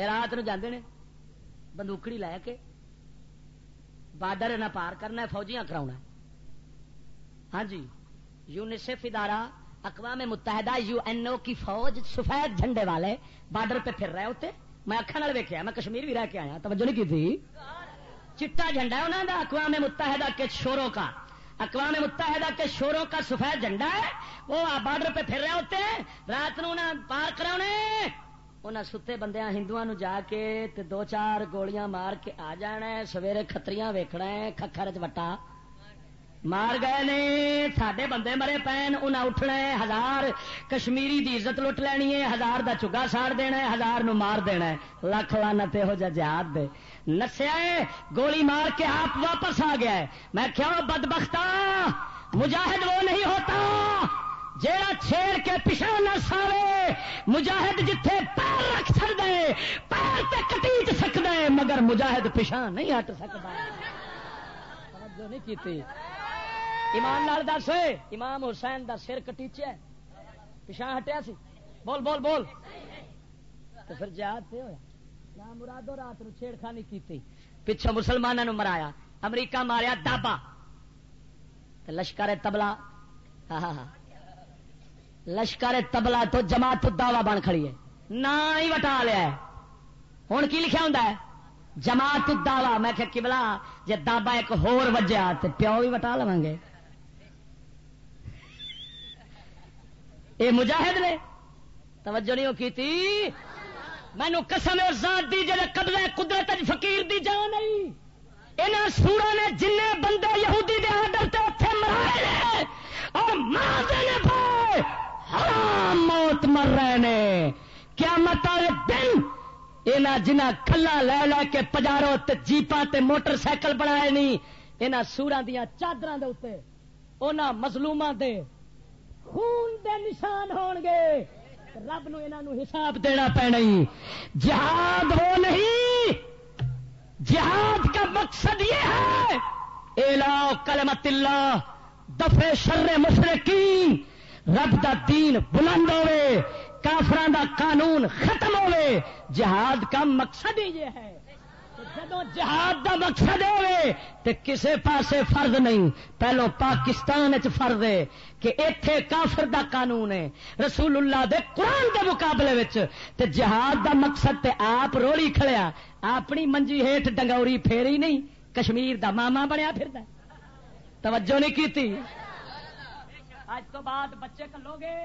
رات نو جاندے نے بندوکڑی لے کے بارڈر نہ پار کرنا ہے فوجیاں کرا ہاں جی یونیسف ادارہ اقوام متحدہ یو این او کی فوج سفید جھنڈے والے بارڈر پہ پھر رہے ہوتے میں اکھان ویکیا میں کشمیر بھی رہ کے آیا توجہ نہیں کی تھی چٹا جھنڈا ہے انہوں کا اقوام متحدہ کے شوروں کا اقوام متحدہ کے شوروں کا سفید جھنڈا ہے، وہ بارڈر پہ پھر رہے ہوتے ہیں۔ رات نو پار کرا انہیں ستے بندیا ہندو جا کے تے دو چار گولیاں مار کے آ جانا ہے، سویرے کتریاں ویکنا ہے ککھر چ وٹا۔ مار گئے نے سڈے بندے مرے پین انہیں اٹھنا ہے، ہزار کشمیری دی عزت لٹ لینی ہے، ہزار دا چگا ساڑ دینا ہے، ہزار نو مار دینا ہے۔ لکھ لانا ہو جا جہاد دے۔ نسیا گولی مار کے آپ واپس آ گیا ہے۔ میں کیا بدبختا مجاہد وہ نہیں ہوتا۔ جیڑا چھیڑ کے پیچھا نہ ساوے، مجاہد جتھے پیر رکھ سکتا ہے پیر تے کٹیچ سکتا ہے مگر مجاہد پیچھا نہیں ہٹ سکتا نہیں کیتی۔ ایمان لال دس امام حسین دا سر کٹیچیا پیچھا ہٹیا سی۔ بول بول بول۔ تو پھر جہاد پہ ہوا مرادو رات نو چھیڑخانی کی پچھو مسلمانوں مرایا، امریکہ ماریا دابا۔ لشکر تبلا۔ ہاں، ہاں، ہاں۔ لشکر تبلا تو جماعت دعوا بن کھڑی ہے۔ نہ ہی وٹا لیا ہوں کی لکھا ہوں جماعت دعوا میں کہ کبلا جی دابا ایک ہور وجہ تو پیو بھی وٹا لوا گے۔ یہ مجاہد نے توجہ نہیں کی تھی مینو قسم اور ذات دی جی قبضہ قدرت فقیر دی جان نہیں یہاں سورا نے جن بندے یہودی دے آڈر تے اتنے مرائے اور مار حرام ہاں، موت مر رہے نے۔ کیا مت والے دن یہاں جنہ کلا لے لے کے پجارو جیپا تے موٹر سائیکل بنائے نہیں یہاں سورا دیا چادر ان مظلوم دے خون دے نشان ہون گے رب نو انہوں حساب دینا پینا جہاد ہو نہیں، جہاد کا مقصد یہ ہے۔ الا کلمت اللہ دفے شر مشرقین۔ رب دا دین بلند ہوے کافران دا قانون ختم ہوے جہاد کا مقصد ہی یہ ہے۔ جدو جہاد دا مقصد ہوے تے کسے پاسے فرض نہیں، پہلو پاکستان چ فرض ہے کہ ایتھے کافر دا قانون ہے، رسول اللہ دے قرآن دے مقابلے وچ، تے جہاد دا مقصد تے آپ روڑی کھڑیا، اپنی منجی ہیٹ ڈنگوری پھیری نہیں، کشمیر دا ماما بنیا پھر توجہ نہیں کیتی؟ آج تو بعد بچے کلو گے۔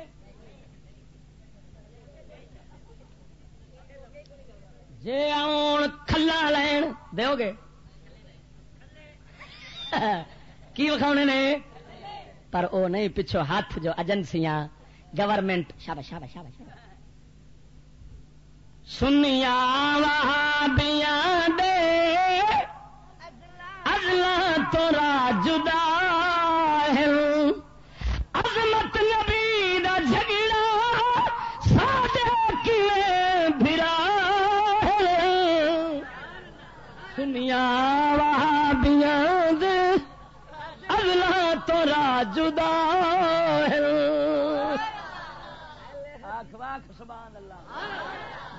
جی آن کھلا لین دو گے کی وکھا نے؟ پر وہ نہیں، پچھو ہاتھ جو ایجنسیاں گورنمنٹ شابا شابا شابا شابا سنیا وہابیاں دے۔ ازلا تو جدا ہے۔ عظمت نبی وہابیاں دے ازلا تو جدا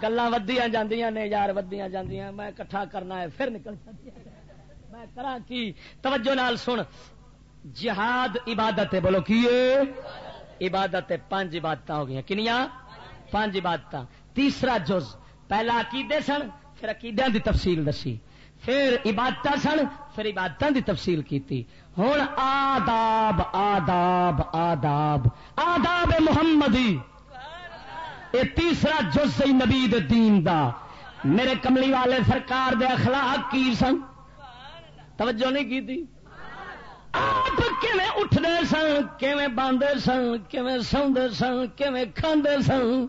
گلا ودیا جاندیاں نے یار ودیاں جاندیاں میں کٹھا کرنا ہے پھر نکل جاتی میں کرا کی؟ توجہ نال سن۔ جہاد عبادت بولو کی عبادت پانچ عبادت ہو گئی کنیا پانچ عبادت تیسرا جز پہلا عقیدے سن پھر عقیدے دی تفصیل دسی۔ پھر عبادت سن، پھر عبادت دی تفصیل کی ہوں آداب آداب آداب۔ آداب محمدی۔ یہ تیسرا جز نبی دین دا۔ میرے کملی والے سرکار دے اخلاق کی سن؟ توجہ نہیں کی تھی آپ اٹھتے سن، کیویں باندھے سن، کیویں سوندے سن، کیویں کھاندے سن؟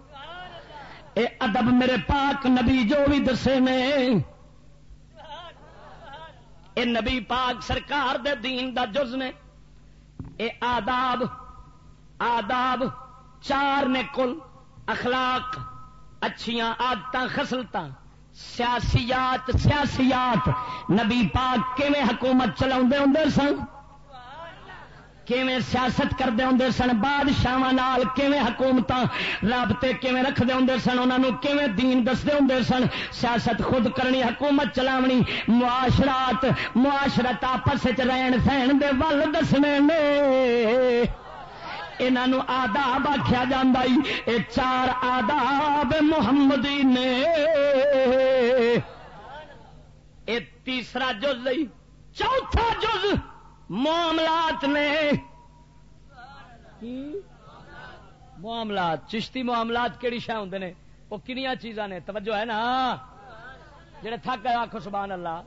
اے ادب میرے پاک نبی جو بھی دسے نے اے نبی پاک سرکار دے دین دا جز نے، اے آداب آداب، چار نے کل اخلاق، اچھیاں آدت خسلت سیاسیات سیاسیات، نبی پاک کیویں حکومت چلا ہوں سن؟ کیویں سیاست کرتے ہوں سن بادشاہ کیویں حکومت رابطے کیویں رکھتے ہوں سن انہوں کیویں دین دستے ہوں سن؟ سیاست خود کرنی، حکومت چلاونی، معاشرات، معاشرت آپس رہن سہن دے ول دسنے نے۔ انہوں آداب آخیا جا چار آداب محمدی نے۔ یہ تیسرا جز چوتھا جز معاملات نے معاملات، چشتی معاملات کہڑی شہ ہوں نے؟ وہ کنیا چیزاں نے؟ توجہ ہے نا؟ جڑے تھک گئے آخو سبحان اللہ۔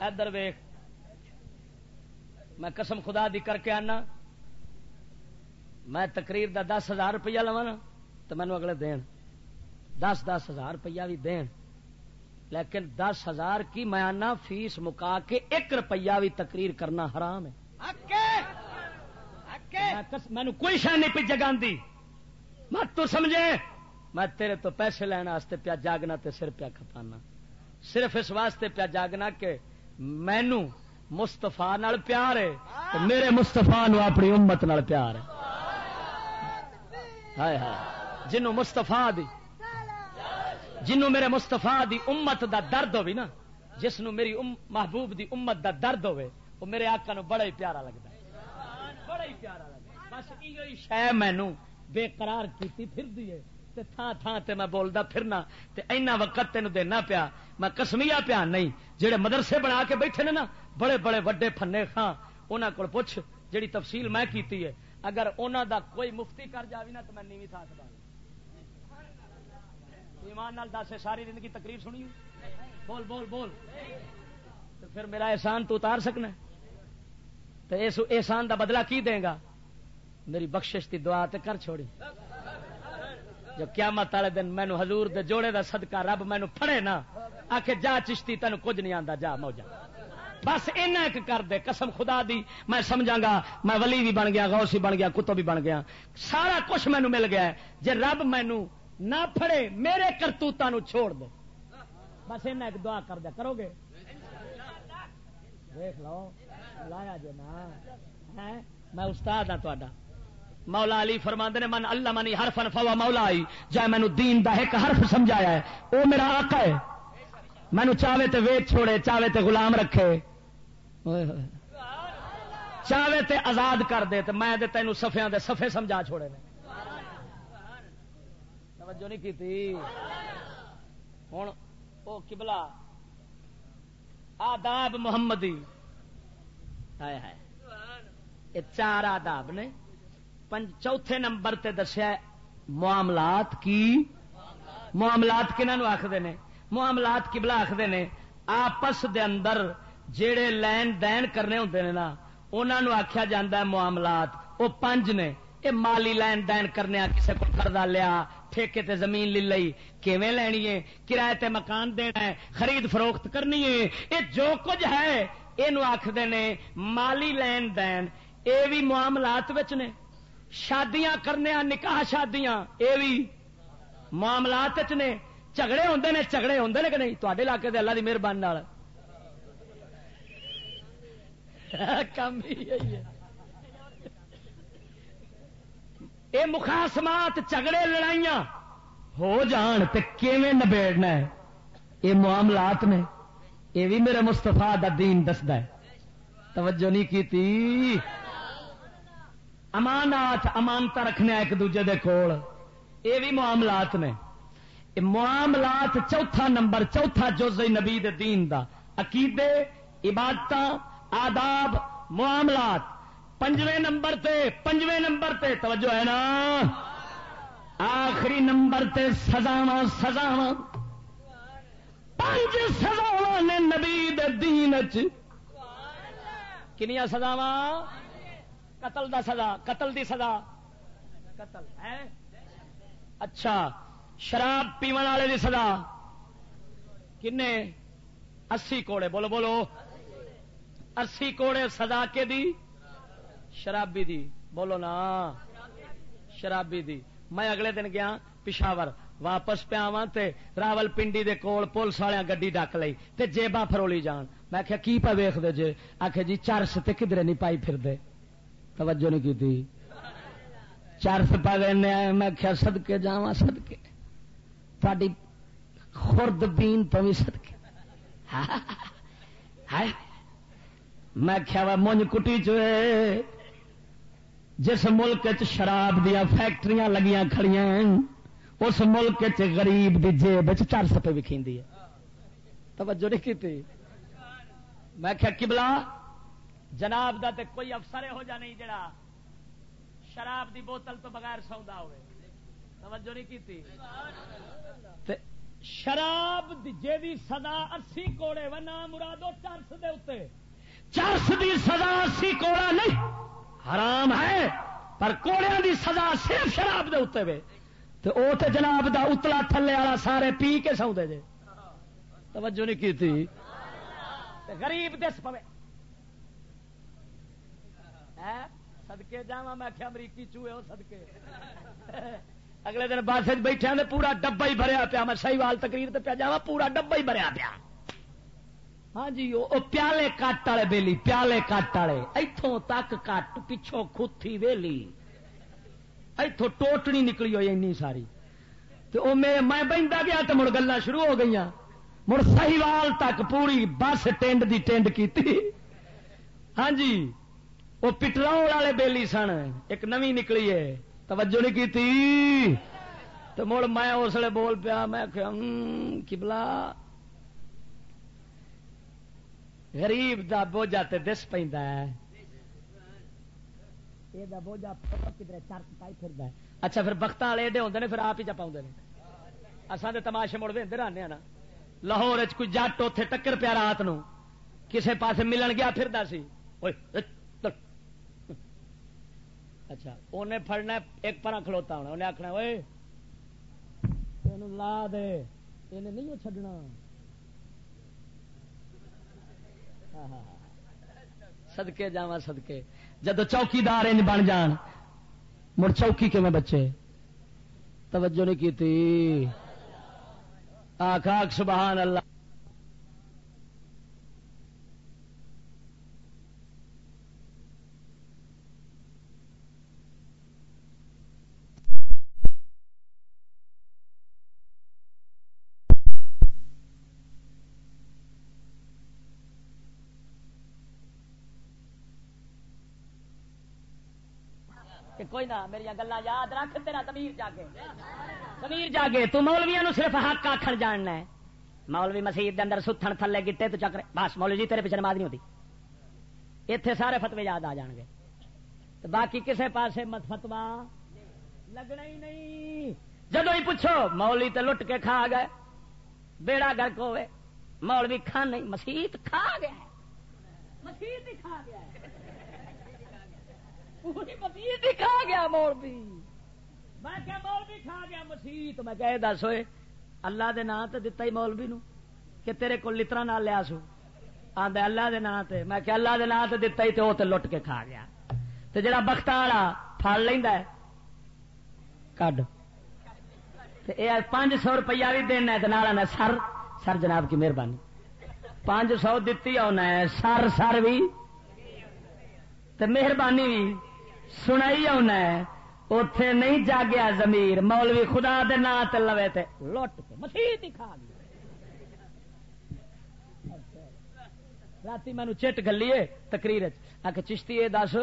ادھر ویخ میں قسم خدا دی کر کے آنا۔ میں تقریر دا دس ہزار روپیہ لوا نا تو مینو اگلے دین دس دس ہزار روپیہ بھی دین۔ لیکن دس ہزار کی آنا فیس مکا کے ایک روپیہ بھی تقریر کرنا حرام ہے۔ مینو کوئی شہ نہیں پی جگہ مت تو سمجھے میں تیرے تو پیسے لینا پیا جاگنا تے سر پیا کھپانا۔ صرف اس واسطے پیا جاگنا کہ مینو مستفا پیار ہے میرے مستفا نو اپنی امت نال پیار ہے۔ ہائے ہائے جنوں مستفا دی جنوں میرے مستفا دی امت دا درد ہوئی نا جس نو میری ام، محبوب دی امت دا درد ہوے وہ میرے آقا نو بڑا ہی پیارا لگتا ہے۔ بڑا ہی پیارا لگتا بس یہ شہ مینو بے قرار کی پھر دیے تے تھان تھان تے میں بولدا پھرنا، تے اینا وقت تینوں دینا پیا۔ میں کسمیا پیا نہیں، جڑے مدرسے بنا کے بیٹھے نے نا، بڑے بڑے وڈے فنے خاں، انہاں کول پوچھ، جڑی تفصیل میں کیتی ہے۔ اگر انہاں دا کوئی مفتی کر جاوی نا، تو میں نیوی تھا سکتا ہاں۔ ایمان نال دس ساری زندگی تقریر سنی بول بول بول۔ تو پھر میرا احسان تو اتار سکنا تو اس احسان دا بدلہ کی دے گا؟ میری بخشش کی دعا تے کر چھوڑی۔ جو قیامت والے دن مینو حضور دے جوڑے دا صدقہ رب مینو پھڑے نا آخ جا چشتی تین کچھ نہیں آتا جا، موجا۔ بس اینا ایک کر دے، قسم خدا دی، میں سمجھا گا، میں ولی بھی بن گیا، غوثی بن گیا کتو بھی بن گیا۔ سارا کچھ مینو مل گیا جے رب مینو نہ پھڑے، میرے کرتوتوں چھوڑ دے بس اینا ایک دعا کر دیا، کرو گے؟ دیکھ لو، لایا جو نا۔ میں استاد ہاں تا مولا علی فرماند نے، من اللہ منی ہر فن فوا مولا آئی جائے مینو دین دا ایک حرف سمجھایا ہے وہ میرا آقا ہے۔ مینو چاہے تے ویچ چھوڑے چاہے تے غلام رکھے۔ چاہے تے آزاد کر دے تو میں تینوں سفیا دے سفے سمجھا چھوڑے نے۔ توجہ نہیں کی ہوں وہ کبلا آداب محمدی۔ یہ چار آداب نے۔ چوتھے نمبر تے دسیا معاملات کی۔ معاملات کنہوں آخر نے؟ معاملات کبلا آخر نے۔ آپس دے اندر جڑے لین دین کرنے ہوں نے نا انہوں آخیا جا معاملات۔ وہ پنج نے۔ یہ مالی لین دین کرنے کسی کو کردہ لیا، ٹھیکے تے زمین لے لئی، کیویں لینی ہے؟ کرایہ تے مکان دینا ہے، خرید فروخت کرنی ہے۔ یہ جو کچھ ہے یہ آخر نے مالی لین دین۔ یہ بھی معاملات نے۔ شادیاں کرنے نکاح شادیاں یہ بھی معاملات نے۔ جھگڑے ہوں نے، جھگڑے ہوں نے کہ نہیں؟ تے علاقے دے اللہ کی مہربانی کم یہ مخاسمات جھگڑے لڑائیاں ہو جان تو کیویں نبیڑنا ہے؟ یہ معاملات نے یہ بھی میرے مستفا دین دستا ہے۔ توجہ نہیں کی تھی امانات امانتا رکھنے ایک دوجے دے کول۔ یہ بھی معاملات نے۔ معاملات چوتھا نمبر، چوتھا جز نبی دین دا۔ عقیدے عبادت آداب، معاملات۔ پنجویں نمبر تے، پنجویں نمبر تے، توجہ ہے نا؟ آخری نمبر تے سزاوا سزاوا پانچ سزاوا نے نبی دین کنیا سزاوا قتل دا سزا، قتل دی سزا۔ قتل، ہے؟ اچھا شراب پیو والے دی سزا۔ کنے؟ اسی کوڑے، بولو بولو۔ اسی کوڑے سزا کے دی؟ شرابی دی۔ بولو نا۔ شرابی دی۔ میں اگلے دن گیا پشاور، واپس پیا راول پنڈی دے کول پولیس والے گڈی ڈک لی تے جیبا فرولی جان۔ میں آخیا کی پا ویخ دے جے؟ آخ جی چرس تے کدھر نہیں پائی پھر دے توجہ نہیں کی تھی چرس پا لینا میں کیا سدکے جا سدکے تاری خورد بین تو بھی سدکے میں کیا مونج کٹی چوئے۔ جس ملک چ شراب دیا فیکٹری لگیاں کھڑیاں اس ملک چ غریب دی جیب چرس پہ وکھی توجہ نہیں کی میں کیا کبلا جناب دا تے کوئی افسر ہو جا نہیں جڑا شراب دی بوتل تو بغیر سودا ہوئے۔ توجہ نہیں کی تے شراب دی جی سزا اسی کوڑے و نام مرادو چرس دے اتنے۔ چرس دی سزا اسی کوڑا نہیں۔ حرام ہے، پر کوڑیا دی سزا صرف شراب دے اتنے وے۔ تو او تے جناب دا اتلا تھلے والا سارے پی کے سو دے جے۔ توجہ نہیں کی تھی غریب دس پوے۔ ہاں، سدکے جا میں آخیا امریکی چوہے ہو سدکے اگلے دن بس بیٹھے پورا ڈبا ہی بھریا پیا، میں سی وال تقریر پیا جا پورا ڈبا ہی بھریا پیا۔ ہاں جی وہ پیالے کٹ والے بےلی پیالے کٹ والے اتوں تک کٹ پچھوں کھوتی ویلی اتوں ٹوٹنی نکلی ہوئی این ساری تو میں بہتا گیا تو مڑ گلا شروع ہو گئی مڑ سہیوال تک پوری بس ٹینڈ دی ٹینڈ کی ہاں جی وہ پٹراؤ والے بےلی سن ایک نوی نکلی ہے توجہ نہیں کی تو مڑ میں اس لیے بول پیا میں کبلا غریب دا بوجھا تے دس پہ بوجھا کدھر چرچ پائی پھر اچھا پھر بخت والے ایڈے ہوتے ہیں پھر آپ ہی چ پاؤں اصل تو تماشے مڑ دے آنے نا۔ لاہور کوئی جٹ اتے ٹکر پیا رات نو۔ کسے پاسے ملن گیا پھر سی۔ اچھا انہیں فڑنا ایک پرا کھلوتا ہونا انہیں آخنا وہ لا دے انہیں نہیں چڈنا سدکے جا سدکے جدو چوکیدار بن جان، مڑ چوکی کے میں بچے؟ توجہ نہیں کی تھی آخ سبحان اللہ۔ کوئی نہ میری گلا یاد رکھ، تیرا تمیر جاگے۔ تمیر جاگے، تو مولویا نو صرف حق آخر جاننا ہے۔ مولوی مسیح دے اندر ستھن تھلے گٹے تو چکر بس، مولوی جی تیرے پیچھے نماز نہیں ہوتی۔ اتے سارے فتوی یاد آ جان گے۔ تو باقی کسے پاسے مت فتوا لگنا ہی نہیں۔ جدو ہی پوچھو مولی تے لٹ کے کھا گئے۔ بیڑا گرک ہوئے مولوی کھان نہیں مسیت کھا گیا مسیت ہی کھا گیا کھا گیا مولوی۔ میں کیا مولوی کھا گیا مسیح میں کہ دس ہوئے، اللہ دے نام تے دتا ہی مولوی نو کہ تیرے کو لترا نال لیا سو۔ آدھا اللہ دے نام تے۔ میں کہ اللہ دے نام تے دتا ہی تے وہ تے لٹ کے کھا گیا۔ تے جڑا بخت والا پھڑ لینا ہے، کڈ۔ پانچ سو روپیہ بھی دینا ہے نال سر سر جناب کی مہربانی۔ پانچ سو دتی آنا سر سر بھی۔ مہربانی بھی۔ سنائی آنا اتے نہیں جاگیا زمیر مولوی خدا دے نا لوے تے۔ لٹ کے مسیح کھا گیا رات مینو چٹ گلیے تقریر آ کے چشتی یہ دس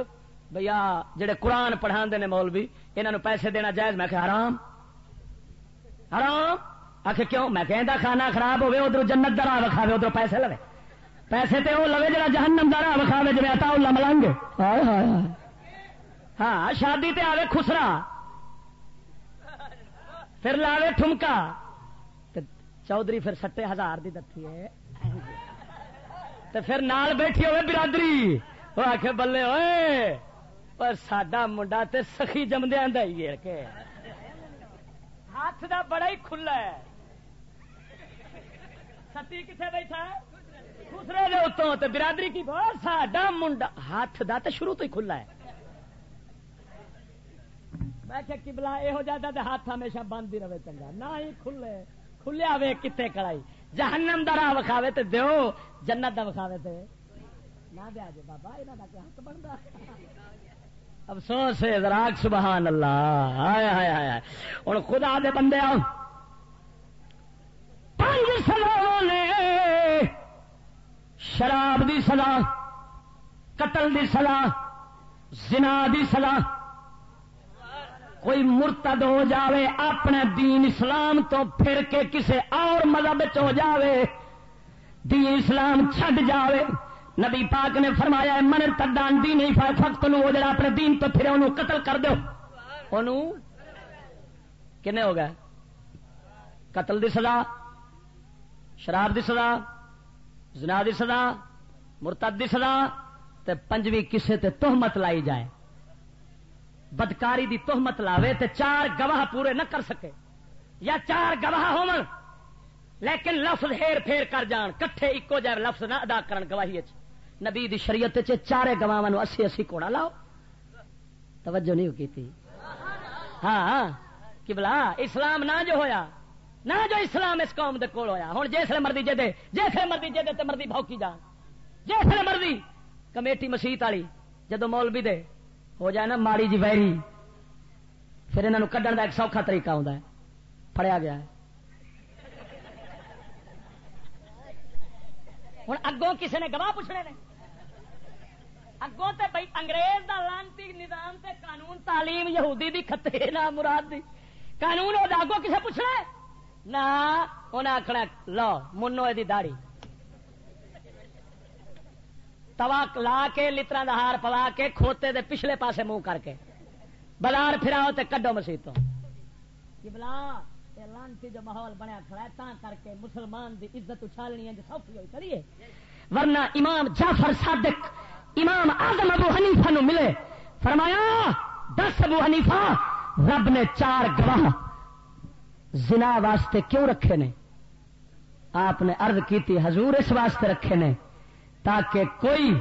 بھیا جڑے قرآن پڑھا نے مولوی انہوں پیسے دینا جائز؟ میں کہ حرام۔ حرام؟ آخ کیوں؟ میں کہ کھانا خراب ہوے ادھر جنت درا وکھاوے ادھر پیسے لوے۔ پیسے تے وہ لوے جا جہنم دارا وکھاوے جی اتا ملنگ ہاں شادی تے آوے خسرا، پھر لاوے ٹھمکا چودھری پھر سٹے ہزار دی دتی ہے۔ تو پھر نال بیٹھی ہوئے برادری وہ آخ بلے ہوئے پر ساڈا منڈا تے سخی جمدیا کے۔ ہاتھ دا بڑا ہی کھلا ہے۔ ستی کتنے بیٹھا ہے؟ دوسرے دے اتوں تے برادری کی بہت ساڈا منڈا، ہاتھ دا تے شروع تو ہی کھلا ہے۔ میں کہ کبلا یہ جاتا تو ہاتھ ہمیشہ بند ہی رہے چنگا۔ نہ ہی کھلے، کھلیا وے کتنے کڑائی۔ جہنم دا راہ وکھاوے تے دیو، جنت دا وکھاوے تے۔ نہ دیا جی بابا یہاں کا حق بنتا افسوس ہے راگ سبحان اللہ۔ آیا آیا آیا ہوں خدا دے بندے آؤ۔ پانچ سزا نے شراب دی سزا، قتل دی سزا، زنا دی سزا۔ کوئی مرتد ہو جاوے، اپنے دین اسلام تو پھر کے کسے اور مذہب ہو جاوے، دین اسلام چھڈ جاوے۔ نبی پاک نے فرمایا ہے، من تدان دی نہیں فقت نو جڑا اپنے دین تو پھر انہوں قتل کر دو انہوں کنے ہو گئے؟ قتل دی سزا، شراب دی سزا، زنا دی سزا، مرتد دی سزا، تے پنجویں کسے تے تہمت لائی جائے۔ بدکاری دی تہمت لاوے تے چار گواہ پورے نہ کر سکے۔ یا چار گواہ ہو لیکن لفظ ہیر پھیر کر جان کٹھے ایکو جائے لفظ نہ ادا کرن گواہی نبی دی شریعت چ چارے گواہ اسی اسی کوڑا لاؤ۔ توجہ نہیں کی تھی ہاں, ہاں۔ کہ بلا اسلام نہ جو ہویا نہ جو اسلام اس قوم دے کول ہویا۔ ہوں جسے مرضی جے دے جسے مرضی جے دے تے مرضی بھوکی جان۔ جسے مرضی کمیٹی مسیت والی جدو مولوی دے ہو جائے نا ماڑی جی ویری، پھر انہوں کڈن کا ایک سوکھا طریقہ ہوتا ہے پڑیا گیا ہے۔ ہوں اگوں کسی نے گواہ پوچھنے نے؟ اگوں تے بھائی انگریز دا لانتی نظام تے قانون تعلیم یہودی دی خطے نہ مراد دی۔ قانون وہ اگوں کسے پوچھنا نہ انہیں آخنا لو، منو یہ داڑی توا لا کے لطرا ہار پوا کے کھوتے دے پچھلے پاسے منہ کر کے۔ بلار پھراؤ تے کڈو مسیح تو۔ بلا لانتی جو ماحول بنیا کھڑا ہے تا کر کے مسلمان دی عزت اچھالنی ہے، جو سوکھی ہوئی کریے ورنہ امام جعفر صادق، امام آزم ابو حنیفہ نو ملے۔ فرمایا، دس ابو حنیفہ، رب نے چار گواہ۔ زنا واسطے کیوں رکھے نے؟ آپ نے عرض کی تھی، حضور اس واسطے رکھے نے۔ تاکہ کوئی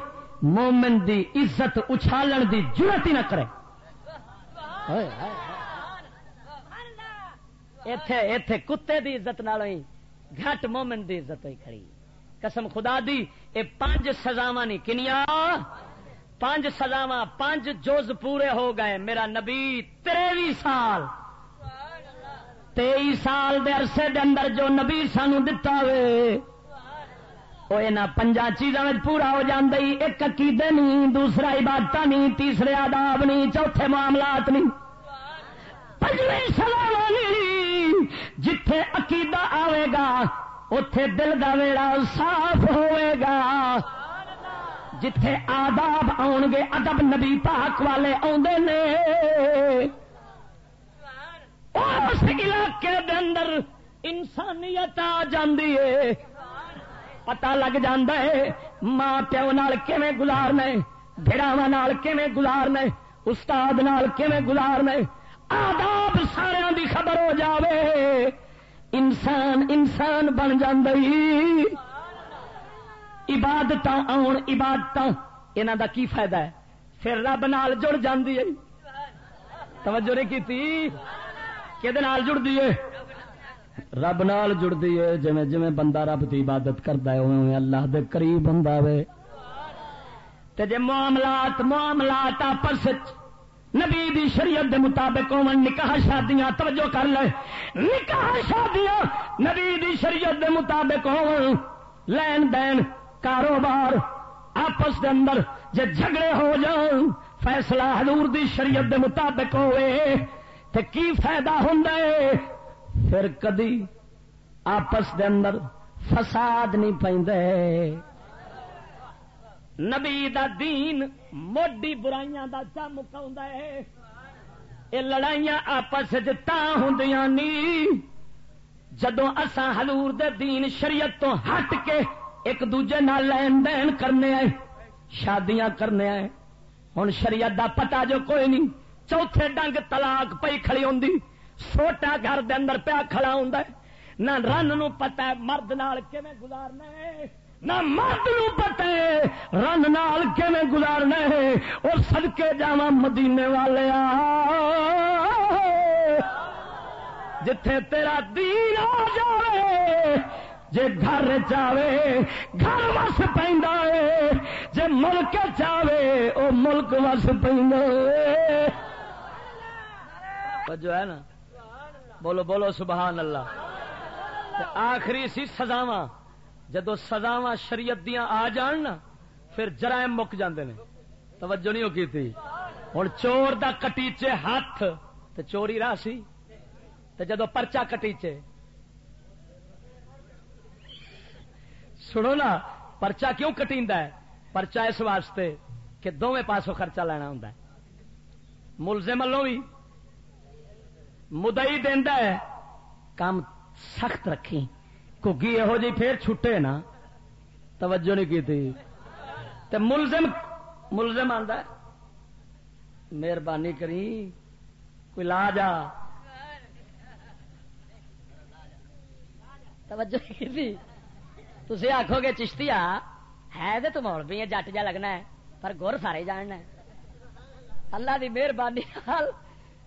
مومن دی عزت اچھالن دی ضرورت ہی نہ کرے۔ اتے اتے کتے دی عزت نال گھٹ مومن دی عزت ہوئی کھڑی۔ قسم خدا دی، اے پانچ سزاوا نہیں کنیا، پانچ سزاوا پانچ جوز پورے ہو گئے۔ میرا نبی تریوی سال تئی سال دے عرصے دے اندر جو نبی سانو دتا وے وہ یہاں پنجا چیزوں میں پورا ہو جاندی ایک عقیدے نہیں دوسرا عبادت نہیں تیسرے آداب نہیں چوتھے معاملات نہیں پنجویں سلام نہیں جتھے عقیدہ آئے گا اتے دل کا ویڑا صاف ہوئے گا۔ جتھے آداب آن گے، ادب نبی پاک والے آدھے نے۔ اس علاقے دے اندر انسانیت آ جاندی ہے۔ پتا لگ ہے، ماں پیو نال کیویں گزارنے بھڑاوا کیویں گزارنے استاد نال کیویں گزارنے آداب سارا دی خبر ہو جاوے۔ انسان انسان بن جی عبادت آن عبادت یہاں دا کی فائدہ ہے؟ پھر رب نال جڑ جاندی ہے۔ توجہ نہیں کی کہ جڑتی ہے؟ رب نال جڑتی ہے جی جی بندہ رب کی عبادت کرتا ہے اللہ دے قریب بندہ وے۔ تے جے معاملات معاملات آپس نبی دی شریعت دے مطابق ہون، نکاح شادیاں، توجہ کر لے۔ نکاح شادیاں نبی دی شریعت دے مطابق ہون۔ لین دین، کاروبار آپس دے اندر جے جھگڑے ہو جان فیصلہ حضور دی شریعت دے مطابق ہوئے، تے کی فائدہ ہوندا ہوں پھر کدی آپس دے اندر فساد نہیں پہ نبی دا دین موڈی برائیاں دا چا مکاؤں ہے۔ یہ لڑائیاں آپس ہوں نی جدو اسا حضور دے دین شریعت تو ہٹ کے ایک دوجے نال لین دین کرنے آئے، شادیاں کرنے آئے ہوں شریعت دا پتا جو کوئی نہیں، چوتھے ڈنگ طلاق پئی کھڑی ہوں سوٹا گھر دے اندر پیا کھڑا ہوں نہ رن نو پتا ہے مرد نال کیویں گزارنا ہے، نہ مرد نو پتا ہے رن نال کیویں گزارنا ہے۔ اور سدکے جا مدینے والے آ۔ جتھے تیرا دین آ جائے جے گھر چاہے گھر وس پہ جے ملک چاہے او ملک وس پہ جو ہے نا؟ بولو بولو سبحان اللہ آخری سی سزاوا جدو سزاوا شریعت دیا آ جان نا، پھر جرائم مک جاندے نے۔ توجہ نہیں ہوگی تھی ہوں چور دا کٹیچے ہاتھ تو چوری راہ سی۔ تو جدو پرچا کٹیچے۔ سنو نا پرچا کیوں کٹی ہے؟ پرچا اس واسطے کہ دونوں پاسوں خرچہ لینا ہوں ملزم ملو بھی مدئی دینا ہے کام سخت رکھی کگی یہو جی پھر چھٹے نا توجہ نہیں کی تھی تے ملزم ملزم آتا مہربانی کری کوئی لا جا توجہ کی تھی آخو گے چشتی ہے تو تمول بھی جٹ جا لگنا ہے پر گر سارے جاننا ہے اللہ دی مہربانی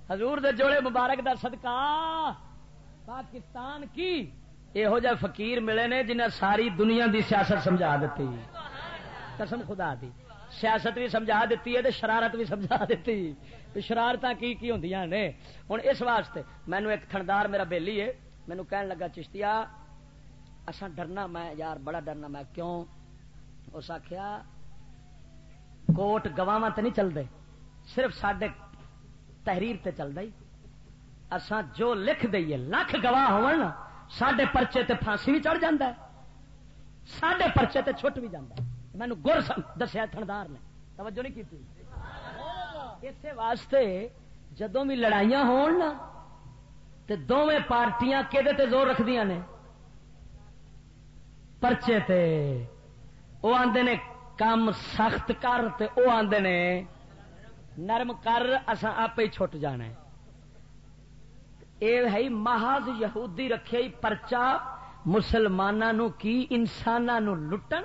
حضور دے جوڑے مبارک دا صدقہ۔ پاکستان کی یہو جہ فقیر ملے نے جنہیں ساری دنیا دی سیاست سمجھا دیتی۔ قسم خدا دی۔ سیاست بھی سمجھا دیتی ہے شرارت بھی سمجھا دیتی۔ شرارت کی کی ہوں نے؟ ہوں اس واسطے مینو ایک تھندار میرا بےلی ہے۔ مینو کہن لگا چشتیا اصا ڈرنا میں یار بڑا ڈرنا میں۔ کیوں؟ اس آخیا کوٹ گواہ تو نہیں چلتے صرف سڈے تحریر تے چل رہی اساں جو لکھ دئیے، لکھ گواہ ہو سڈے پرچے تے پھانسی بھی چڑھ جاتا ہے۔ سڈے پرچے تے چھٹ بھی جاتا ہے۔ مینو گر دسیا تھندار نے۔ توجہ نہیں کی اسی واسطے جدو بھی لڑائیاں ہون نا، تے دونوں پارٹیاں کہ زور رکھدیا نے؟ پرچے تے۔ وہ آدھے نے کام سخت کر تے وہ آدھے نے نرم کر اصا آپ ہی چھٹ جانا یہ ہے محض یہودی رکھے پرچا مسلمانوں کی انسانوں لٹن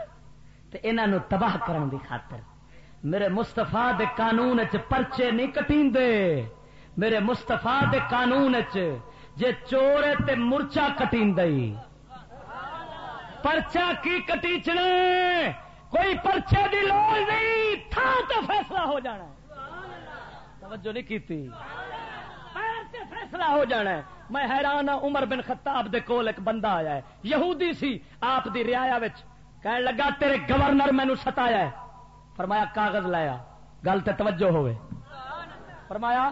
انہوں تباہ کرن دی خاطر۔ میرے مستفا دے قانون چ پرچے نہیں کٹی میرے مستفا دے قانون چ جے چور تے مرچا کٹی پرچا کی کٹی چنے؟ کوئی پرچے دی لوڑ نہیں تھا تو فیصلہ ہو جانا توجہ نہیں کی فیصلہ ہو جانا ہے میں حیران ہوں عمر بن خطاب دے کول ایک بندہ آیا ہے یہودی سی آپ دی رعایا کہنے لگا تیرے گورنر مینو ستایا ہے فرمایا کاغذ لایا گل تو توجہ ہوئے فرمایا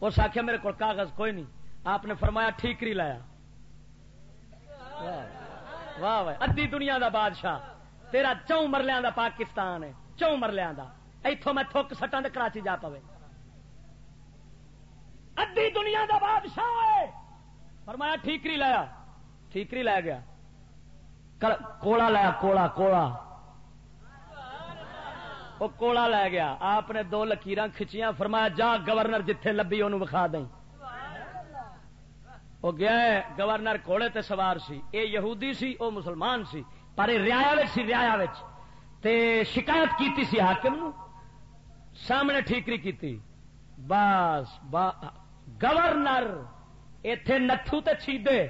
اس آخیا میرے کو کاغذ کوئی نہیں آپ نے فرمایا ٹھیکری لایا واہ واہ ادی دنیا دا بادشاہ تیرا چون مرلیا دا پاکستان ہے چون مرلیا دا اتوں میں تھوک سٹان دے کراچی جا پوے ادی دنیا دا بادشاہ ہے۔ فرمایا ٹھیکری لایا ٹھیکری لایا گیا۔ کوڑا لایا کوڑا کوڑا۔ وہ کوڑا لے گیا۔ آپ نے دو لکیر کھچیاں۔ فرمایا جا، گورنر جتھے لبی انہوں وکھا دیں۔ وہ گیا گورنر کوڑے تے سوار سی۔ اے یہودی سی، او مسلمان سی۔ پر ریا سی ریا تے شکایت کیتی سی حاکم نو۔ سامنے ٹھیکری کیتی۔ بس با، گورنر اتے نتھو تے چھیدے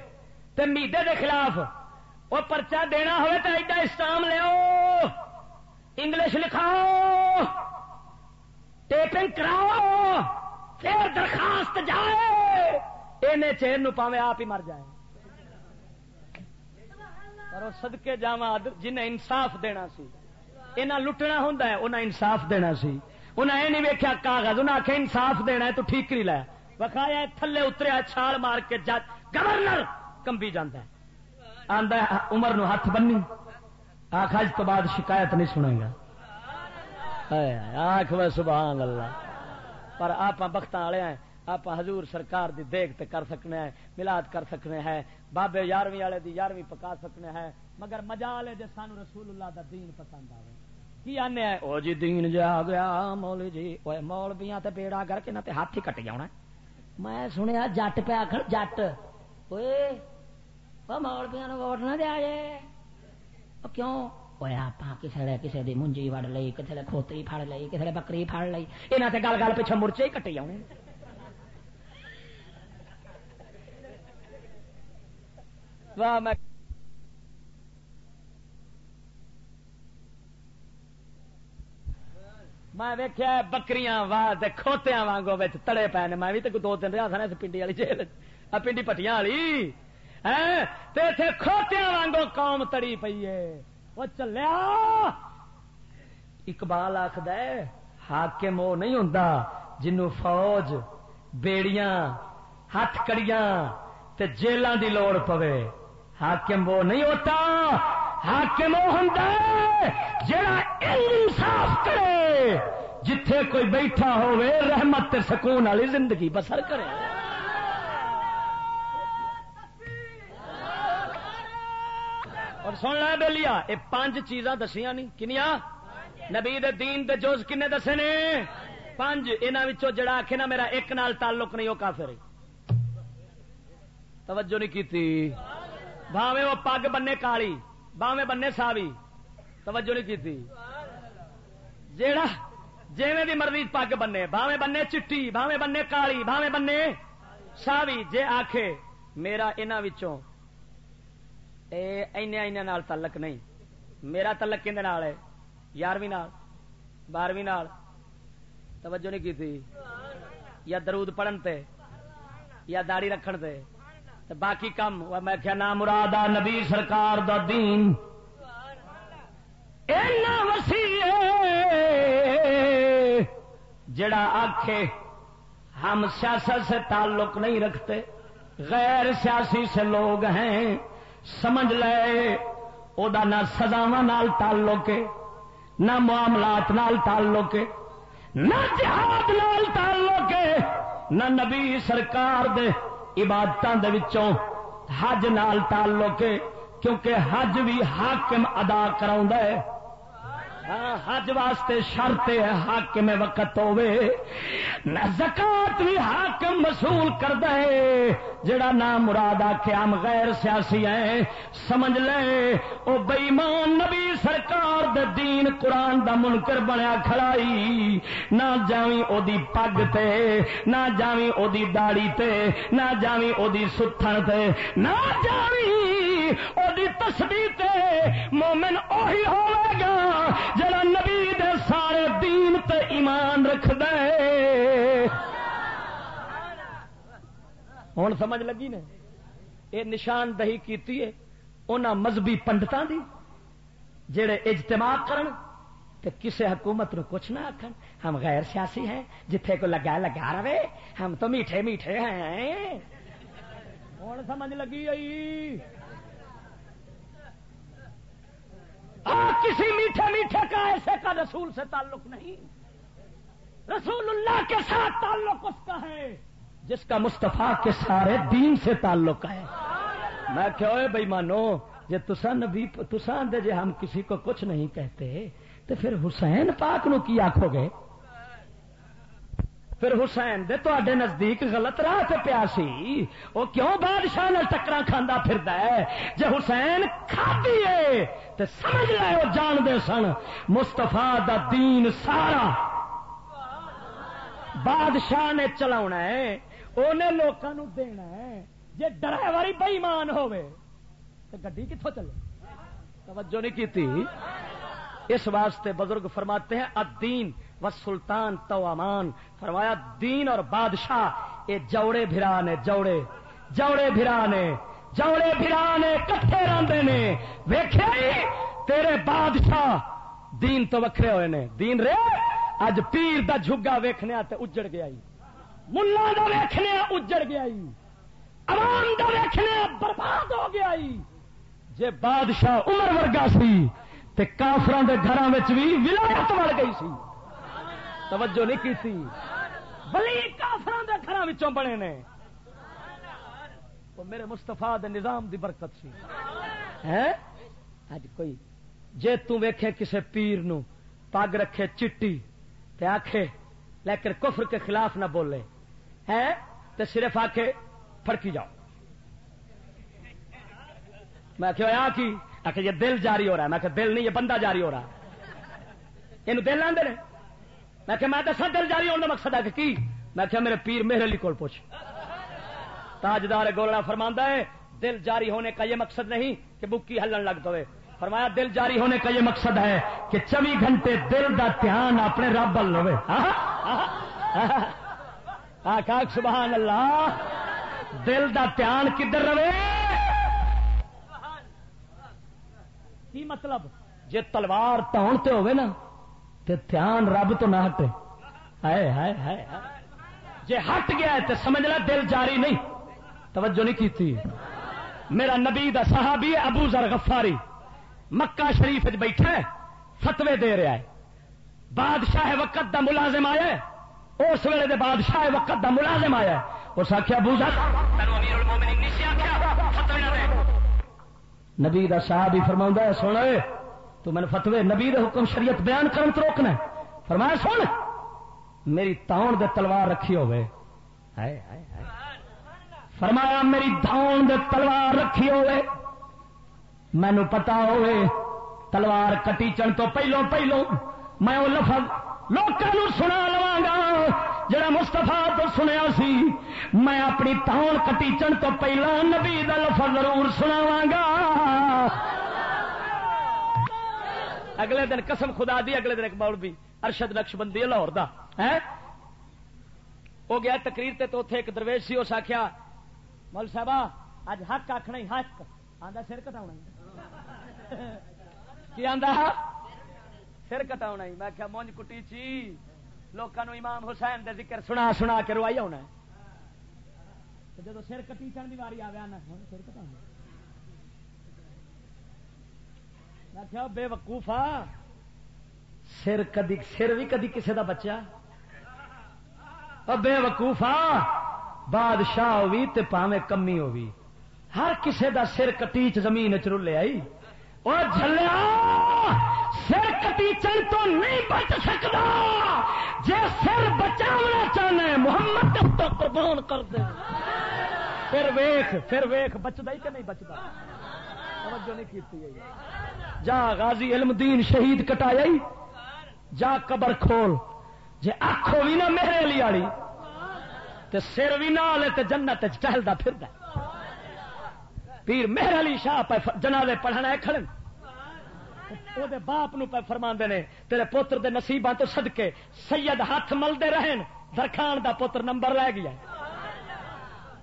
تے میدے دے خلاف وہ پرچا دینا ہوئے تو ایڈا اسٹام لو انگلش لکھاؤ۔ ٹیپنگ کراؤ۔ پھر درخواست جائے۔ چین پاوے آپ ہی مر جائے پر سدکے جا جنہیں انصاف دینا سی انہیں لٹنا ہوں انہیں انصاف دینا سی۔ انہیں یہ نہیں ویکیا کاغذ، انہیں آخیا انصاف دینا ہے تو ٹھیک نہیں لایا بخایا تھلے اتریا چھال مار کے جج گورنر کمبی جانا ہے۔ عمر نو ہاتھ بنی آخ اج تو بعد شکایت نہیں سنے گا۔ آخ میں سبحان اللہ۔ پر آپ بخت والے ہیں آپ حضور سرکار دی دیکھ تے کر سکنے ہیں، ملاد کر سکنے ہیں۔ بابے یارویں والے دی یارویں پکا سکنے ہیں۔ مگر مجا لے جے سانو رسول اللہ دا دین پسند آئے کی آنے او جی دین جا گیا مول جی اوے مول بیاں تے بیڑا کر کے نہ تے ہاتھ ہی کٹ جانا میں سنیا جٹ پہ آخر جٹ اوے مولبیا ووٹ نہ دیا جائے کیوں آپ کسی نے کسی کی منجی وڑ لی کسی نے کھوتری فڑ لی کسی نے بکری فڑ لی یہاں سے گل گل پیچھے مرچے ہی کٹی آنے واہ میں میں ویکیا بکریاں واہ کھوتیا وانگو تڑے پے نے، میں بھی تو دو دن رہا تھا پنڈی والی جیل پنڈی پٹیاں والی۔ کھوتیا وانگو قوم تڑی پی ہے۔ وہ چلیا! اقبال آخد حاکم وہ نہیں ہوں جنو فوج، بیڑیاں ہاتھ کڑیاں تے جیلوں دی لوڑ پوے۔ حاکم وہ نہیں ہوتا۔ حاکم ہوندا ہے، جڑا انصاف کرے، جتھے کوئی بیٹھا ہوئے رحمت سکون والی زندگی بسر کرے۔ اور سن لے یہ پانچ چیزاں دسیاں نی کنیا نبی دین دے جوز کنے دسے نے؟ پانچ، انہاں وچوں جڑا آکھے نا، میرا ایک نال تعلق نہیں، او کافر توجہ نہیں کی بھاوے وہ پگ بننے کالی۔ باوے بننے ساوی توجہ نہیں کی جیڑا جیویں دی مرضی پگ بننے باوے بننے چٹی باوے بننے کالی باوے بننے ساوی جے آخے میرا انہوں نال تعلق نہیں۔ میرا تعلق کھے ہے؟ یارویں بارہویں توجہ نہیں کی تھی یا درود پڑھن تے، یا داڑی رکھن تے۔ باقی کم میں کیا نام مراد نبی سرکار دا دین۔ وسیع جڑا آخے ہم سیاست سے تعلق نہیں رکھتے، غیر سیاسی سے لوگ ہیں، سمجھ لے، او دا نہ سزاوا نال تعلق ہے، نہ معاملات نال تعلق ہے، نہ جہاد نال تعلق ہے، نہ نبی سرکار دے عبادتوں حج نال تعلق ہے، کیونکہ حج بھی حاکم ادا کرا ہے۔ ہاں، حج واسطے شرط حاکم وقت ہوے زکات بھی حاکم وصول کر ہے جڑا نام مراد ہم غیر سیاسی ہیں، سمجھ لے، او بےمان نبی سرکار دے دین قرآن دا منکر بنیا کھڑائی نہ جاویں او دی پگ تے، نہ جاویں او دی داڑی تے، نہ جاویں او دی ستھن تے، نہ جاویں او دی تسبیح تے، مومن اوہی ہوے گا جڑا نبی دے سارے دین تے ایمان رکھ دے ہوں سمجھ لگی نے؟ یہ نشاندہی کی مذہبی پنڈتوں کی جڑے اجتماع کرن، تے کسے حکومت نو کچھ نہ آخر ہم غیر سیاسی ہیں، جتھے کو لگا لگا رہے، ہم تو میٹھے میٹھے ہیں۔ ہوں سمجھ لگی آئی۔ کسی میٹھے میٹھے کا ایسے کا رسول سے تعلق نہیں۔ رسول اللہ کے ساتھ تعلق اس کا ہے۔ جس کا مستفا کے سارے دین سے تعلق ہے۔ میں کہ بھائی مانو جی تسا نبی تسا دے جے ہم کسی کو کچھ نہیں کہتے تو پھر حسین پاک نو کی آخو گے؟ پھر حسین دے تو نزدیک غلط راہ سے پیا سی۔ وہ کیوں بادشاہ ٹکرا کھانا پھر جی حسین کھادی ہے تو سمجھ لے وہ جانتے سن مستفا دا دین سارا۔ بادشاہ نے چلا ہے۔ انہیں لوگوں دینا ہے۔ جی ڈرائیور ہی بئیمان ہوے تو گی کتوں چلے؟ توجہ نہیں کی اس واسطے بزرگ فرماتے ہیں، الدین و سلطان تو امان۔ فرمایا، دین اور بادشاہ یہ جوڑے بھرا نے جوڑے جوڑے بھرا نے جوڑے بھرا نے کٹھے راندے نے۔ ویخیا تیرے بادشاہ دین تو وکھرے ہوئے نے۔ دین رے، اج پیر دا جھگا ویکھنے تے اجڑ گیا ہی ملا دا ویکھنے اجڑ گیا عوام دا ویکھنے برباد ہو گیا جے بادشاہ عمر ورگا سی تے کافران دے گھراں وچ بھی ولایت وڑ گئی سی۔ توجہ نہیں کی سی بلی کافران دے گھراں وچوں بنے نے۔ وہ میرے مستفا دے نظام دی برکت سی۔ ہے اج کوئی جے تو ویکھے کسے پیر نو پگ رکھے چٹی تے آکھے لیکن کفر کے خلاف نہ بولے۔ ہے تے صرف آکھے پھڑکی جاؤ۔ میں کہ آ کی؟ آ کہ یہ دل جاری ہو رہا ہے۔ میں کہ دل نہیں، یہ بندہ جاری ہو رہا ہے۔ یہ دل آدھے میں کہ میں دسا دل جاری ہونے کا مقصد ہے کہ کی؟ میں کہ میرے پیر میرے لیے کول پوچھ۔ تاجدار گولڑا فرماندہ ہے، دل جاری ہونے کا یہ مقصد نہیں کہ بکی ہلن لگ پوے۔ فرمایا، دل جاری ہونے کا یہ مقصد ہے کہ چوبی گھنٹے دل دا دھیان اپنے رب بل لوے سبحان اللہ، دل دا دھیان کدھر رہے؟ کی مطلب؟ جی تلوار تے ہوئے نا، تے دھیان رب تو نہ ہٹے۔ جی ہٹ گیا ہے تو سمجھ لا دل جاری نہیں۔ توجہ نہیں کی میرا نبی دا صحابی ابو ذر غفاری۔ مکہ شریف بیٹھا ہے فتوے دے رہا ہے۔ بادشاہ وقت دا ملازم آیا اس ویلے دے بادشاہ وقت دا ملازم آیا اس آخیا ذر۔ نبی دا صاحب ہی فرما ہے سن تو میں فتوے نبی دا حکم شریعت بیان کرن تو روکنا فرمایا سن میری تاؤن دے تلوار رکھی ہوئے۔ فرمایا میری تاؤن دے تلوار رکھی ہوئے۔ مینو پتا ہوئے تلوار کٹیچن تو پہلو پہلو میں وہ لفظ لوگوں سنا لوا گا۔ جڑا مستفا تو سنیا سی، میں اپنی تاؤن کٹیچن تو پہلا نبی دا لفظ ضرور سناوا گا۔ اگلے دن قسم خدا دی، اگلے دن ایک باؤ بھی، ارشد نقش بندی لاہور دا وہ گیا تقریر تے تو اتے ایک درویش سی اس آخیا مول صاحب اج حق آخنا حق۔ آدھا سر کٹا کی آدھا سر کٹا میں کیا مونج کٹی چی لوگوں امام حسین دے ذکر سنا سنا کے روائی آنا جب سر کٹی چڑھ کی واری آ گیا سر کٹا میں کیا بے وقوفا سر کدی، سر بھی کدی کسی کا بچہ بے وقوفا بادشاہ ہوئی تے پاوے کمی ہوئی ہر کسے دا سر کٹیچ زمین چ رلے آئی۔ اور جلیا سر کٹیچن تو نہیں بچ سکتا۔ جی سر بچانا چاہنا محمد تو قربان کر دے۔ پھر ویخ پھر ویخ بچتا ہی کہ نہیں بچتا؟ توجہ نہیں جا غازی علم دین شہید کٹایا جا قبر کھول۔ جی آخو بھی نہ میرے علی والی تے سر بھی نہ لے تے جنت ٹہلتا پھر پیر مہر علی شاہ پہ جنازے پڑھنا ہے کھڑن۔ دے باپ نو پہ فرما نے تیرے پوتر دے نصیباں تو صدقے سید ہاتھ ملتے رہن درخان دا پوتر نمبر لے گیا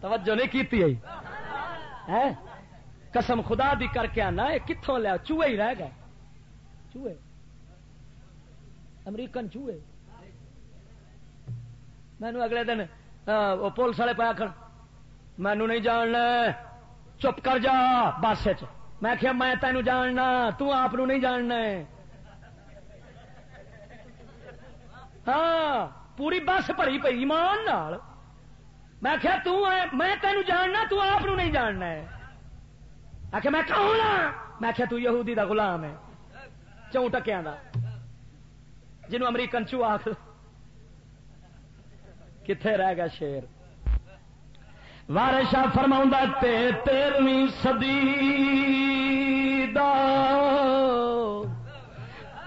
توجہ نہیں کیتی ہے قسم خدا دی کر کے آنا یہ کتوں لیا چوہے ہی رہ گئے چوہے امریکن چوہے مینو اگلے دن پولیس والے پہ آخر مینو نہیں جاننا چپ کر جا بس چ میں کیا میں تینو جاننا، تو آپ نہیں جاننا ہے۔ ہاں پوری بس پڑی پی ایمان نال۔ میں کیا میں تینو جاننا، تو آپ نہیں جاننا ہے۔ آخ میں کہوں میں کیا تو یہودی دا غلام ہے۔ چون ٹکیا جنوب امریکن چو آخ کتنے رہ گیا شیر؟ وارشا فرما تے تیرویں سدی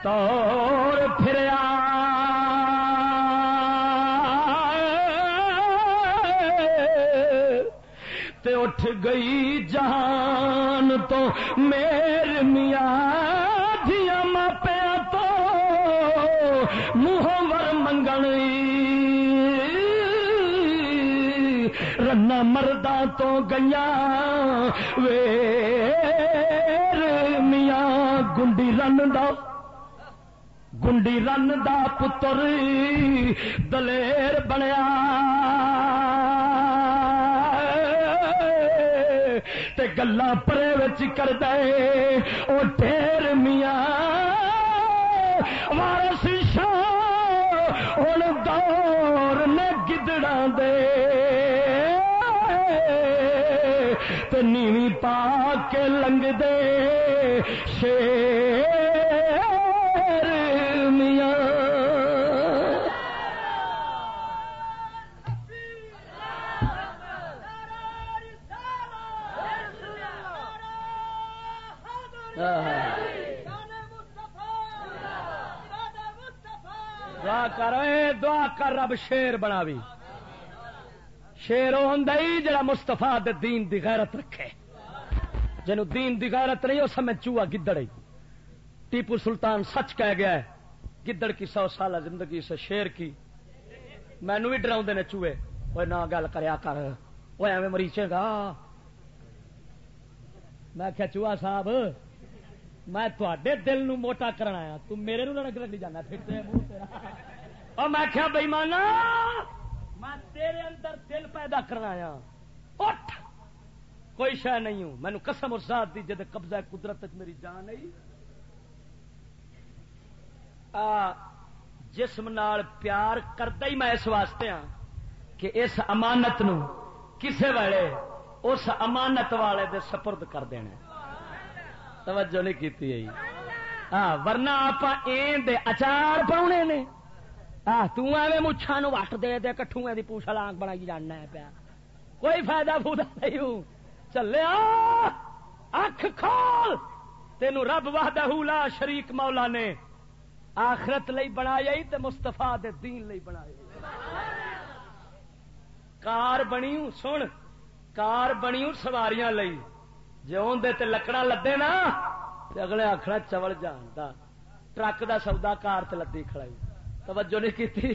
دور پھریا۔ تے اٹھ گئی جان تو میرے میاں دیا ماپیا تو منہ ور منگنی رنا مردا تو گیا ویر میاں گنڈی رن دا گنڈی رن دا پتر دلیر بنیا گلا پرے کر دے وہ ڈیر میاں وارس شاہ ہوں دور نے گدڑا دے نیوی پا کے لنگ دے شیر میاں دعا کر دعا کر رب شیر بناوی شیر وہ ہوں جڑا مستفا دین دی غیرت رکھے۔ جنو دین دی غیرت نہیں، اس میں چوہا گدڑ ٹیپو سلطان سچ کہہ گیا ہے، گدڑ کی سو سالہ زندگی سے شیر کی۔ مینو بھی ڈراؤ نے چوہے وہ نہ گل کریا کر وہ ایویں مریچے گا۔ میں کیا چوہا صاحب، میں تے دل نو موٹا کرنا آیا تم میرے نو لڑک لگی جانا، پھر اور میں کیا بےمانا! میں تیرے اندر دل پیدا کرنا آیا اٹھ۔ کوئی شہ نہیں ہوں۔ مینو قسم اور ساتھ دی جد قبضہ قدرت میری جان نہیں جسم نال پیار کرتا ہی میں اس واسطے ہاں کہ اس امانت نو کسے والے اس امانت والے دے سپرد کر دینا توجہ نہیں کی ہاں ورنہ آپ اچار پاؤنے نے۔ تمے مچھا نو وٹ دے دے کٹھو دی پوچھا لانگ بنا جاننا ہے پیا کوئی فائدہ فودا نہیں چلے اکھ کھول تینو رب وحدہ لا شریک مولا نے آخرت لئی بنایا تے مستفا دے دین لئی بنایا کار بنی سن کار بنی سواریاں لئی جے اندر تے لکڑا لدے نا تے اگلے آخر چول جانتا ٹرک دا سودا کار تے لدی کھڑائی توجہ نہیں کی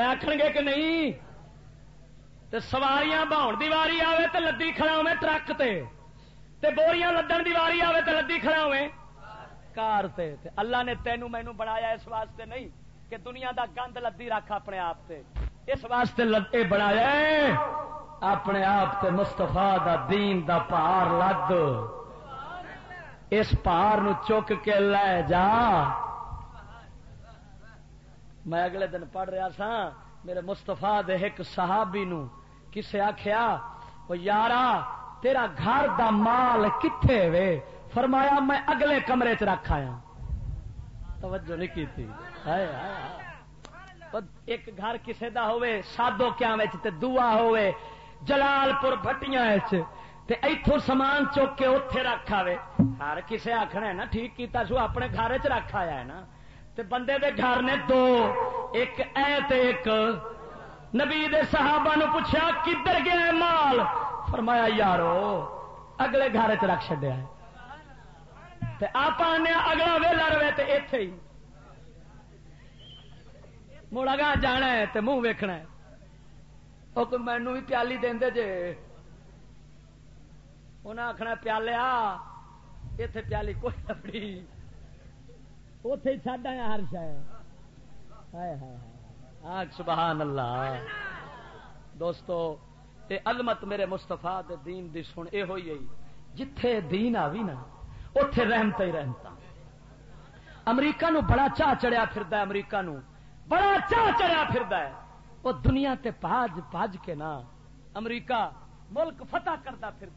آخ گے کہ نہیں؟ تے سواریاں بہن دی واری آوے تے لدی کھڑا ہوئے ٹرک تے۔ تے بوریاں لدن دی واری آوے تے لدی کھڑا ہوئے کار تے۔ تے اللہ نے تینو مینو بنایا اس واسطے نہیں کہ دنیا دا گند لدی رکھ اپنے آپ تے۔ اس واسطے لدے بنایا اپنے آپ تے مستفا دا دین دا پہار لد۔ اس پہار نو چک کے لے جا۔ میں اگلے دن پڑھ رہا سا، میرے مستفا دے ایک صحابی نو کسے آخیا وہ یارا، تیرا گھر دا مال کتنے وے؟ فرمایا، میں اگلے کمرے چ رکھ آیا۔ توجہ نہیں کی تھی ایک گھر کسے دا ہوئے سادو کیا دعا ہوئے جلال پور بٹیاں ایتھوں سامان چوک کے اتے رکھ آئے ہر کسے آخنا ہے نا، ٹھیک کیتا سو اپنے گھر چ رکھ آیا ہے نا۔ تے بندے دے گھر نے دو، ایک اے تے ایک۔ نبی دے صحابہ نو پوچھا، کدھر گیا مال؟ فرمایا، یارو، اگلے گھر چ رکھ چڈیا آپ آنے اگلا ویلا رہے تو اتے ہی۔ مڑ اگا جانا ہے تو منہ ویکنا ہے۔ وہ کوئی مینو بھی پیالی دے جے۔ انہیں آخنا پیالیا اتے پیالی کوئی لپڑی اتے چڈ آیا ہر شاید سبحان اللہ۔ دوستو، تے عظمت میرے مستفا دین دی سن یہ ہوئی ہے۔ جتھے دین آوی نا اتے رحمتا ہی رحمتا امریکہ نو بڑا چاہ چڑیا پھر امریکہ نو۔ بڑا چاہ چڑیا پھر وہ دنیا تے پاج پاج کے نا۔ امریکہ ملک فتح کرتا پھر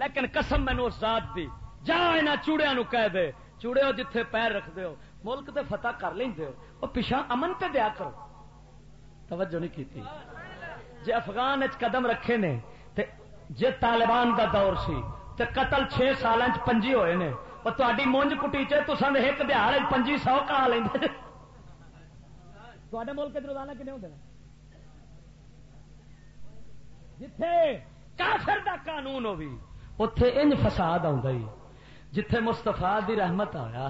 لیکن قسم مینو ذات دی۔ جا یہاں چوڑیا نو کہہ دے۔ چوڑے جتھے پیر رکھ دے ملک تے فتح کر لیں وہ پچھا امن تے دیا کرو۔ توجہ نہیں کی جی افغان اچ قدم رکھے نے، تے جی طالبان دا دور سی، تے قتل چھ سال پنجی ہوئے نے اور تاری مونج کٹی چسان ایک دہاڑ پنجی سو کرا لیں تے ملک روزانہ کنے ہوتے ہیں جتھے کافر دا قانون ہوگی اتے انج فساد آ جتھے مستفا دی رحمت آیا۔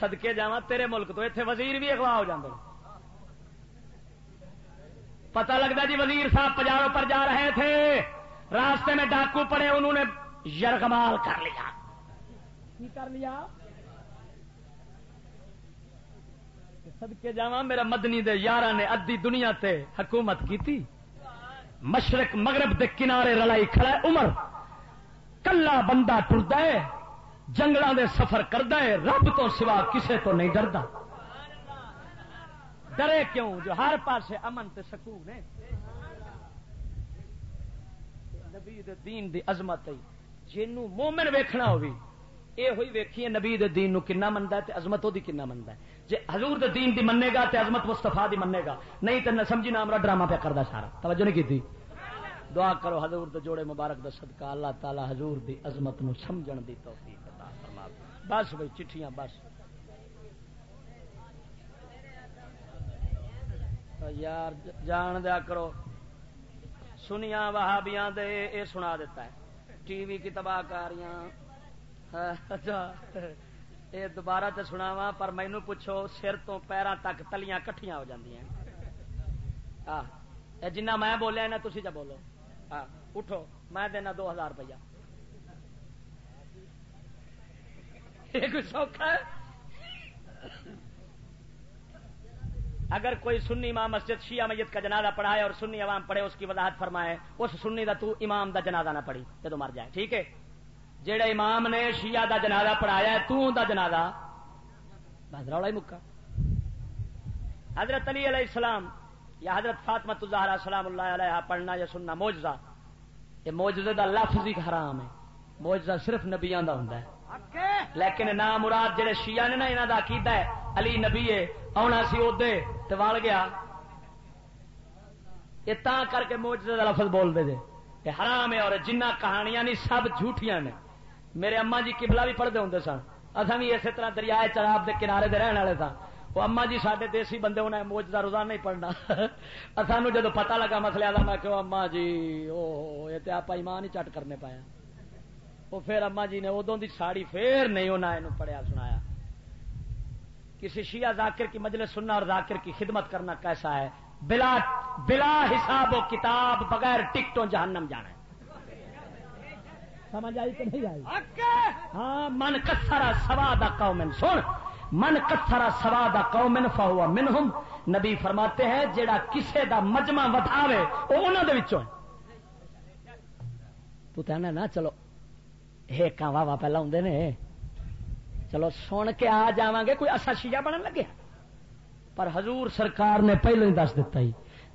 سدکے جا تیرے ملک تو اتنے وزیر بھی اگوا ہو جاندے پتہ لگتا جی وزیر صاحب پجاروں پر جا رہے تھے راستے میں ڈاکو پڑے انہوں نے یرغمال کر لیا۔ کی کر لیا؟ سد کے جا میرا مدنی دے یار نے ادی دنیا تے حکومت کی تھی مشرق مغرب دے کنارے رلائی کھڑا عمر کلا بندہ ٹرد ہے۔ جنگل دے سفر کرد ہے، رب تو سوا کسے تو نہیں ڈردا۔ ڈرے کیوں؟ جو ہر پاسے امن تے سکون ہے۔ نبی دے دین دی عظمت ہے۔ جنوں مومن ویکھنا ہوئی اے ہوئی ویکھیے نبی دے دین نو کنا مندا ہے تے عظمت دی کنا مندا ہے۔ جے حضور دے دین دی مننے گا تے عظمت مصطفی دی مننے گا، نہیں تے نہ سمجھی نہ ہمرا ڈرامہ پہ کردا سارا۔ توجہ نہیں کیتی؟ دعا کرو حضور دے جوڑے مبارک دا صدقہ، اللہ تعالی حضور دی عظمت نو سمجھن دی توفیق۔ بس بھائی چٹھیاں بس۔ یار جان دیا کرو۔ سنیا وہابیاں دے اے سنا دیتا ہے۔ ٹی وی کی تباہ کاریاں۔ اچھا، اے دوبارہ تے سناوا پر مینو پوچھو سر تو پیروں تک تلیاں کٹھیاں ہو جاندی ہیں جنہ میں بولیا نا تھی جا بولو۔ اٹھو میں دینا دو ہزار روپیہ۔ سوکھا ہے۔ اگر کوئی سنی امام مسجد شیعہ میت کا جنازہ پڑھائے اور سنی عوام پڑھے، اس کی وضاحت فرمائے، اس سنی دا تو امام دا جنازہ نہ پڑھی جدو مر جائے، ٹھیک ہے؟ جہے امام نے شیعہ دا جنازہ پڑھایا ہے، تو دا جنازہ بہدرا مکہ۔ حضرت علی علیہ السلام یا حضرت فاطمہ الزہرا سلام اللہ علیہ پڑھنا یا سننا موجزہ یہ موجزے دا لفظ ہی حرام ہے۔ موجزہ صرف نبیاں دا ہوں لیکن نام مراد جڑے شیعہ نے نا انہوں دا عقیدہ ہے علی نبی ہے آنا سی ادے تو وال گیا یہ تا کر کے موجزے دا لفظ بول دے دے یہ حرام ہے اور جنہ کہانیاں نہیں سب جھوٹیاں نے میرے اما جی قبلہ بھی پڑھتے ہوں سن اصا بھی اسی طرح دریائے چراب کے کنارے دے رہن والے سن وہ اما جی سارے دیسی بندے انہیں موج کا روزانہ نہیں پڑھنا سانو جدو پتا لگا مسلے کا میں کہ اما جی وہ یہ آپ ایمان ہی چٹ کرنے پایا وہ پھر اما جی نے ادو دی ساڑی پھر نہیں انہیں پڑھیا سنایا۔ کسی شیعہ ذاکر کی مجلس سننا اور ذاکر کی خدمت کرنا کیسا ہے؟ بلا بلا حساب و کتاب بغیر ٹکٹوں جہنم جانا ہے۔ سمجھ آئی کہ نہیں آئی؟ ہاں من کسرا سوا دا قومن سن۔ من کسرا سوا دا قومن فہوا منہم۔ نبی فرماتے ہیں جیڑا کسے دا مجمع ودھاوے وہ انہوں دے وچوں تو کہنا نا چلو ایک واہ واہ پہلا نے۔ چلو سن کے آ جاواں گے کوئی اصا شیعہ بنن لگے؟ پر حضور سرکار نے پہلو ہی دس دیتا ہی،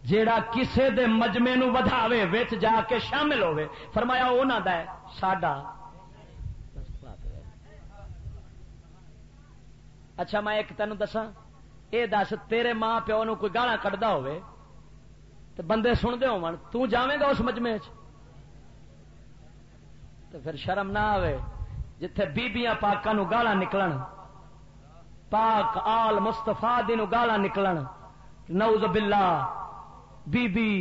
جیڑا کسے دے مجمے نو ودھاوے، وچ جا کے شامل ہوئے فرمایا انہوں دا ہے، ساڈا۔ اچھا میں ایک تین دسا یہ دس، تیرے ماں پیو نو کوئی گالا کٹتا ہوئے تو بندے سنتے ہو جاویں گا اس مجمے چ تو پھر شرم نہ آئے جتھے بیبیاں پاکاں نو گالا نکلن۔ پاک آل مستفا دی نو گالا نکلن۔ نعوذ باللہ بی بی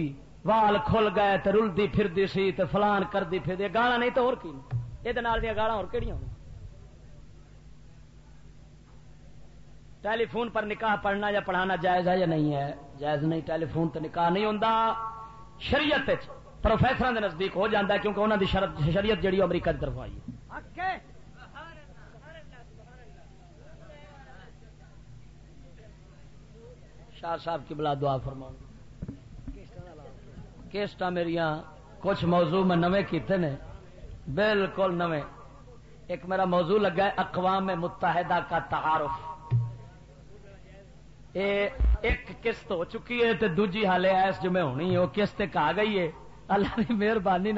وال کھل گئے تے رلدی پھردی سی تے فلان کردی پھر دی گالا نہیں تو اور کی؟ یہ دیا گالا اور کہڑی ہوں ٹیلی فون پر نکاح پڑھنا یا پڑھانا جائز ہے یا نہیں ہے؟ جائز نہیں، ٹیلی فون تو نکاح نہیں ہوتا شریعت پروفیسر کے نزدیک ہو جاتا ہے کیونکہ انہوں کی شریعت جہی امریکہ کی طرف آئی شاہ صاحب کی بلا دعا فرما کیسٹ میری کچھ موضوع میں نوے کیتے نے۔ بالکل نوے ایک میرا موضوع لگا ہے اقوام متحدہ کا تعارف۔ ایک قسط ہو چکی ہے تو دوجی حالے ایس جمع ہونی ہے وہ قسط آ گئی ہے۔ اللہ کی مہربانی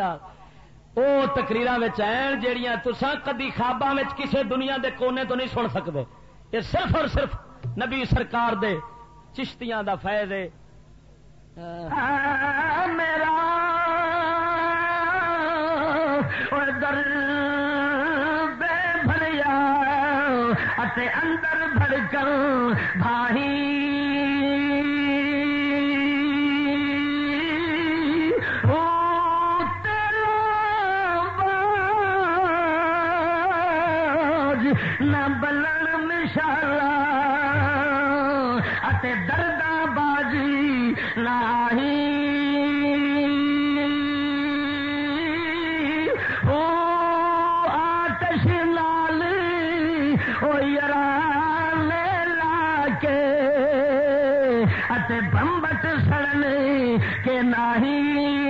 وہ تقریر جہیا تسا کدی خوابا کسی دنیا دے کونے تو نہیں سن سکتے یہ صرف اور صرف نبی سرکار دے چشتیاں دا فیض ہے۔ میرا در بے بھریا اندر بھر کر بھائی تے بمبٹ سڑنے کے نہیں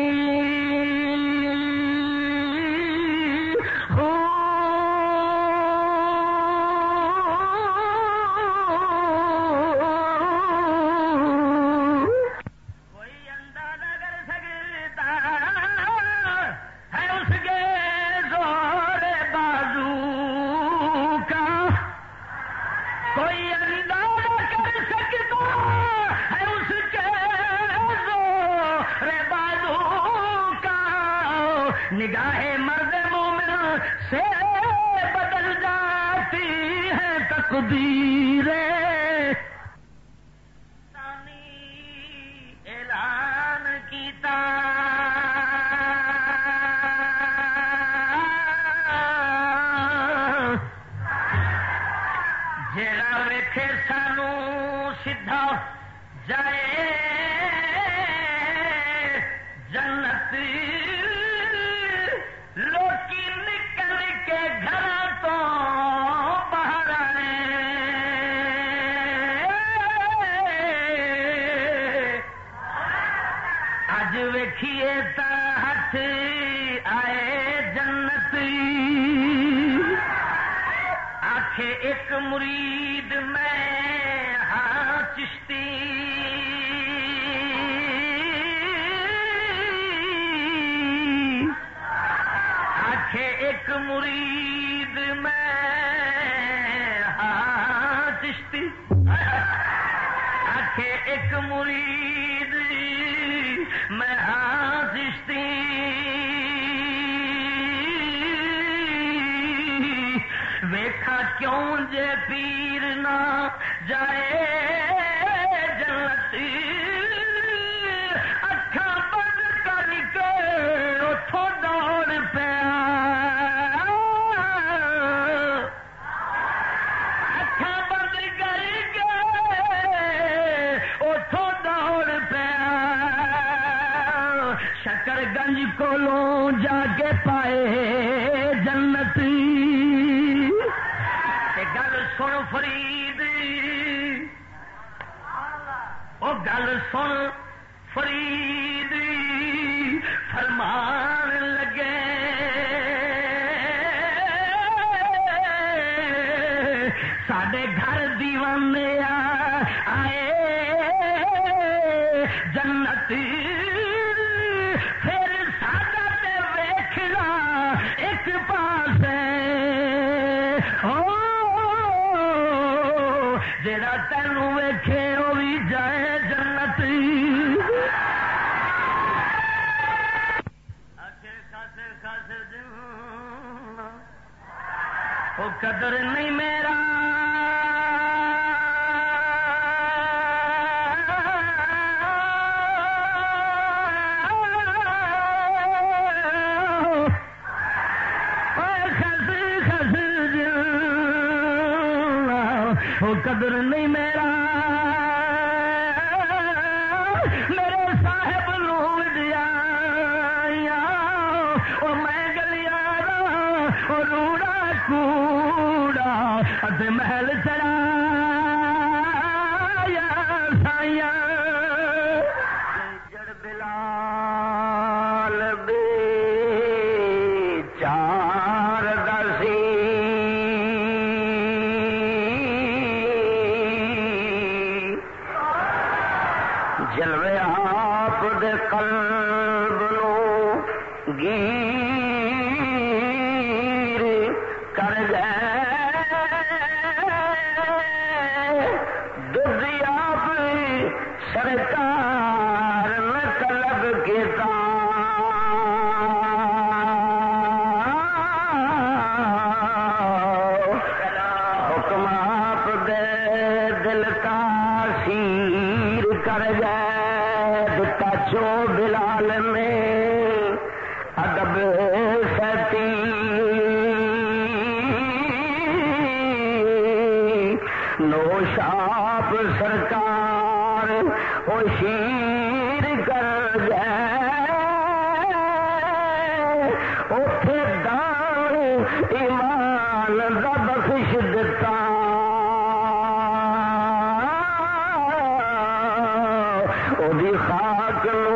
ایمان دا بخش دیتا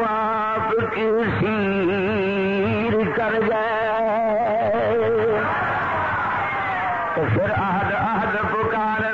آپ کی سیر کر پھر آہد آہد پکار